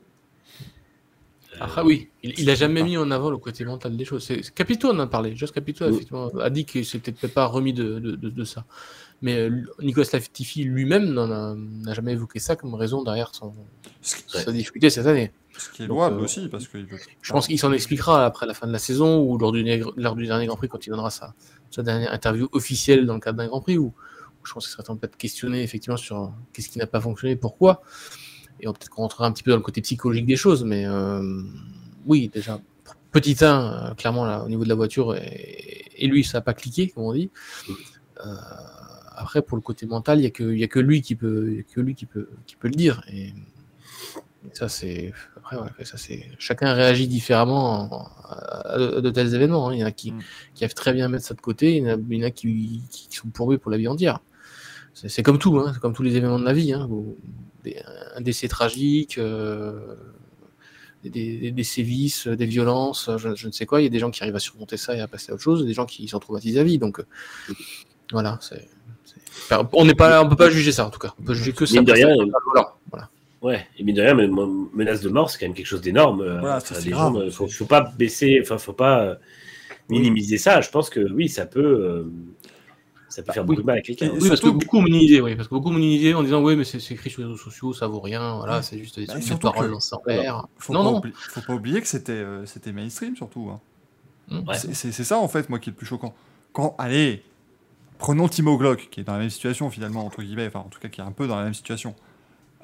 Ah oui, il, n'a a jamais mis en avant le côté mental des choses. Capito en a parlé. Just Capito effectivement, a dit qu'il s'était peut-être pas remis de, de, de, ça. Mais euh, Nicolas Latifi lui-même n'a jamais évoqué ça comme raison derrière son, sa difficulté cette année. Ce qui est louable euh, aussi, parce que. Je pense qu'il s'en expliquera après la fin de la saison ou lors du, lors du dernier Grand Prix quand il donnera sa, sa dernière interview officielle dans le cadre d'un Grand Prix où, je pense qu'il serait temps de questionner effectivement sur qu'est-ce qui n'a pas fonctionné, pourquoi. Et on peut-être qu'on rentrera un petit peu dans le côté psychologique des choses, mais euh, oui, déjà, petit 1, clairement, là, au niveau de la voiture, et, lui, ça n'a pas cliqué, comme on dit. Euh, après, pour le côté mental, il n'y a, que, a que lui qui peut, que lui qui peut, qui peut le dire. Et, ça, c'est. Après, ça, c'est. Chacun réagit différemment à, de, tels événements. Hein. Il y en a qui, mm. qui arrivent très bien à mettre ça de côté, il y en a, qui, qui, sont pourvus pour la vie entière. C'est comme tout, hein. c'est comme tous les événements de la vie. Hein. un décès tragique, euh, des, des, sévices, des violences, je, ne sais quoi. Il y a des gens qui arrivent à surmonter ça et à passer à autre chose, et des gens qui sont traumatisés à vie. Donc, euh, voilà, c'est on n'est pas, on peut pas juger ça en tout cas. On peut juger que ça. De rien, voilà. Ouais, et mine de rien, menace de mort, c'est quand même quelque chose d'énorme. Voilà, il faut, faut, pas baisser, enfin, faut pas euh, minimiser ça. Je pense que oui, ça peut, euh, ça peut faire beaucoup de mal à quelqu'un. Oui, parce que beaucoup ont minimisé, oui, parce que beaucoup minimisé en disant oui, mais c'est écrit sur les réseaux sociaux, ça vaut rien, voilà, c'est juste des bah, paroles en l'air. Non, non, faut pas oublier que c'était, euh, c'était mainstream surtout. Hein. Mmh. C'est ça en fait, moi, qui est le plus choquant. Quand, allez, Prenons Timo Glock, qui est dans la même situation finalement, entre guillemets, enfin en tout cas qui est un peu dans la même situation.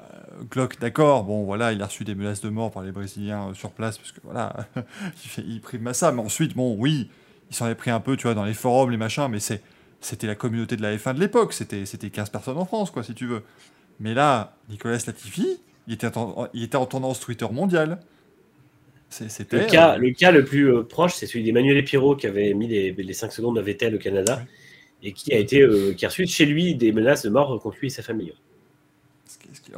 Euh, Glock, d'accord, bon voilà, il a reçu des menaces de mort par les Brésiliens euh, sur place, parce que voilà, il, fait, il prime Massa, mais ensuite, bon, oui, il s'en est pris un peu, tu vois, dans les forums, les machins, mais c'est, c'était la communauté de la F1 de l'époque, c'était, c'était 15 personnes en France, quoi, si tu veux. Mais là, Nicolas Latifi, il était en, il était en tendance Twitter mondiale. C'était, le, cas, euh, le cas le plus proche, c'est celui d'Emmanuel Pirot qui avait mis les, les 5 secondes de Vettel au Canada et qui a été euh, qui a reçu chez lui des menaces de mort contre lui et sa famille.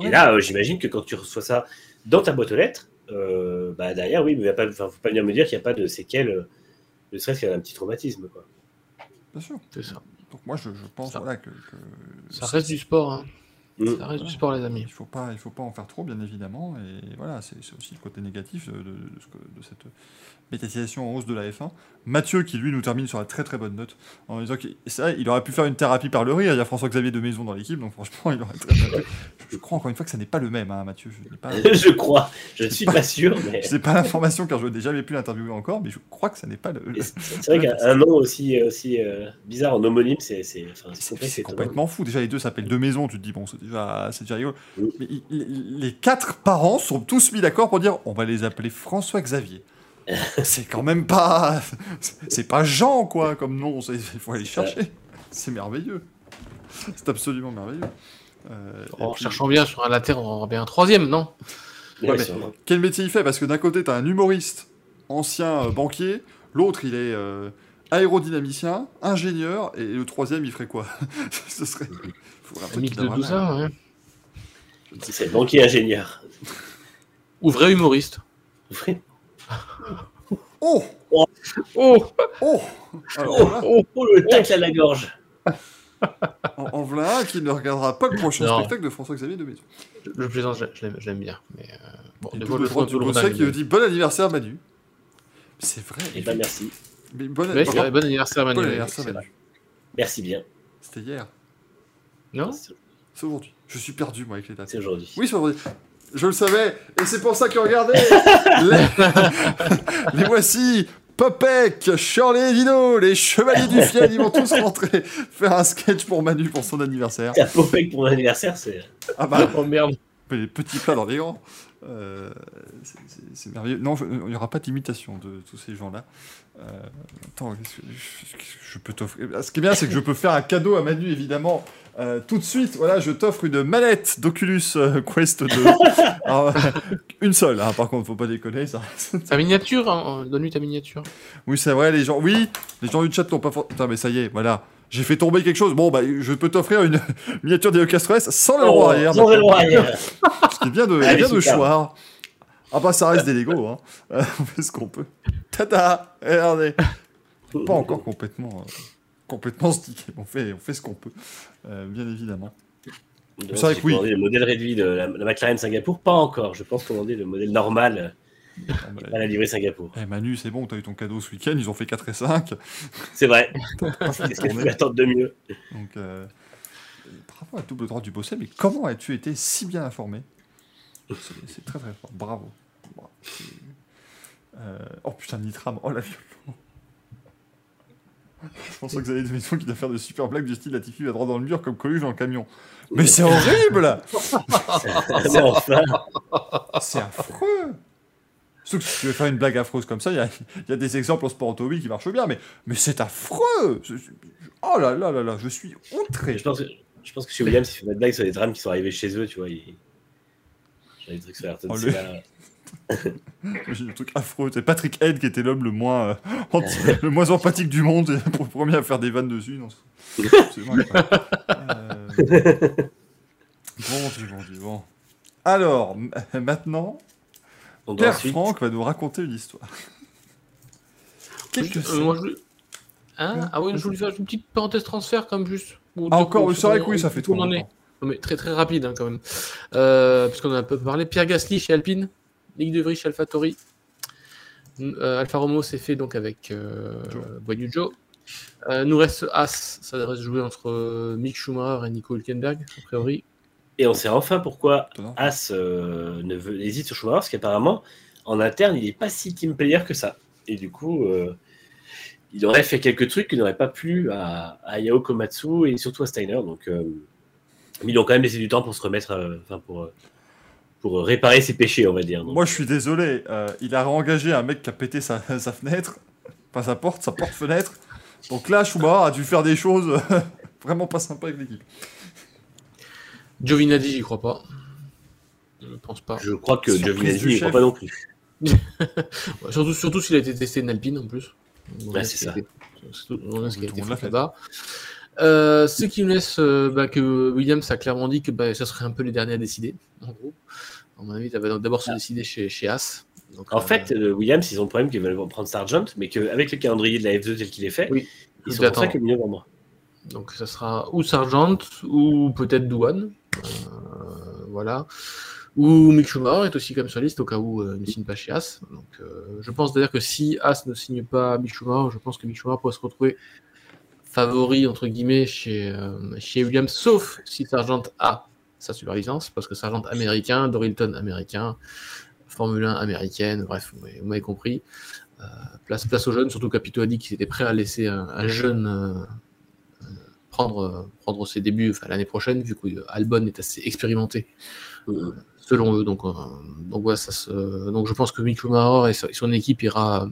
Et là, euh, j'imagine que quand tu reçois ça dans ta boîte aux lettres, euh, bah derrière, oui, il ne faut pas venir me dire qu'il n'y a pas de séquelles, ne serait-ce qu'un petit traumatisme. Quoi. Bien sûr. C'est ça. Donc moi, je, pense voilà, que, Ça reste du sport. Hein. Mm. Ça reste du sport, les amis. Il ne faut, pas, il faut pas en faire trop, bien évidemment. Et voilà, c'est aussi le côté négatif de, de, cette médiatisation en hausse de la F1. Mathieu, qui lui nous termine sur la très très bonne note, en disant qu'il aurait pu faire une thérapie par le rire. Il y a François-Xavier de Maison dans l'équipe, donc franchement, il aurait très bien Je crois encore une fois que ça n'est pas le même, hein, Mathieu. Je, pas... je crois, je ne suis pas sûr. Mais... je n'ai pas l'information car je n'ai jamais pu l'interviewer encore, mais je crois que ça n'est pas le. C'est vrai qu'un nom aussi, aussi euh, bizarre en homonyme, c'est complètement fou. Déjà, les deux s'appellent De Maison, tu te dis, bon, c'est déjà, déjà rigolo. Mais les quatre parents sont tous mis d'accord pour dire on va les appeler François-Xavier. c'est quand même pas. C'est pas Jean, quoi, comme nom. Il faut aller chercher. C'est merveilleux. C'est absolument merveilleux. Euh, en cherchant bien sur un latéral, on aura bien un troisième, non? Quel métier il fait? Parce que d'un côté, tu as un humoriste, ancien euh, banquier, l'autre, il est euh, aérodynamicien, ingénieur, et le troisième, il ferait quoi? Ce serait. Un mix de tout ça, ouais. C'est banquier ingénieur. Ou vrai humoriste. Vrai. Oh Oh Oh Oh, oh, oh, le tacle à la gorge en, en voilà un qui ne regardera pas le prochain spectacle de François-Xavier de Maison. Le plaisant, je l'aime bien. Mais euh, bon, tout le droit du conseil qui dit bon anniversaire Manu. C'est vrai. Et eh ben merci. Mais bon, ouais, bon, bon anniversaire Manu. Bon anniversaire Manu. Merci bien. C'était hier. Non? C'est aujourd'hui. Je suis perdu moi avec les dates. C'est aujourd'hui. Oui, c'est aujourd'hui. Je le savais. Et c'est pour ça que regardez. les... voici. Popek, Shirley et Dino, les chevaliers du fiel, ils vont tous rentrer faire un sketch pour Manu pour son anniversaire. Popek pour mon anniversaire, c'est. Ah bah. oh merde. Les petits plats dans les grands. Euh, c'est merveilleux. Non, il n'y aura pas d'imitation de tous ces gens-là. Euh, attends, je, peux t'offrir? Ce qui est bien, c'est que je peux faire un cadeau à Manu, évidemment. Euh, tout de suite, voilà, je t'offre une manette d'Oculus Quest 2. une seule, hein, par contre, faut pas déconner. Ça. Ta miniature, hein, donne-lui ta miniature. Oui, c'est vrai, les gens, oui, les gens du chat n'ont pas. Putain, mais ça y est, voilà j'ai fait tomber quelque chose. Bon, bah, je peux t'offrir une miniature d'Eocastro S sans le roi arrière. Sans le roi arrière. Ce qui est bien de, bien de choix. Ah bah, ça reste des Lego, hein. Euh, on fait ce qu'on peut. Tata Regardez Pas encore complètement, euh, complètement stické. On fait, on fait ce qu'on peut, euh, bien évidemment. C'est vrai que oui. Le modèle réduit de la, la, McLaren Singapour, pas encore. Je pense commander le modèle normal à la livrée Singapour. Eh Manu, c'est bon, t'as eu ton cadeau ce week-end, ils ont fait 4 et 5. C'est vrai. Qu'est-ce que tu attendre de mieux? Donc, euh, bravo à double droit du bosset, mais comment as-tu été si bien informé? C'est très très fort, bravo. Oh putain, Nitram, oh la violence. Je pense que des émissions qui doivent faire de super blagues du style Latifi va droit dans le mur comme Coluche dans le camion. Mais c'est horrible C'est affreux Sauf que si tu veux faire une blague affreuse comme ça, il y, a, des exemples en sport automobile qui marchent bien, mais, mais c'est affreux Oh là là là là, je suis outré Je pense que, je pense que chez Williams, il fait des blagues sur les drames qui sont arrivés chez eux, tu vois. Il... J'ai des trucs sur Ayrton oh, J'ai un truc affreux. C'est Patrick Head qui était l'homme le moins euh, le moins empathique du monde pour le premier à faire des vannes dessus. Non, euh... Bon, bon, bon. Alors, maintenant, Père Franck va nous raconter une histoire. Qu'est-ce que c'est euh, hein Ah oui, je voulais faire une petite parenthèse transfert comme juste. Ah, encore, c'est vrai que oui, ça fait tout. mais très très rapide hein, quand même. Euh, puisqu'on a un peu parlé. Pierre Gasly chez Alpine. Ligue de Vries Alpha Tori. Euh, Alfa Romeo s'est fait donc avec euh, Joe. Euh, nous reste As, ça devrait se jouer entre euh, Mick Schumacher et Nico Hülkenberg, a priori. Et on sait enfin pourquoi As ne veut, hésite sur Schumacher, parce qu'apparemment, en interne, il n'est pas si team player que ça. Et du coup, il aurait fait quelques trucs qui n'auraient pas plu à, à, Yao Komatsu et surtout à Steiner. Donc, mais ils ont quand même laissé du temps pour se remettre, enfin pour pour réparer ses péchés, on va dire. Moi, je suis désolé. Euh, il a réengagé un mec qui a pété sa, fenêtre, pas sa porte, sa porte-fenêtre. Donc là, Schumacher a dû faire des choses vraiment pas sympas avec l'équipe. Giovinazzi, j'y crois pas. Je pense pas. Je crois que Giovinazzi, n'y croit pas non plus. surtout surtout s'il a été testé en Alpine en plus. Ouais, c'est ça. ce qui a été fait là-bas. Euh, ce qui nous laisse euh, bah, que Williams a clairement dit que bah, ça serait un peu les derniers à décider, en gros. À mon avis, ça va d'abord se ah. décider chez, chez As. Donc, en euh, fait, Williams, ils ont le problème qu'ils veulent prendre Sargent, mais qu'avec le calendrier de la F2 tel qu'il est fait, oui, ils sont très que novembre. Donc ça sera ou Sargent ou peut-être Douane. voilà. Ou Mick Schumacher est aussi comme sur liste au cas où il ne signe pas chez As. Donc je pense d'ailleurs que si As ne signe pas Mick Schumacher, je pense que Mick Schumacher pourrait se retrouver favori entre guillemets chez, euh, chez Williams, sauf si Sargent a sa supervisance, parce que Sargent américain, Dorilton américain, Formule 1 américaine, bref, vous m'avez compris. Euh, place, place aux jeunes, surtout Capito a dit qu'il était prêt à laisser un, jeune euh, prendre, prendre ses débuts l'année prochaine, vu qu'Albon est assez expérimenté selon eux. Donc, euh, donc, ouais, ça se... donc je pense que Mick Schumacher et son équipe ira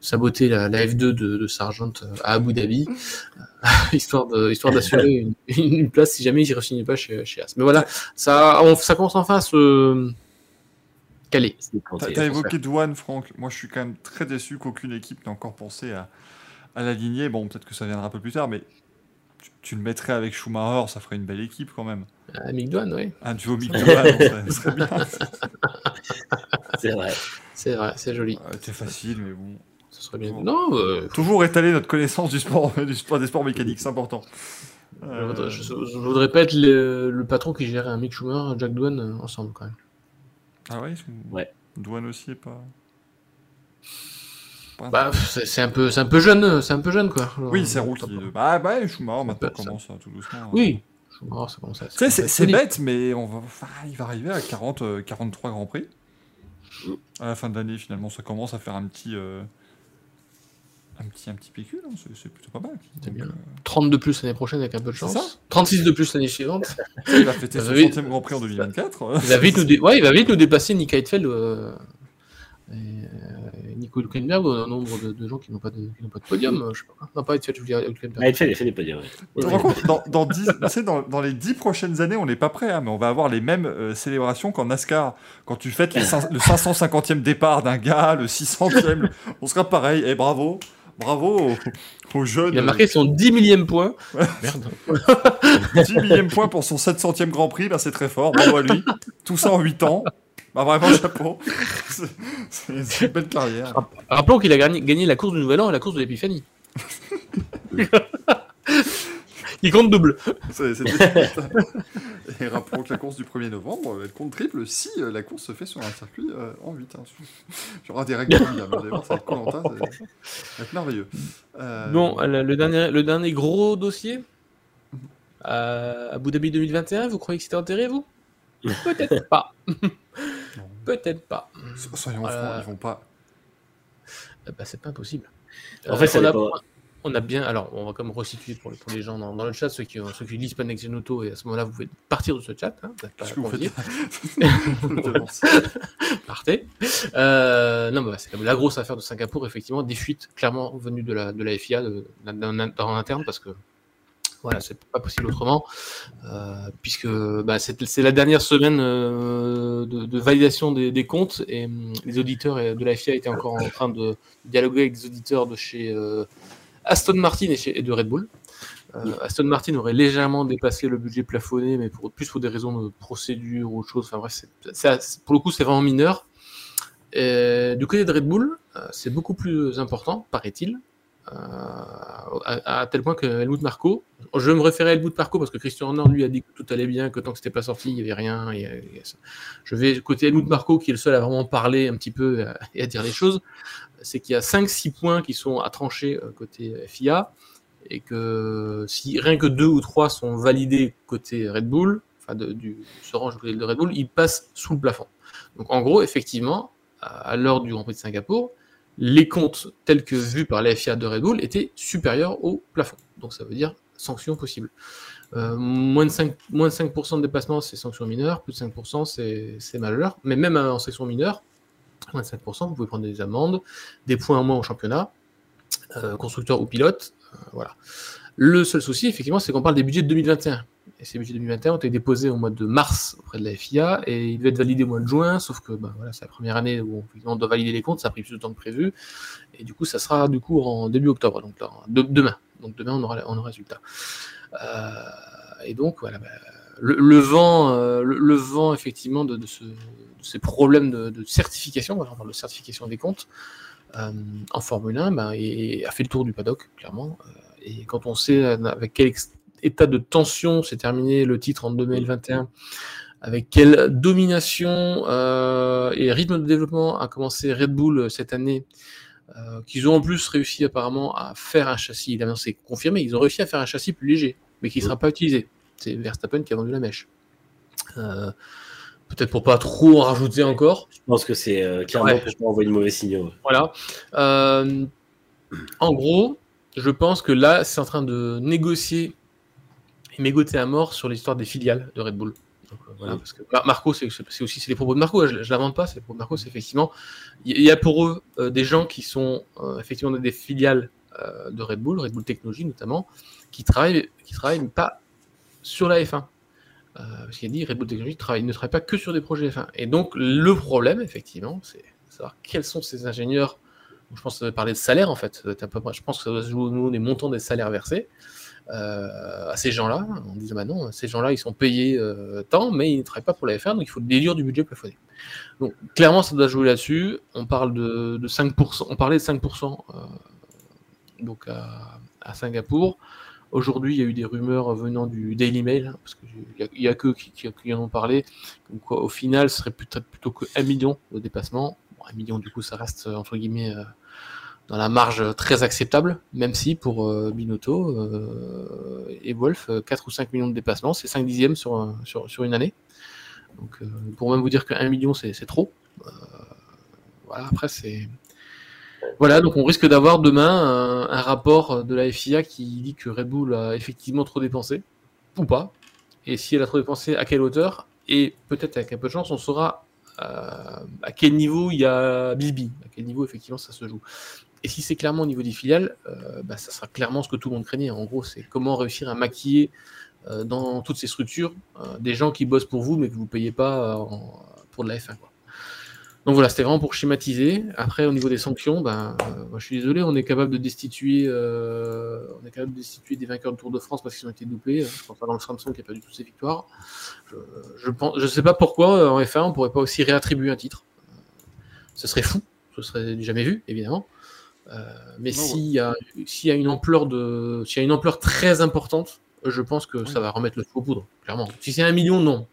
saboter la, F2 de, de, Sargent à Abu Dhabi, histoire d'assurer une, place si jamais il ne signe pas chez, chez As. Mais voilà, ça, ça commence enfin à se caler. T'as évoqué Douane, Franck. Moi, je suis quand même très déçu qu'aucune équipe n'ait encore pensé à, à l'aligner. Bon, peut-être que ça viendra un peu plus tard, mais tu le mettrais avec Schumacher, ça ferait une belle équipe quand même. Un Mick Douane, oui. Un duo Mick Douane, ça serait bien. c'est vrai. C'est vrai, c'est joli. c'est facile, mais bon. Ce serait bien. Non, euh, Toujours étaler notre connaissance du sport, du sport des sports mécaniques, c'est important. Je, ne voudrais pas être le, patron qui gérait un Mick Schumacher, un Jack Douane euh, ensemble quand même. Ah ouais Ouais. Douane aussi est pas. Bah, c'est un peu, c'est un peu jeune, c'est un peu jeune quoi. oui, c'est rookie. Bah, bah, Schumacher maintenant commence tout doucement. Hein. Oui, Schumacher ça commence à. Tu sais, c'est bête, mais on va, il va arriver à 40, 43 euh, grands prix. À la fin de l'année, finalement, ça commence à faire un petit. Euh, un petit, un petit pécule, hein. c'est plutôt pas mal. C'est bien. 30 euh, de plus l'année prochaine avec un peu de chance. 36 de plus l'année suivante. il va fêter son centième Grand Prix en 2024. il, va vite nous ouais, il va vite nous dépasser Nick Heidfeld. Nico Hülkenberg ou un nombre de, gens qui n'ont pas, de, pas de podium Je sais pas. Non, pas Edfeld, je veux dire Hülkenberg. Ah, fait des podiums. Tu te rends compte, dans, dans, 10, dans, dans, les 10 prochaines années, on n'est pas prêt, hein, mais on va avoir les mêmes euh, célébrations qu'en NASCAR. Quand tu fêtes le 550e départ d'un gars, le 600e, on sera pareil. Et bravo, bravo aux, jeunes. Il a marqué son 10 millième point. Merde. 10 millième point pour son 700e Grand Prix, bah, c'est très fort. Bravo à lui. Tout ça en 8 ans. Bah vraiment, chapeau. C'est une belle carrière. Rappelons qu'il a gagné, la course du Nouvel An et la course de l'Épiphanie. Il compte double. et rappelons que la course du 1er novembre, elle compte triple si euh, la course se fait sur un circuit euh, en 8. Hein. Il y aura des règles formidables. ça va être Colanta, ça va être merveilleux. Euh, bon, le dernier, le dernier gros dossier à Abu Dhabi 2021, vous croyez que c'était enterré, vous? Peut-être pas. Peut-être pas. Soyons francs, ils vont pas. Bah, c'est pas impossible. En fait, ça dépend on a bien. Alors, on va comme resituer pour, pour les gens dans, le chat, ceux qui, ceux qui lisent pas Next Auto, et à ce moment-là, vous pouvez partir de ce chat. Hein, pas que vous Partez. Euh, non, bah, c'est comme la grosse affaire de Singapour, effectivement, des fuites clairement venues de la, de la FIA en interne, parce que voilà, c'est pas possible autrement, euh, puisque bah, c'est la dernière semaine euh, de, validation des, comptes et hum, les auditeurs de la FIA étaient encore en train de dialoguer avec des auditeurs de chez Aston Martin et, de Red Bull. Euh, Aston Martin aurait légèrement dépassé le budget plafonné, mais pour, plus pour des raisons de procédure ou autre chose. Enfin bref, pour le coup, c'est vraiment mineur. du côté de Red Bull, euh, c'est beaucoup plus important, paraît-il, euh, à, tel point que Helmut Marco, je me référer à Helmut Marco parce que Christian Horner lui a dit que tout allait bien, que tant que c'était pas sorti, il n'y avait rien. je vais côté Helmut Marco qui est le seul à vraiment parler un petit peu et à dire les choses c'est qu'il y a 5-6 points qui sont à trancher euh, côté FIA, et que si rien que 2 ou 3 sont validés côté Red Bull, enfin du se range de Red Bull, ils passent sous le plafond. Donc en gros, effectivement, à l'heure du Grand Prix de Singapour, les comptes tels que vus par la FIA de Red Bull étaient supérieurs au plafond. Donc ça veut dire sanction possible. Euh, moins, de 5, moins de 5% de dépassement, c'est sanction mineure, plus de 5%, c'est majeur. Mais même en section mineure, 25%, vous pouvez prendre des amendes, des points en moins au championnat, euh, constructeur ou pilote. Euh, voilà. Le seul souci, effectivement, c'est qu'on parle des budgets de 2021. Et ces budgets de 2021 ont été déposés au mois de mars auprès de la FIA et ils devaient être validés au mois de juin, sauf que bah, voilà, c'est la première année où on doit valider les comptes, ça a pris plus de temps que prévu. Et du coup, ça sera du coup en début octobre, donc demain. Donc demain, on aura, on aura résultat. Euh, et donc, voilà, bah, le, vent, le, vent effectivement de, ce, ces problèmes de, certification, on parle de certification des comptes, euh, en Formule 1, ben, et, a fait le tour du paddock, clairement. Euh, et quand on sait avec quel état de tension s'est terminé le titre en 2021, avec quelle domination euh, et rythme de développement a commencé Red Bull cette année, qu'ils ont en plus réussi apparemment à faire un châssis, c'est confirmé, ils ont réussi à faire un châssis plus léger, mais qui ne sera pas utilisé. C'est Verstappen qui a vendu la mèche. Peut-être pour pas trop en rajouter encore. Je pense que c'est euh, clairement pour envoyer de mauvais signaux. Voilà. Euh, en gros, je pense que là, c'est en train de négocier et mégoter à mort sur l'histoire des filiales de Red Bull. Donc, euh, voilà, parce que Marco, c'est aussi les propos de Marco. Hein, je, je l'invente pas. C'est les propos de Marco. C'est effectivement, il y a pour eux des gens qui sont effectivement des filiales de Red Bull, Red Bull Technologies notamment, qui travaillent, qui travaillent pas sur la F1. Euh, parce qu'il a dit Red Bull Technologies travaille, ne travaille pas que sur des projets F1. Et donc, le problème, effectivement, c'est savoir quels sont ces ingénieurs. Je pense que ça va parler de salaire, en fait. je pense que ça doit jouer au des montants des salaires versés euh, à ces gens-là. On disait, bah non, ces gens-là, ils sont payés euh, tant, mais ils ne travaillent pas pour la F1, donc il faut déduire du budget plafonné. Donc, clairement, ça doit jouer là-dessus. On parle de, 5%, on parlait de 5% donc à, Singapour. Aujourd'hui, il y a eu des rumeurs venant du Daily Mail, hein, parce qu'il n'y a, que qui, en ont parlé. au final, ce serait plutôt que 1 million de dépassement. 1 million, du coup, ça reste, entre guillemets, euh, dans la marge très acceptable, même si pour euh, Binotto euh, et Wolf, 4 ou 5 millions de dépassements, c'est 5 dixièmes sur, sur, sur une année. Donc, pour même vous dire que 1 million, c'est trop. voilà, après, c'est voilà, donc on risque d'avoir demain un, rapport de la FIA qui dit que Red Bull a effectivement trop dépensé, ou pas. Et si elle a trop dépensé, à quelle hauteur? Et peut-être avec un peu de chance, on saura euh, à quel niveau il y a Bibi, à quel niveau effectivement ça se joue? Et si c'est clairement au niveau des filiales, euh, bah, ça sera clairement ce que tout le monde craignait. En gros, c'est comment réussir à maquiller euh, dans toutes ces structures des gens qui bossent pour vous mais que vous ne payez pas pour de la F1. Quoi. Donc voilà, c'était vraiment pour schématiser. Après, au niveau des sanctions, ben, euh, moi, je suis désolé, on est capable de destituer, euh, on est capable de destituer des vainqueurs de Tour de France parce qu'ils ont été doublés. Je pense à le Samson qui a perdu toutes ses victoires. Je, je pense, je sais pas pourquoi euh, en F1 on pourrait pas aussi réattribuer un titre. Ce serait fou, ce serait jamais vu, évidemment. mais s'il y, a, s'il y a une ampleur de, s'il y a une ampleur très importante, je pense que ça va remettre le feu aux poudres, clairement. Si c'est un million, non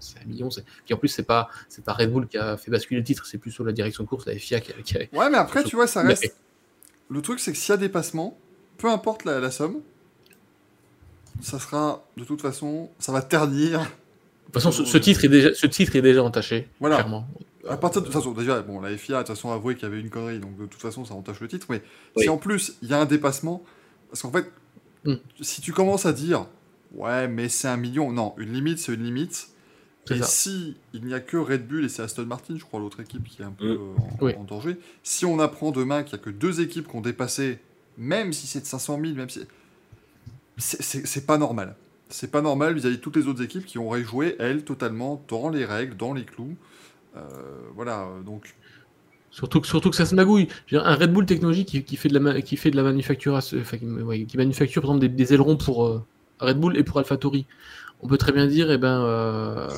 c'est un million. Qui en plus, c'est pas, c'est pas Red Bull qui a fait basculer le titre, c'est plus sur la direction de course, la FIA qui a. ouais, mais après, tu vois, ça reste. Le truc, c'est que s'il y a dépassement, peu importe la, somme, ça sera de toute façon, ça va ternir De toute façon, ce, titre est déjà, ce titre est déjà entaché, voilà. clairement. À partir de, toute façon, déjà, bon, la FIA, de toute façon, a avoué qu'il y avait une connerie, donc de toute façon, ça entache le titre. Mais si en plus, il y a un dépassement, parce qu'en fait, hmm. si tu commences à dire, ouais, mais c'est un million, non, une limite, c'est une limite. Et si il n'y a que Red Bull et c'est Aston Martin, je crois, l'autre équipe qui est un peu hmm. en, danger, si on apprend demain qu'il n'y a que deux équipes qui ont dépassé, même si c'est de 500 000, même si. C'est pas normal. C'est pas normal vis-à-vis de toutes les autres équipes qui auraient joué, elles, totalement dans les règles, dans les clous. Euh, voilà, donc. Surtout que, surtout que ça se magouille. un Red Bull technologique qui, fait de la, qui fait de la manufacture, enfin, qui, manufacture par exemple des, ailerons pour euh, Red Bull et pour AlphaTauri. On peut très bien dire, eh ben, euh,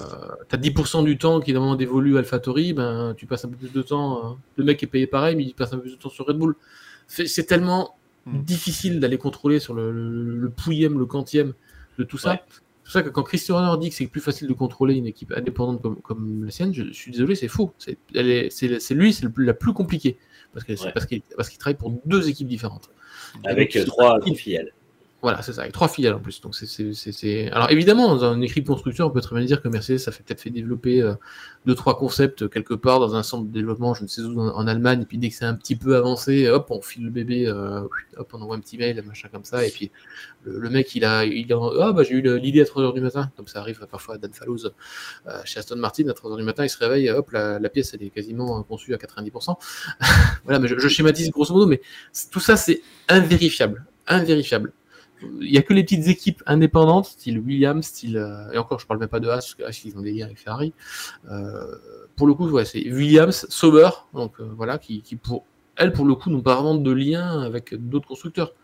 tu as 10% du temps qui est normalement dévolu à AlphaTauri, ben, tu passes un peu plus de temps. le mec est payé pareil, mais il passe un peu plus de temps sur Red Bull. C'est tellement hmm. difficile d'aller contrôler sur le, le, le pouillème, le quantième de tout ça. C'est pour ça que quand Christian Horner dit que c'est plus facile de contrôler une équipe indépendante comme, la sienne, je, suis désolé, c'est faux. C'est lui, c'est la plus compliquée. Parce qu'il parce qu'il travaille pour deux équipes différentes. Avec trois filiales. Voilà, c'est ça, avec trois filiales en plus. Donc c'est, Alors évidemment, dans un équipe constructeur, on peut très bien dire que Mercedes, ça fait peut-être fait développer euh, deux, trois concepts quelque part dans un centre de développement, je ne sais où, en, Allemagne, et puis dès que c'est un petit peu avancé, hop, on file le bébé, euh, hop, on envoie un petit mail, machin comme ça, et puis le, mec, il a, il a ah bah j'ai eu l'idée à 3h du matin, comme ça arrive parfois à Dan Fallows, euh, chez Aston Martin, à 3h du matin, il se réveille, hop, la, pièce, elle est quasiment conçue à 90%. voilà, mais je, je schématise grosso modo, mais tout ça, c'est invérifiable, invérifiable il n'y a que les petites équipes indépendantes, style Williams, style. Euh, et encore, je parle même pas de Haas, parce que Haas, ils ont des liens avec Ferrari. Euh, pour le coup, ouais, c'est Williams, Sauber, donc euh, voilà, qui, qui, pour elles, pour le coup, n'ont pas vraiment de lien avec d'autres constructeurs.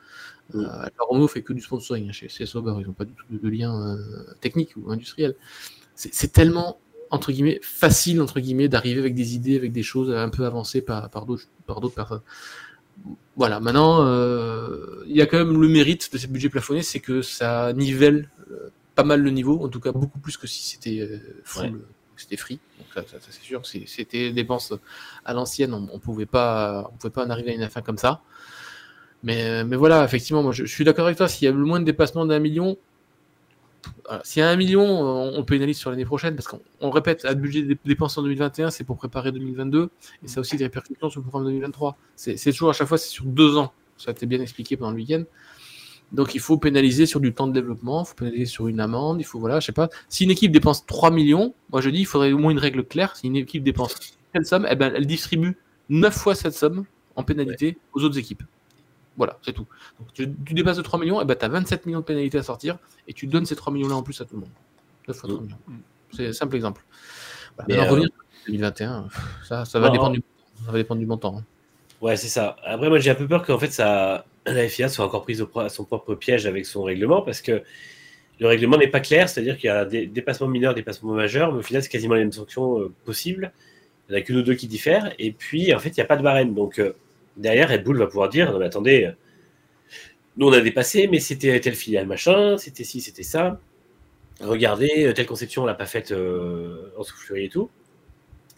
Mm. La Romeo fait que du sponsoring hein, chez, chez, Sauber, ils n'ont pas du tout de, lien technique ou industriel. C'est tellement entre guillemets facile entre guillemets d'arriver avec des idées, avec des choses un peu avancées par, par d'autres personnes voilà, maintenant, euh, il y a quand même le mérite de ces budgets plafonnés, c'est que ça nivelle euh, pas mal le niveau, en tout cas beaucoup plus que si c'était euh, full, c'était free. Donc ça, c'est sûr, c'était dépenses à l'ancienne, on, pouvait pas, on pouvait pas en arriver à une fin comme ça. Mais, mais voilà, effectivement, moi je, je suis d'accord avec toi, s'il y a le moins de dépassement d'un million, s'il y a un million, on pénalise sur l'année prochaine parce qu'on répète, à budget de dépenses en 2021, c'est pour préparer 2022 et ça a aussi des répercussions sur le programme 2023. C'est toujours à chaque fois, c'est sur deux ans. Ça a été bien expliqué pendant le week-end. Donc il faut pénaliser sur du temps de développement, il faut pénaliser sur une amende, il faut, voilà, je sais pas. Si une équipe dépense 3 millions, moi je dis, il faudrait au moins une règle claire. Si une équipe dépense telle somme, eh ben, elle distribue 9 fois cette somme en pénalité aux autres équipes. Voilà, c'est tout. Donc, tu, dépasses de 3 millions, et ben, tu as 27 millions de pénalités à sortir, et tu donnes ces 3 millions-là en plus à tout le monde. 9 fois 3 mm. millions. C'est un simple exemple. Voilà. Alors, revenir en 2021, ça, ça, va dépendre du, ça va dépendre du montant. Hein. Ouais, c'est ça. Après, moi, j'ai un peu peur qu'en fait, ça, la FIA soit encore prise à son propre piège avec son règlement, parce que le règlement n'est pas clair, c'est-à-dire qu'il y a des dépassements mineurs, des dépassements majeurs, mais au final, c'est quasiment les mêmes sanctions euh, possibles. Il n'y en a qu'une ou deux qui diffèrent, et puis, en fait, il n'y a pas de barème. Donc, euh, derrière, Red Bull va pouvoir dire, non mais attendez, nous on a dépassé, mais c'était telle filiale machin, c'était ci, c'était ça. Regardez, telle conception on l'a pas faite euh, en soufflerie et tout.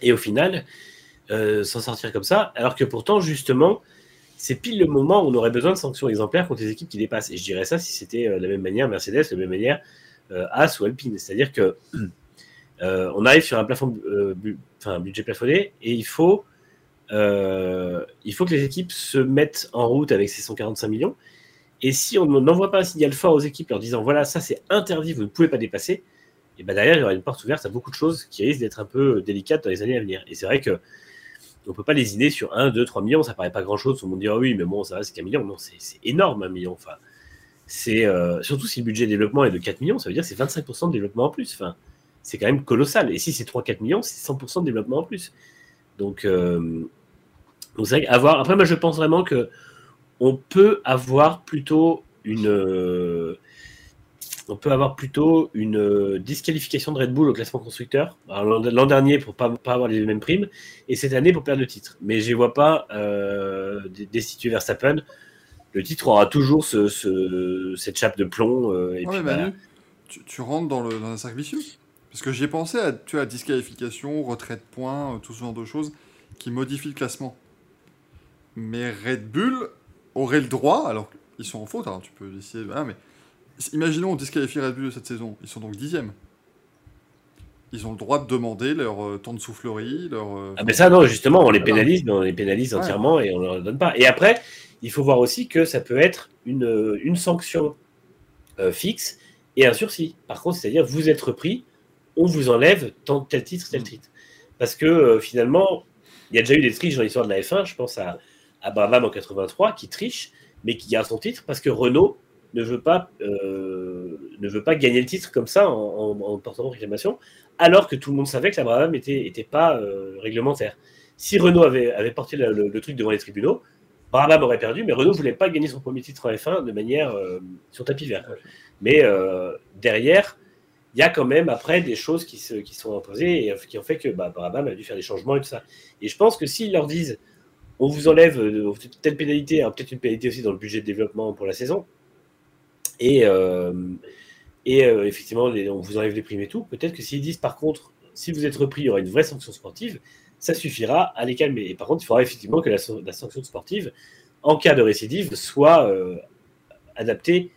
Et au final, euh, s'en sortir comme ça, alors que pourtant, justement, c'est pile le moment où on aurait besoin de sanctions exemplaires contre les équipes qui dépassent. Et je dirais ça si c'était euh, de la même manière Mercedes, de la même manière As ou Alpine. C'est-à-dire que on arrive sur un plafond, budget plafonné et il faut euh, il faut que les équipes se mettent en route avec ces 145 millions. Et si on n'envoie pas un signal fort aux équipes leur disant voilà, ça c'est interdit, vous ne pouvez pas dépasser, et ben derrière il y aura une porte ouverte à beaucoup de choses qui risquent d'être un peu délicates dans les années à venir. Et c'est vrai que on peut pas lésiner sur 1, 2, 3 millions, ça paraît pas grand chose. Tout le monde dit oui, mais bon, ça va, c'est qu'un million. Non, c'est énorme un million. Enfin, euh, surtout si le budget de développement est de 4 millions, ça veut dire c'est 25% de développement en plus. Enfin, c'est quand même colossal. Et si c'est 3-4 millions, c'est 100% de développement en plus. Donc, euh, donc c'est avoir. Après, moi, je pense vraiment que on peut avoir plutôt une. Euh, on peut avoir plutôt une euh, disqualification de Red Bull au classement constructeur. L'an dernier pour pas, pas avoir les mêmes primes et cette année pour perdre le titre. Mais je ne vois pas euh, destituer Verstappen. Le titre aura toujours ce, cette chape de plomb. Euh, et bah, tu, rentres dans, le, dans un cercle vicieux. Parce que j'ai pensé à tu vois, disqualification, retrait de points, tout ce genre de choses qui modifient le classement. Mais Red Bull aurait le droit, alors ils sont en faute, alors tu peux essayer. mais imaginons on disqualifie Red Bull de cette saison, ils sont donc dixième. ils ont le droit de demander leur euh, temps de soufflerie. Leur, Ah, mais ça, non, justement, on les pénalise, mais on les pénalise entièrement et on ne leur donne pas. Et après, il faut voir aussi que ça peut être une, une sanction fixe et un sursis. Par contre, c'est-à-dire, vous êtes repris, on vous enlève tant, tel titre, tel mm. titre. Parce que finalement, il y a déjà eu des triches dans l'histoire de la F1. Je pense à, à Brabham en 83 qui triche, mais qui garde son titre parce que Renault ne veut pas, euh, ne veut pas gagner le titre comme ça en, en, portant réclamation, alors que tout le monde savait que la Brabham n'était était pas euh, réglementaire. Si Renault avait, avait porté le, truc devant les tribunaux, Brabham aurait perdu, mais Renault voulait pas gagner son premier titre en F1 de manière euh, sur tapis vert. Mais derrière, il y a quand même après des choses qui, se, qui sont imposées et qui ont fait que bah, Brabham a dû faire des changements et tout ça. Et je pense que s'ils leur disent on vous enlève telle pénalité, peut-être une pénalité aussi dans le budget de développement pour la saison, et, euh, euh, effectivement, on vous enlève les primes et tout. Peut-être que s'ils disent par contre, si vous êtes repris, il y aura une vraie sanction sportive, ça suffira à les calmer. Et par contre, il faudra effectivement que la, sanction sportive, en cas de récidive, soit euh, adaptée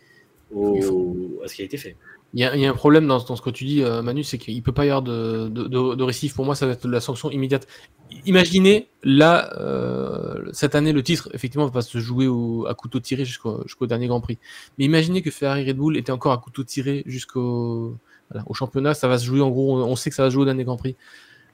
à ce qui a été fait. Il y, a un problème dans, ce que tu dis, euh, Manu, c'est qu'il ne peut pas y avoir de, de, récif. Pour moi, ça va être la sanction immédiate. Imaginez, là, euh, cette année, le titre, effectivement, va se jouer à couteau tiré jusqu'au dernier Grand Prix. Mais imaginez que Ferrari Red Bull était encore à couteau tiré jusqu'au au championnat. Ça va se jouer, en gros, on sait que ça va se jouer au dernier Grand Prix.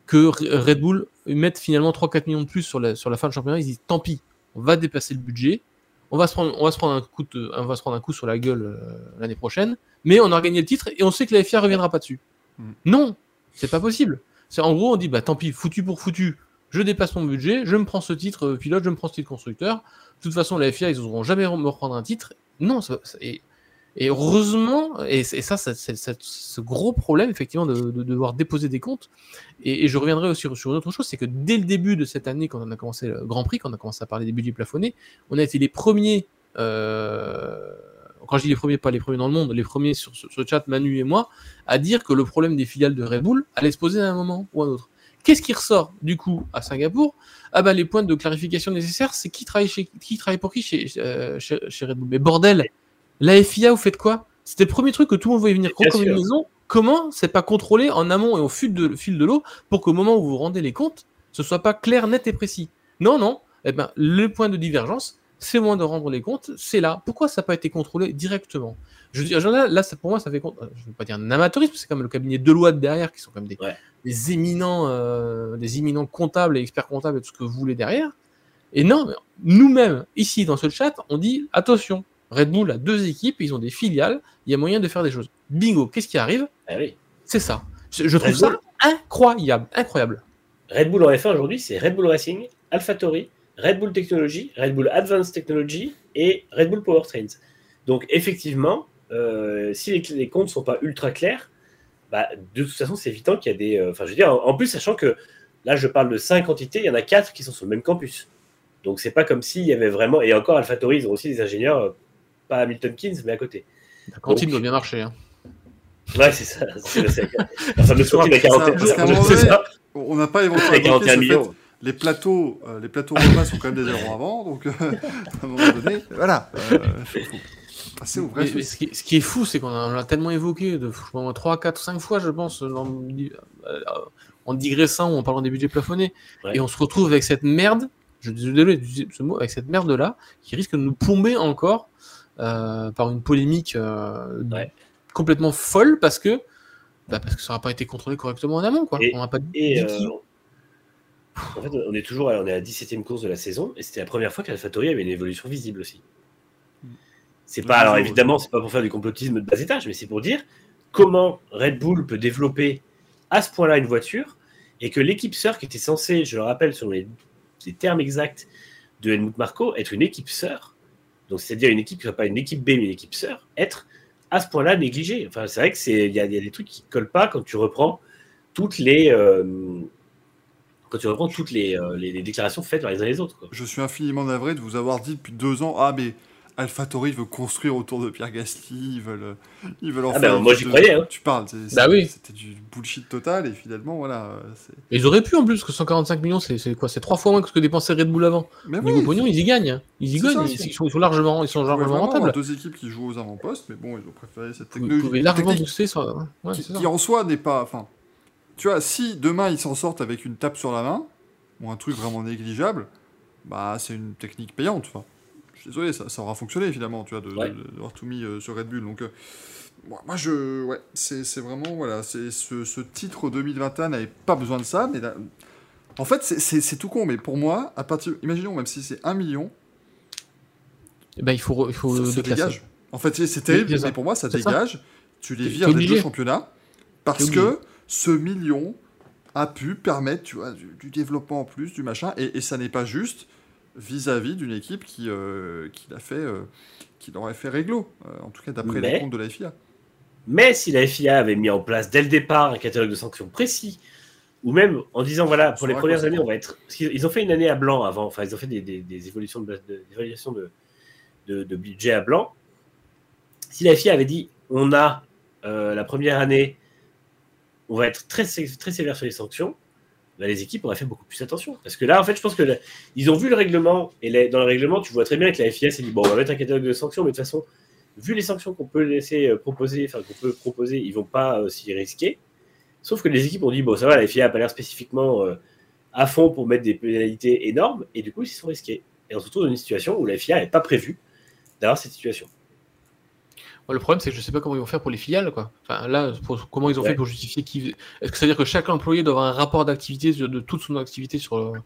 Que Red Bull mette finalement 3-4 millions de plus sur la, sur la fin du championnat, ils disent tant pis, on va dépasser le budget on va se prendre, on va se prendre un coup, on va se prendre un coup sur la gueule euh, l'année prochaine, mais on a gagné le titre et on sait que la FIA reviendra pas dessus. Mm. Non, c'est pas possible. C'est en gros, on dit bah tant pis, foutu pour foutu, je dépasse mon budget, je me prends ce titre euh, pilote, je me prends ce titre constructeur. De toute façon, la FIA, ils n'oseront jamais me reprendre un titre. Non, ça, et et heureusement, et, ça, c'est ce gros problème, effectivement, de, devoir déposer des comptes. Et, je reviendrai aussi sur, une autre chose, c'est que dès le début de cette année, quand on a commencé le Grand Prix, quand on a commencé à parler des budgets plafonnés, on a été les premiers, euh, quand je dis les premiers, pas les premiers dans le monde, les premiers sur, ce chat, Manu et moi, à dire que le problème des filiales de Red Bull allait se poser à un moment ou à un autre. Qu'est-ce qui ressort du coup à Singapour? Ah ben les points de clarification nécessaires, c'est qui travaille qui travaille pour qui euh, chez, chez Red Bull. Mais bordel, la FIA, vous faites quoi? C'était le premier truc que tout le monde voyait venir comme une maison. Comment c'est pas contrôlé en amont et au fil de, fil de l'eau pour qu'au moment où vous rendez les comptes, ce soit pas clair, net et précis? Non, non. Eh ben, le point de divergence, c'est moins de rendre les comptes, c'est là. Pourquoi ça n'a pas été contrôlé directement? Je veux dire, là, pour moi, ça fait compte. Je ne veux pas dire un amateurisme, c'est comme le cabinet de loi derrière, qui sont comme des, des éminents, euh, des éminents comptables et experts comptables et tout ce que vous voulez derrière. Et non, nous-mêmes, ici dans ce chat, on dit attention, Red Bull a deux équipes, ils ont des filiales, il y a moyen de faire des choses. Bingo, qu'est-ce qui arrive ah oui. C'est ça. Je, trouve ça incroyable, incroyable. Red Bull en F1 aujourd'hui, c'est Red Bull Racing, AlphaTauri, Red Bull Technology, Red Bull Advanced Technology et Red Bull Powertrains. Donc effectivement, euh, si les, comptes ne sont pas ultra clairs, bah, de toute façon, c'est évident qu'il y a des. Euh, enfin, je veux dire, en, plus, sachant que là, je parle de cinq entités, il y en a quatre qui sont sur le même campus. Donc c'est pas comme s'il y avait vraiment. Et encore, AlphaTauri, ils ont aussi des ingénieurs euh, pas à Milton Keynes, mais à côté. La cantine doit bien marcher. Hein. Ouais, c'est ça. C'est ça. On n'a pas évoqué 41 millions. les plateaux, euh, les plateaux romains sont quand même des ailerons avant, donc euh, à un moment donné, voilà. Euh, passer au vrai mais, ce, qui, est fou, c'est qu'on l'a tellement évoqué de 3, 4, 5 fois, je pense, en, digressant ou en parlant des budgets plafonnés, et on se retrouve avec cette merde, je suis désolé ce mot, avec cette merde là, qui risque de nous plomber encore euh, par une polémique euh, complètement folle parce que, bah, parce que ça n'aura pas été contrôlé correctement en amont. Quoi. on n'a pas et, euh, en fait, on est toujours on est à la 17e course de la saison et c'était la première fois qu'AlphaTauri avait une évolution visible aussi. C'est pas, alors évidemment, c'est pas pour faire du complotisme de bas étage, mais c'est pour dire comment Red Bull peut développer à ce point-là une voiture et que l'équipe sœur qui était censée, je le rappelle, sur les, les termes exacts de Helmut Marko, être une équipe sœur, donc c'est-à-dire une équipe qui ne pas une équipe B mais une équipe sœur, être à ce point-là négligé. Enfin, c'est vrai que c'est il y, a des trucs qui collent pas quand tu reprends toutes les euh, quand tu reprends toutes euh, les, les, déclarations faites par les uns et les autres. Je suis infiniment navré de vous avoir dit depuis deux ans ah mais AlphaTauri veut construire autour de Pierre Gasly, ils veulent, ils veulent en ah ben, moi j'y croyais. Hein. Tu parles, bah oui. c'était du bullshit total et finalement voilà. ils auraient pu en plus, que 145 millions c'est quoi C'est trois fois moins que ce que dépensait Red Bull avant. Mais Niveau oui, pognon, ils y gagnent. Ils y gagnent, ils, sont, largement, ils sont largement rentables. deux équipes qui jouent aux avant-postes, mais bon, ils ont préféré cette technologie. Vous largement booster sur... qui, qui, en soi n'est pas. Enfin, tu vois, si demain ils s'en sortent avec une tape sur la main, ou un truc vraiment négligeable, bah c'est une technique payante. Enfin, suis désolé, ça, ça aura fonctionné finalement, tu vois, d'avoir tout mis sur Red Bull. Donc, moi, je. Ouais, c'est vraiment. Voilà, c'est ce, ce, titre 2021 n'avait pas besoin de ça, mais. en fait, c'est tout con, mais pour moi, à partir. Imaginons, même si c'est 1 million. Eh ben, il faut. Il faut ça, dégage. En fait, c'est terrible, mais pour moi, ça dégage. Tu les vires des deux championnats parce que ce million a pu permettre tu vois, du, développement en plus, du machin, et, ça n'est pas juste vis-à-vis d'une équipe qui, euh, qui l'a fait, euh, qui l'aurait fait réglo, euh, en tout cas d'après les comptes de la FIA. Mais si la FIA avait mis en place dès le départ un catalogue de sanctions précis, ou même en disant voilà, pour les premières années, on va être. Ils ont fait une année à blanc avant, enfin, ils ont fait des, des, évolutions, de, de, de, budget à blanc. Si la FIA avait dit on a euh, la première année, on va être très, très sévère sur les sanctions, bah, les équipes auraient fait beaucoup plus attention. Parce que là, en fait, je pense que ils ont vu le règlement, et dans le règlement, tu vois très bien que la FIA s'est dit bon, on va mettre un catalogue de sanctions, mais de toute façon, vu les sanctions qu'on peut laisser euh, proposer, enfin qu'on peut proposer, ils vont pas euh, s'y risquer. Sauf que les équipes ont dit bon ça va, la FIA a pas l'air spécifiquement euh, à fond pour mettre des pénalités énormes, et du coup ils s'y sont risqués. Et on se retrouve dans une situation où la FIA n'avait pas prévu d'avoir cette situation. Le problème, c'est que je ne sais pas comment ils vont faire pour les filiales. Quoi. Enfin, là, comment ils ont fait pour justifier qui. Est-ce que ça veut dire que chaque employé doit avoir un rapport d'activité de toute son activité sur le,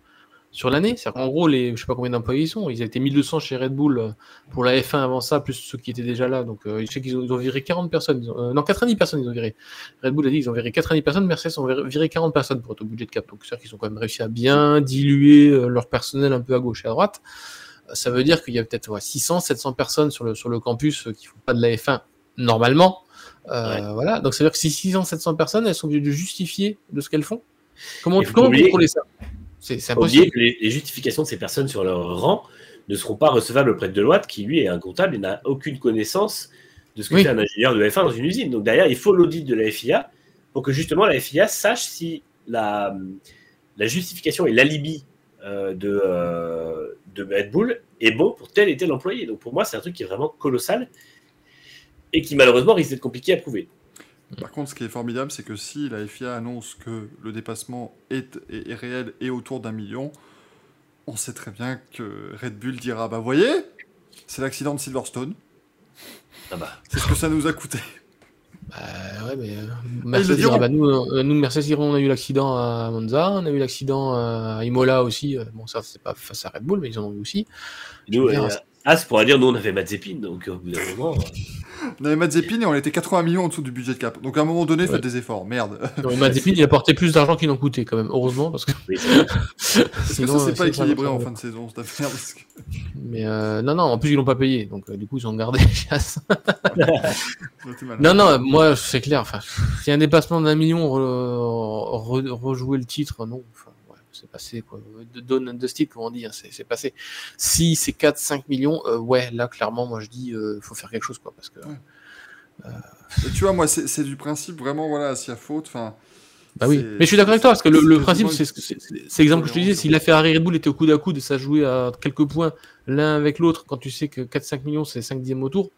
sur l'année? En gros, les, je sais pas combien d'employés ils sont. Ils étaient 1200 chez Red Bull euh, pour la F1 avant ça, plus ceux qui étaient déjà là. Donc, euh, je sais qu'ils ont, viré 40 personnes. Euh, non, 90 personnes, ils ont viré. Red Bull a dit qu'ils ont viré 90 personnes. Mercedes ont viré 40 personnes pour être au budget de cap. Donc, c'est-à-dire qu'ils ont quand même réussi à bien diluer leur personnel un peu à gauche et à droite. Ça veut dire qu'il y a peut-être 600, 700 personnes sur le, sur le campus qui font pas de la F1 normalement. Voilà. Donc, ça veut dire que si 600, 700 personnes, elles sont obligées de justifier de ce qu'elles font. Comment, comment contrôler ça? C'est impossible. Que les, justifications de ces personnes sur leur rang ne seront pas recevables auprès de Deloitte, qui lui est un comptable et n'a aucune connaissance de ce que fait un ingénieur de F1 dans une usine. Donc derrière, il faut l'audit de la FIA pour que justement la FIA sache si la, la justification et l'alibi euh, de, euh, de Red Bull est bon pour tel et tel employé. Donc pour moi, c'est un truc qui est vraiment colossal et qui malheureusement risque d'être compliqué à prouver. Par contre, ce qui est formidable, c'est que si la FIA annonce que le dépassement est, réel et autour d'un million, on sait très bien que Red Bull dira Bah, voyez, c'est l'accident de Silverstone. Ah bah. C'est ce que ça nous a coûté. Bah ouais, mais euh, Mercedes dira, bah, nous, euh, nous, Mercedes on a eu l'accident à Monza, on a eu l'accident à Imola aussi. Euh, bon, ça, c'est pas face à Red Bull, mais ils en ont eu aussi. Nous, As pourra dire, nous, on avait Mazepin, donc au bout d'un moment. On avait Mazepin et on était 80 millions en dessous du budget de cap. Donc à un moment donné, faites des efforts. Merde. Mazepin, il a porté plus d'argent qu'il n'en coûtait quand même. Heureusement, parce que. Sinon, c'est pas équilibré en fin de saison, cette affaire. Mais euh, non, non, en plus, ils l'ont pas payé. Donc euh, du coup, ils ont gardé non, non, moi, c'est clair. Enfin, si un dépassement d'un million, rejouer le titre, non. Enfin, c'est passé quoi. De donne de style, comme on dit, hein, c'est passé. Si c'est 4-5 millions, euh, ouais, là clairement, moi je dis, euh, faut faire quelque chose quoi, parce que. Euh, tu vois, moi, c'est du principe vraiment, voilà, s'il y a faute, enfin. Bah oui, mais je suis d'accord avec toi, parce que le, principe, c'est l'exemple que je te disais, si la Ferrari Red Bull était au coude à coude et ça jouait à quelques points l'un avec l'autre, quand tu sais que 4-5 millions, c'est 5 dixièmes au tour,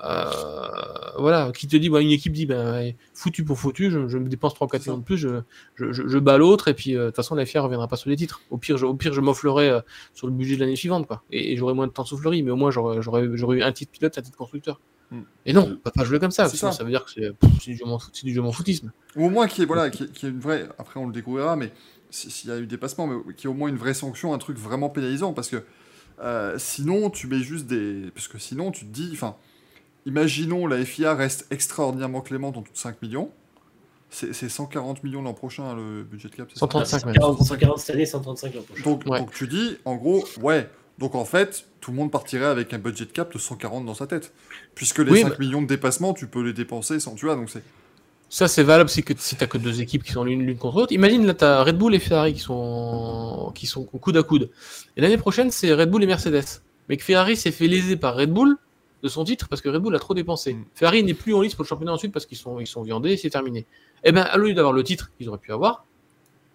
voilà, qui te dit, bah, une équipe dit, ben foutu pour foutu, je, me dépense 3-4 millions de plus, je, je, je bats l'autre, et puis euh, de toute façon, la FIA reviendra pas sur les titres. Au pire, je, au pire, je m'offlerai euh, sur le budget de l'année suivante, quoi. Et, j'aurai moins de temps de soufflerie, mais au moins, j'aurais eu un titre pilote, un titre constructeur. Hmm. Et non, on peut pas jouer comme ça, ça. ça. veut dire que c'est du jeu m'en foutisme. Ou au moins qu'il y ait, voilà, qui est une vraie, après on le découvrira, mais s'il y a eu dépassement, mais qu'il y ait au moins une vraie sanction, un truc vraiment pénalisant, parce que sinon, tu mets juste des. Parce que sinon, tu te dis, enfin imaginons la FIA reste extraordinairement clémente en tout 5 millions. C'est 140 millions l'an prochain le budget de cap. 135 140, 140 cette année, 135 l'an prochain. Donc, tu dis, en gros, ouais. Donc en fait, tout le monde partirait avec un budget de cap de 140 dans sa tête. Puisque les 5 millions de dépassement, tu peux les dépenser sans tu vois. Donc c'est. Ça, c'est valable si, que, si t'as que deux équipes qui sont l'une contre l'autre. Imagine, là, t'as Red Bull et Ferrari qui sont, qui sont coude à coude. Et l'année prochaine, c'est Red Bull et Mercedes. Mais que Ferrari s'est fait léser par Red Bull, de son titre parce que Red Bull a trop dépensé. Mm. Ferrari n'est plus en lice pour le championnat ensuite parce qu'ils sont, ils sont viandés, c'est terminé. Et eh ben, à lieu d'avoir le titre qu'ils auraient pu avoir,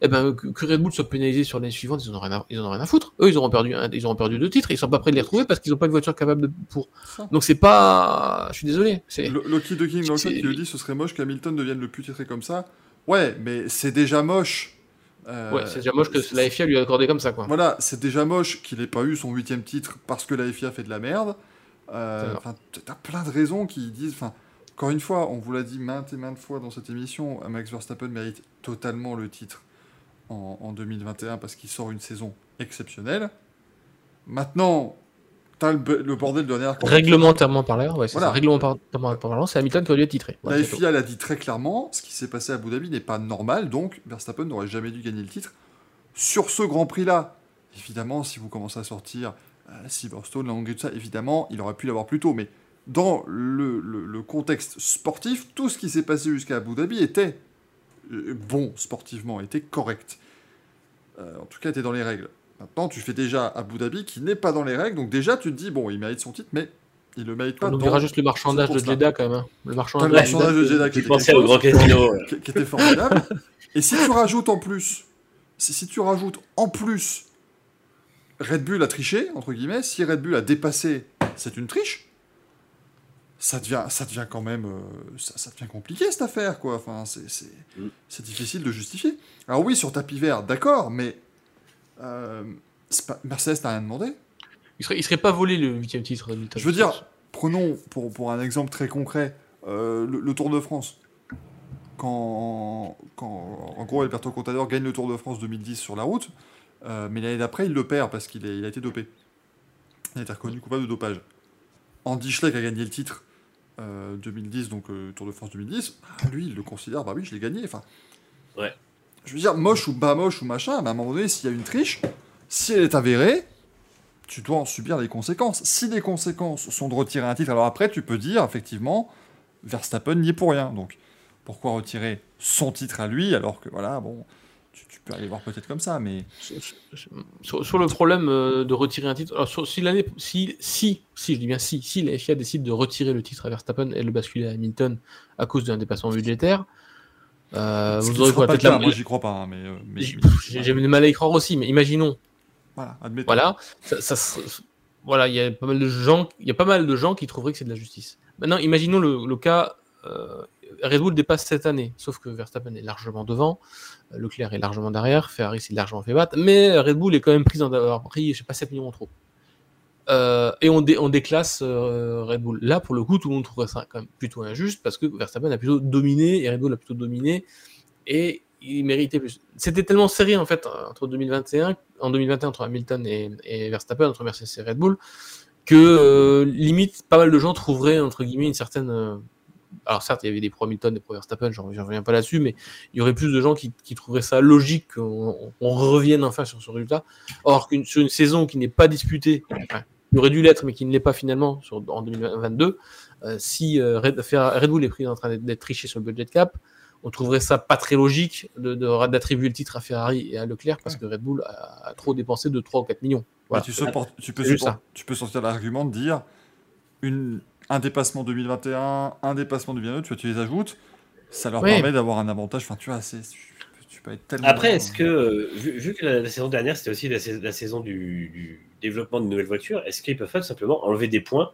eh ben, que, Red Bull soit pénalisé sur l'année suivante, ils n'en ont, rien à, ils rien à foutre. Eux, ils auront perdu, ils auront perdu deux titres, ils sont pas prêts de les retrouver parce qu'ils n'ont pas de voiture capable de pour. Donc c'est pas, je suis désolé. Loki de King, Loki qui le dit, ce serait moche qu'Hamilton devienne le plus titré comme ça. Ouais, mais c'est déjà moche. Euh, ouais, c'est déjà moche que la FIA lui a accordé comme ça, quoi. Voilà, c'est déjà moche qu'il ait pas eu son huitième titre parce que la FIA fait de la merde. Euh, enfin, t'as plein de raisons qui disent. Enfin, encore une fois, on vous l'a dit maintes et maintes fois dans cette émission, Max Verstappen mérite totalement le titre en, 2021 parce qu'il sort une saison exceptionnelle. Maintenant, t'as le, le bordel de dernière. Réglementairement parlant, ouais, c'est Réglementairement parlant, c'est Hamilton qui aurait dû titré. la FIA l'a dit très clairement, ce qui s'est passé à Abu Dhabi n'est pas normal, donc Verstappen n'aurait jamais dû gagner le titre. Sur ce Grand Prix-là, évidemment, si vous commencez à sortir Silverstone, la Hongrie, tout ça, évidemment, il aurait pu l'avoir plus tôt, mais dans le, le contexte sportif, tout ce qui s'est passé jusqu'à Abu Dhabi était euh, bon sportivement, était correct. Euh, en tout cas, était dans les règles. Maintenant, tu fais déjà Abu Dhabi qui n'est pas dans les règles, donc déjà tu te dis, bon, il mérite son titre, mais il le mérite pas. On oubliera juste le marchandage de Jeddah quand même. Hein. Le marchandage, de Jeddah qui, était au grand casino. qui, était formidable. Et si tu rajoutes en plus, si, si tu rajoutes en plus Red Bull a triché, entre guillemets, si Red Bull a dépassé, c'est une triche ça devient, ça devient quand même, euh, ça, devient compliqué cette affaire, quoi. Enfin, c'est difficile de justifier. Alors oui, sur tapis vert, d'accord, mais euh, Mercedes n'a rien demandé. Il serait, il serait pas volé le huitième titre. Je veux dire, prenons pour, pour un exemple très concret euh, le, Tour de France. Quand, quand en gros Alberto Contador gagne le Tour de France 2010 sur la route, mais l'année d'après il le perd parce qu'il il a été dopé. Il a été reconnu coupable de dopage. Andy Schleck a gagné le titre 2010, euh, donc euh, Tour de France 2010, bah, lui, il le considère, bah oui, je l'ai gagné. Enfin, ouais. Je veux dire, moche ou bas moche ou machin, mais à un moment donné, s'il y a une triche, si elle est avérée, tu dois en subir les conséquences. Si les conséquences sont de retirer un titre, alors après, tu peux dire, effectivement, Verstappen n'y est pour rien. Donc, pourquoi retirer son titre à lui, alors que, voilà, bon, tu, peux aller voir peut-être comme ça, mais. Sur, le problème euh, de retirer un titre, alors si l'année. Si, si, si, je dis bien si, si la FIA décide de retirer le titre à Verstappen et le basculer à Hamilton à cause d'un dépassement budgétaire, euh, vous aurez peut-être la. Moi, j'y crois pas, hein, mais. Euh, mais J'ai mal à y croire aussi, mais imaginons. Voilà, admettons. Voilà, ça, voilà, il y a pas mal de gens, il y a pas mal de gens qui trouveraient que c'est de la justice. Maintenant, imaginons le, le cas. Euh, Red Bull dépasse cette année, sauf que Verstappen est largement devant. Leclerc est largement derrière, Ferrari s'est largement fait battre, mais Red Bull est quand même pris d'avoir pris, je sais pas, 7 millions trop. Euh, et on, déclasse euh, Red Bull. Là, pour le coup, tout le monde trouverait ça quand même plutôt injuste parce que Verstappen a plutôt dominé et Red Bull a plutôt dominé et il méritait plus. C'était tellement serré en fait entre 2021, en 2021 entre Hamilton et, Verstappen, entre Mercedes et Red Bull, que euh, limite pas mal de gens trouveraient entre guillemets une certaine alors certes, il y avait des pro Hamilton, des pro Verstappen, j'en reviens pas là-dessus, mais il y aurait plus de gens qui, trouveraient ça logique qu'on revienne enfin sur ce résultat. Or, sur une saison qui n'est pas disputée, il aurait dû l'être, mais qui ne l'est pas finalement sur, en 2022, euh, si euh, Red, Bull est pris en train d'être triché sur le budget cap, on trouverait ça pas très logique d'attribuer le titre à Ferrari et à Leclerc parce que Red Bull a, trop dépensé de 3 ou 4 millions. Tu, tu, peux, tu peux sortir l'argument de dire une, un dépassement 2021, un dépassement 2022, tu, vois, tu les ajoutes, ça leur permet d'avoir un avantage. Enfin, tu vois, tu, peux être tellement. Après, est-ce que, euh, vu, que la, saison dernière, c'était aussi la, saison du, développement de nouvelles voitures, est-ce qu'ils peuvent pas simplement enlever des points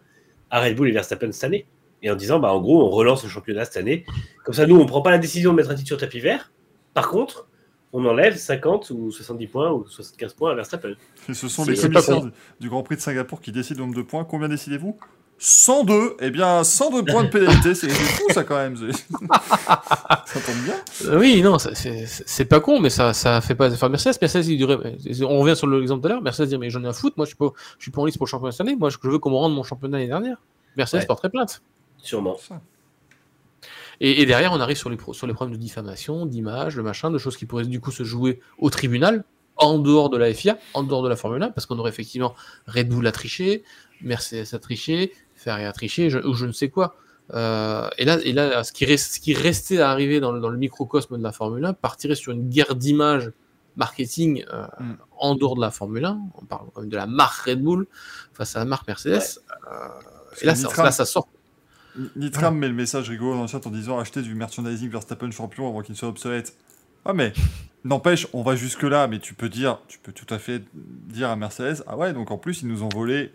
à Red Bull et Verstappen cette année? Et en disant, bah, en gros, on relance le championnat cette année. Comme ça, nous, on prend pas la décision de mettre un titre sur tapis vert. Par contre, on enlève 50 ou 70 points ou 75 points à Verstappen. Et ce sont les commissaires du Grand Prix de Singapour qui décident le nombre de points. Combien décidez-vous? 102, eh bien 102 points de pénalité, c'est fou ça quand même. ça tombe bien. Euh, oui, non, c'est pas con, mais ça, ça fait pas. Enfin, Mercedes, Mercedes, il dirait, on revient sur l'exemple tout à l'heure. Mercedes dit mais j'en ai un foot, moi je suis pas, je suis pas en liste pour le championnat cette année. Moi, je veux qu'on me rende mon championnat l'année dernière. Mercedes porterait plainte. Sûrement. Et, et, derrière, on arrive sur les, sur les problèmes de diffamation, d'image, de machin, de choses qui pourraient du coup se jouer au tribunal, en dehors de la FIA, en dehors de la Formule 1, parce qu'on aurait effectivement Red Bull a triché, Mercedes a triché, Ferrari a triché, ou je ne sais quoi. Euh, et là, et là ce, qui reste, ce qui restait à arriver dans le, dans le, microcosme de la Formule 1 partirait sur une guerre d'image marketing euh, mm. en dehors de la Formule 1. On parle quand même de la marque Red Bull face à la marque Mercedes. Euh, et là, ça, là, ça sort. Nitram met le message rigolo dans le chat en disant acheter du merchandising Verstappen champion avant qu'il soit obsolète. Ah mais n'empêche, on va jusque là, mais tu peux dire, tu peux tout à fait dire à Mercedes, ah ouais, donc en plus ils nous ont volé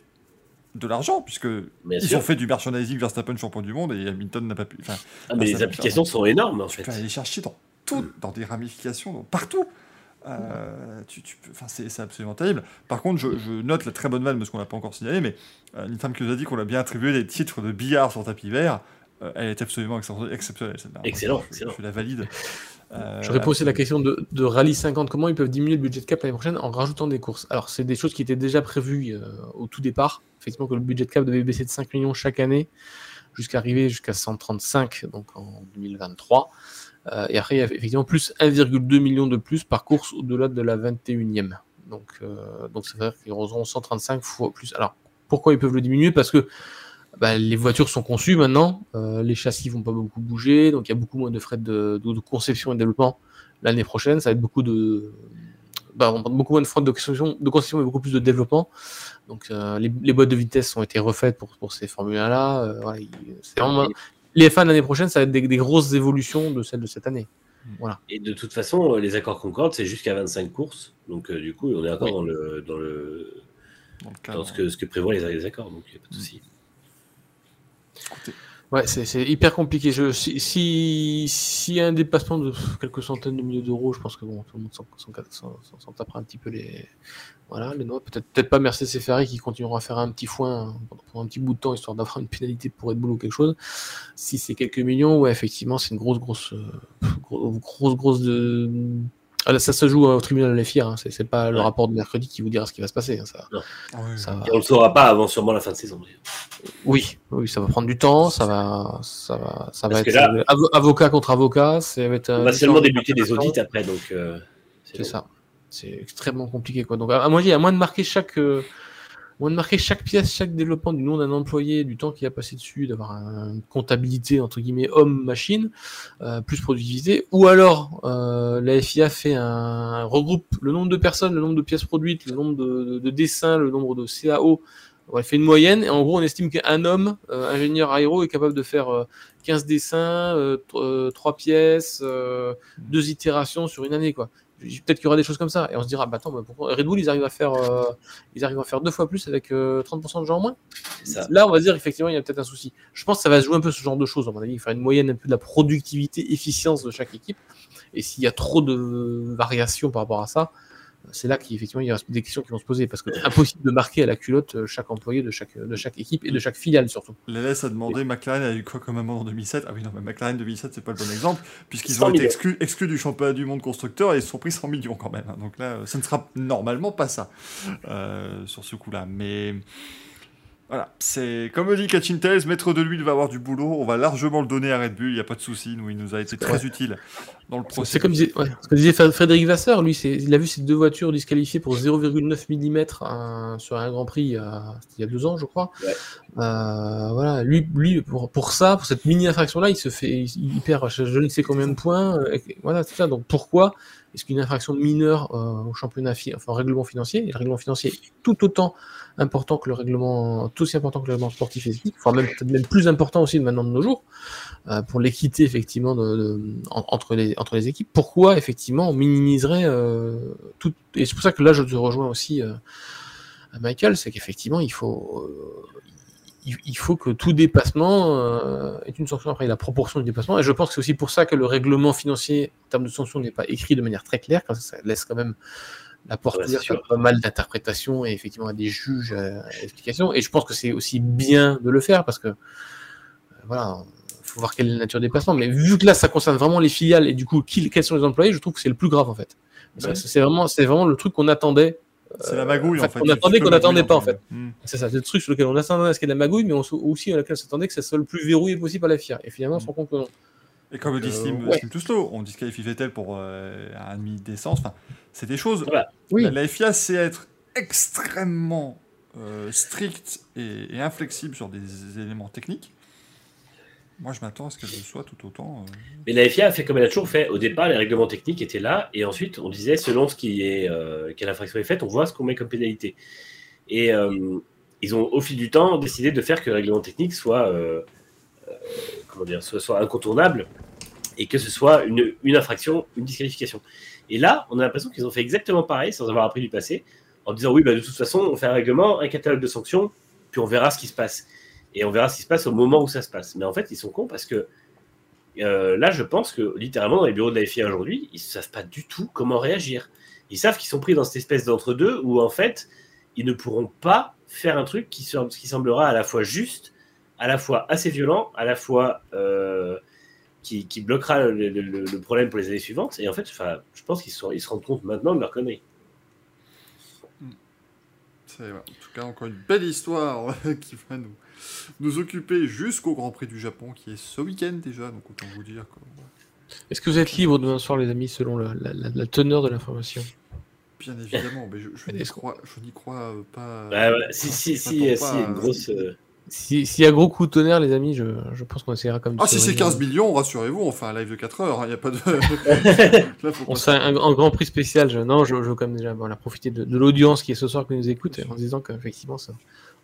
de l'argent, puisque ils ont fait du merchandising Verstappen champion du monde et Hamilton n'a pas pu. Ah, mais les applications sont énormes en fait. Tu peux aller chercher dans tout dans des ramifications partout. Euh, tu, tu c'est absolument terrible. Par contre, je, note la très bonne vanne, parce qu'on l'a pas encore signalé, mais euh, une femme qui nous a dit qu'on a bien attribué des titres de billard sur tapis vert. Euh, elle est absolument exceptionnelle. Excellent, je, je, la valide. Euh, je réponds aussi à la question de, de, Rallye 50. Comment ils peuvent diminuer le budget de cap l'année prochaine en rajoutant des courses? Alors, c'est des choses qui étaient déjà prévues au tout départ. Effectivement, que le budget de cap devait baisser de 5 millions chaque année jusqu'à arriver jusqu'à 135 donc en 2023. Euh, et après, il y a effectivement plus 1,2 million de plus par course au-delà de la 21e. Donc, euh, donc ça veut dire qu'ils auront 135 fois plus. Alors, pourquoi ils peuvent le diminuer? Parce que bah, les voitures sont conçues maintenant, euh, les châssis vont pas beaucoup bouger, donc il y a beaucoup moins de frais de, de, conception et de développement l'année prochaine. Ça va être beaucoup de bah, beaucoup moins de frais de conception, de conception et beaucoup plus de développement. Donc les, les, boîtes de vitesse ont été refaites pour, pour ces formules-là. voilà, c'est vraiment les F1 l'année prochaine, ça va être des, grosses évolutions de celles de cette année. Voilà. Et de toute façon, les accords Concorde, c'est jusqu'à 25 courses. Donc, euh, du coup, on est encore dans, le, dans, le, dans, ce, que, ce que prévoient les, accords. Donc, il n'y a pas de souci. Ouais, c'est hyper compliqué. Je, si, si, a un dépassement de quelques centaines de milliers d'euros, je pense que bon, tout le monde s'en tapera un petit peu les, voilà, les noix. Peut-être peut pas Mercedes et Ferrari qui continueront à faire un petit foin pendant un petit bout de temps histoire d'avoir une pénalité pour Red Bull ou quelque chose. Si c'est quelques millions, ouais, effectivement, c'est une grosse, grosse, euh, grosse, grosse de ah, ça se joue au tribunal de la FIA, hein. c'est pas le rapport de mercredi qui vous dira ce qui va se passer. Hein. Ça, ça on ne le saura pas avant sûrement la fin de saison. Oui, oui, ça va prendre du temps, ça va, ça va, ça va être euh, avocat contre avocat. Ça va être, on va seulement débuter des audits après, donc. Euh, c'est ça. C'est extrêmement compliqué, quoi. Donc, à, moins, à moins de marquer chaque, euh, moins de marquer chaque pièce, chaque développement du nom d'un employé, du temps qu'il a passé dessus, d'avoir une comptabilité entre guillemets homme-machine, euh, plus productivité, ou alors euh, la FIA fait un, regroupe le nombre de personnes, le nombre de pièces produites, le nombre de, dessins, le nombre de CAO. elle fait une moyenne et en gros on estime qu'un homme, euh, ingénieur aéro, est capable de faire 15 dessins, 3 pièces, 2 itérations sur une année quoi peut-être qu'il y aura des choses comme ça. Et on se dira, bah attends, bah, pourquoi Red Bull, ils arrivent à faire, euh, ils arrivent à faire deux fois plus avec 30% euh, de gens en moins? Là, on va dire, effectivement, il y a peut-être un souci. Je pense que ça va jouer un peu ce genre de choses, à mon avis, faire une moyenne un peu de la productivité, efficience de chaque équipe. Et s'il y a trop de variations par rapport à ça, c'est là qu'effectivement il y a des questions qui vont se poser parce que c'est impossible de marquer à la culotte euh, chaque employé de chaque, de chaque équipe et de chaque filiale surtout. L'LS a demandé, McLaren a eu quoi comme amende en 2007 Ah oui, non, mais McLaren 2007 c'est pas le bon exemple puisqu'ils ont été exclus, exclus, du championnat du monde constructeur et ils se sont pris 100 millions quand même. Hein. Donc là, ça ne sera normalement pas ça euh, sur ce coup-là. Mais voilà, c'est comme le dit Tales, maître de l'huile va avoir du boulot, on va largement le donner à Red Bull, il n'y a pas de souci, nous il nous a été très utile dans le procès. C'est comme disait, ce que disait Frédéric Vasseur, lui il a vu ces deux voitures disqualifiées pour 0,9 mm sur un Grand Prix il y a deux ans je crois. Euh, voilà, lui, lui pour, pour, ça, pour cette mini infraction là, il se fait, il perd je, ne sais combien de points, euh, voilà c'est ça, donc pourquoi est-ce qu'une infraction mineure euh, au championnat, enfin au règlement financier, et le règlement financier est tout autant important que le règlement, tout aussi important que le règlement sportif et physique, voire même même plus important aussi maintenant de nos jours, euh, pour l'équité effectivement de, entre, les, entre les équipes. Pourquoi effectivement on minimiserait euh, tout Et c'est pour ça que là je te rejoins aussi euh, Michael, c'est qu'effectivement il faut il, faut que tout dépassement euh, ait une sanction après la proportion du dépassement. Et je pense que c'est aussi pour ça que le règlement financier en termes de sanction n'est pas écrit de manière très claire, parce que ça laisse quand même la porte ouverte à pas mal d'interprétations et effectivement à des juges à, explications. Et je pense que c'est aussi bien de le faire parce que euh, voilà, faut voir quelle est la nature des dépassement. Mais vu que là, ça concerne vraiment les filiales et du coup, quels sont les employés, je trouve que c'est le plus grave en fait. C'est vraiment, c'est vraiment le truc qu'on attendait c'est la magouille en fait. On attendait qu'on n'attendait pas en fait. C'est ça, c'est le truc sur lequel on attendait à ce qu'il y ait de la magouille, mais on, aussi à laquelle on s'attendait que ça soit le plus verrouillé possible à la FIA. Et finalement, on se rend compte que non. Et comme le dit euh, Tuslo, on disqualifie Vettel pour euh, un demi d'essence. Enfin, c'est des choses. Oui. La, FIA, c'est être extrêmement euh, strict et, inflexible sur des éléments techniques. Moi, je m'attends à ce qu'elle le soit tout autant. Euh. Mais la FIA a fait comme elle a toujours fait. Au départ, les règlements techniques étaient là, et ensuite, on disait, selon ce qui est, euh, quelle infraction est faite, on voit ce qu'on met comme pénalité. Et euh, ils ont, au fil du temps, décidé de faire que le règlement technique soit, comment dire, soit, incontournable et que ce soit une, une, infraction, une disqualification. Et là, on a l'impression qu'ils ont fait exactement pareil, sans avoir appris du passé, en disant oui, bah, de toute façon, on fait un règlement, un catalogue de sanctions, puis on verra ce qui se passe et on verra ce qui se passe au moment où ça se passe. Mais en fait, ils sont cons parce que là, je pense que littéralement, dans les bureaux de la FIA aujourd'hui, ils ne savent pas du tout comment réagir. Ils savent qu'ils sont pris dans cette espèce d'entre-deux où, en fait, ils ne pourront pas faire un truc qui, qui semblera à la fois juste, à la fois assez violent, à la fois euh, qui, bloquera le, problème pour les années suivantes. Et en fait, je pense qu'ils ils se rendent compte maintenant de leur connerie. En tout cas encore une belle histoire qui va nous, nous occuper jusqu'au Grand Prix du Japon qui est ce week-end déjà, donc autant vous dire. Est-ce que vous êtes libre demain soir, les amis, selon la teneur de l'information? Bien évidemment, mais je, n'y crois, crois, pas. Bah, si, si, si, si, une grosse. S'il y a gros coup de tonnerre, les amis, je, je pense qu'on essaiera comme Ah, si c'est 15 millions, rassurez-vous, on fait un live de 4 heures, il hein, n'y a pas de. on fait un, grand prix spécial. Je... Non, je, veux comme déjà voilà, profiter de, l'audience qui est ce soir qui nous écoute en disant qu'effectivement,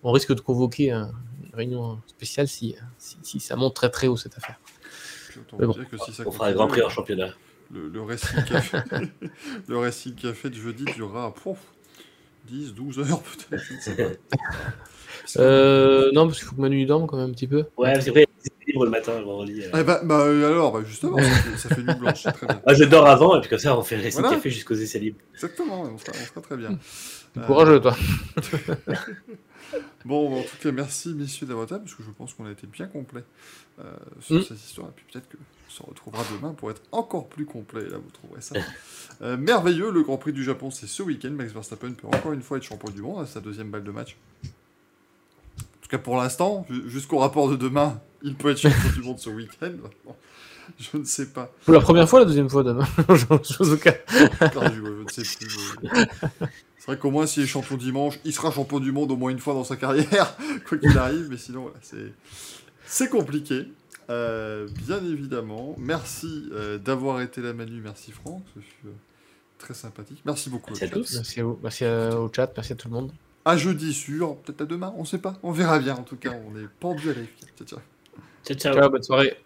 on risque de convoquer une réunion spéciale si, si, ça monte très très haut cette affaire. on fera un grand prix en championnat le, le récit café, le café de jeudi durera pouf, 10, 12 heures peut-être. Euh, non, parce qu'il faut que Manu dorme quand même un petit peu. Ouais, c'est vrai, c'est libre le matin, le vendredi. Euh. Eh bah, bah, euh, alors, bah, justement, ça fait, nuit blanche, très bien. Moi, je dors avant, et puis comme ça, on fait le récit café jusqu'aux essais libres. Exactement, on fera, on fera très bien. Courageux, toi. Bon, en tout cas, merci, messieurs, d'avoir parce que je pense qu'on a été bien complet sur mm. cette histoire, et puis peut-être que se retrouvera demain pour être encore plus complet. Là, vous trouverez ça euh, merveilleux. Le Grand Prix du Japon, c'est ce week-end. Max Verstappen peut encore une fois être champion du monde à sa deuxième balle de match. En tout cas, pour l'instant, jusqu'au rapport de demain, il peut être champion du monde ce week-end. Je ne sais pas. Pour la première fois, la deuxième fois, demain Je ne sais plus. C'est vrai qu'au moins, s'il est champion dimanche, il sera champion du monde au moins une fois dans sa carrière, quoi qu'il arrive. Mais sinon, c'est compliqué. Euh, bien évidemment. Merci euh, d'avoir été là, Manu. Merci, Franck. Ce fut euh, très sympathique. Merci beaucoup. Merci à tous. Merci, au chat. Merci à tout le monde. À jeudi sûr. Peut-être à demain. On ne sait pas. On verra bien. En tout cas, on est pendu à la Ciao, ciao. Ciao, bonne soirée.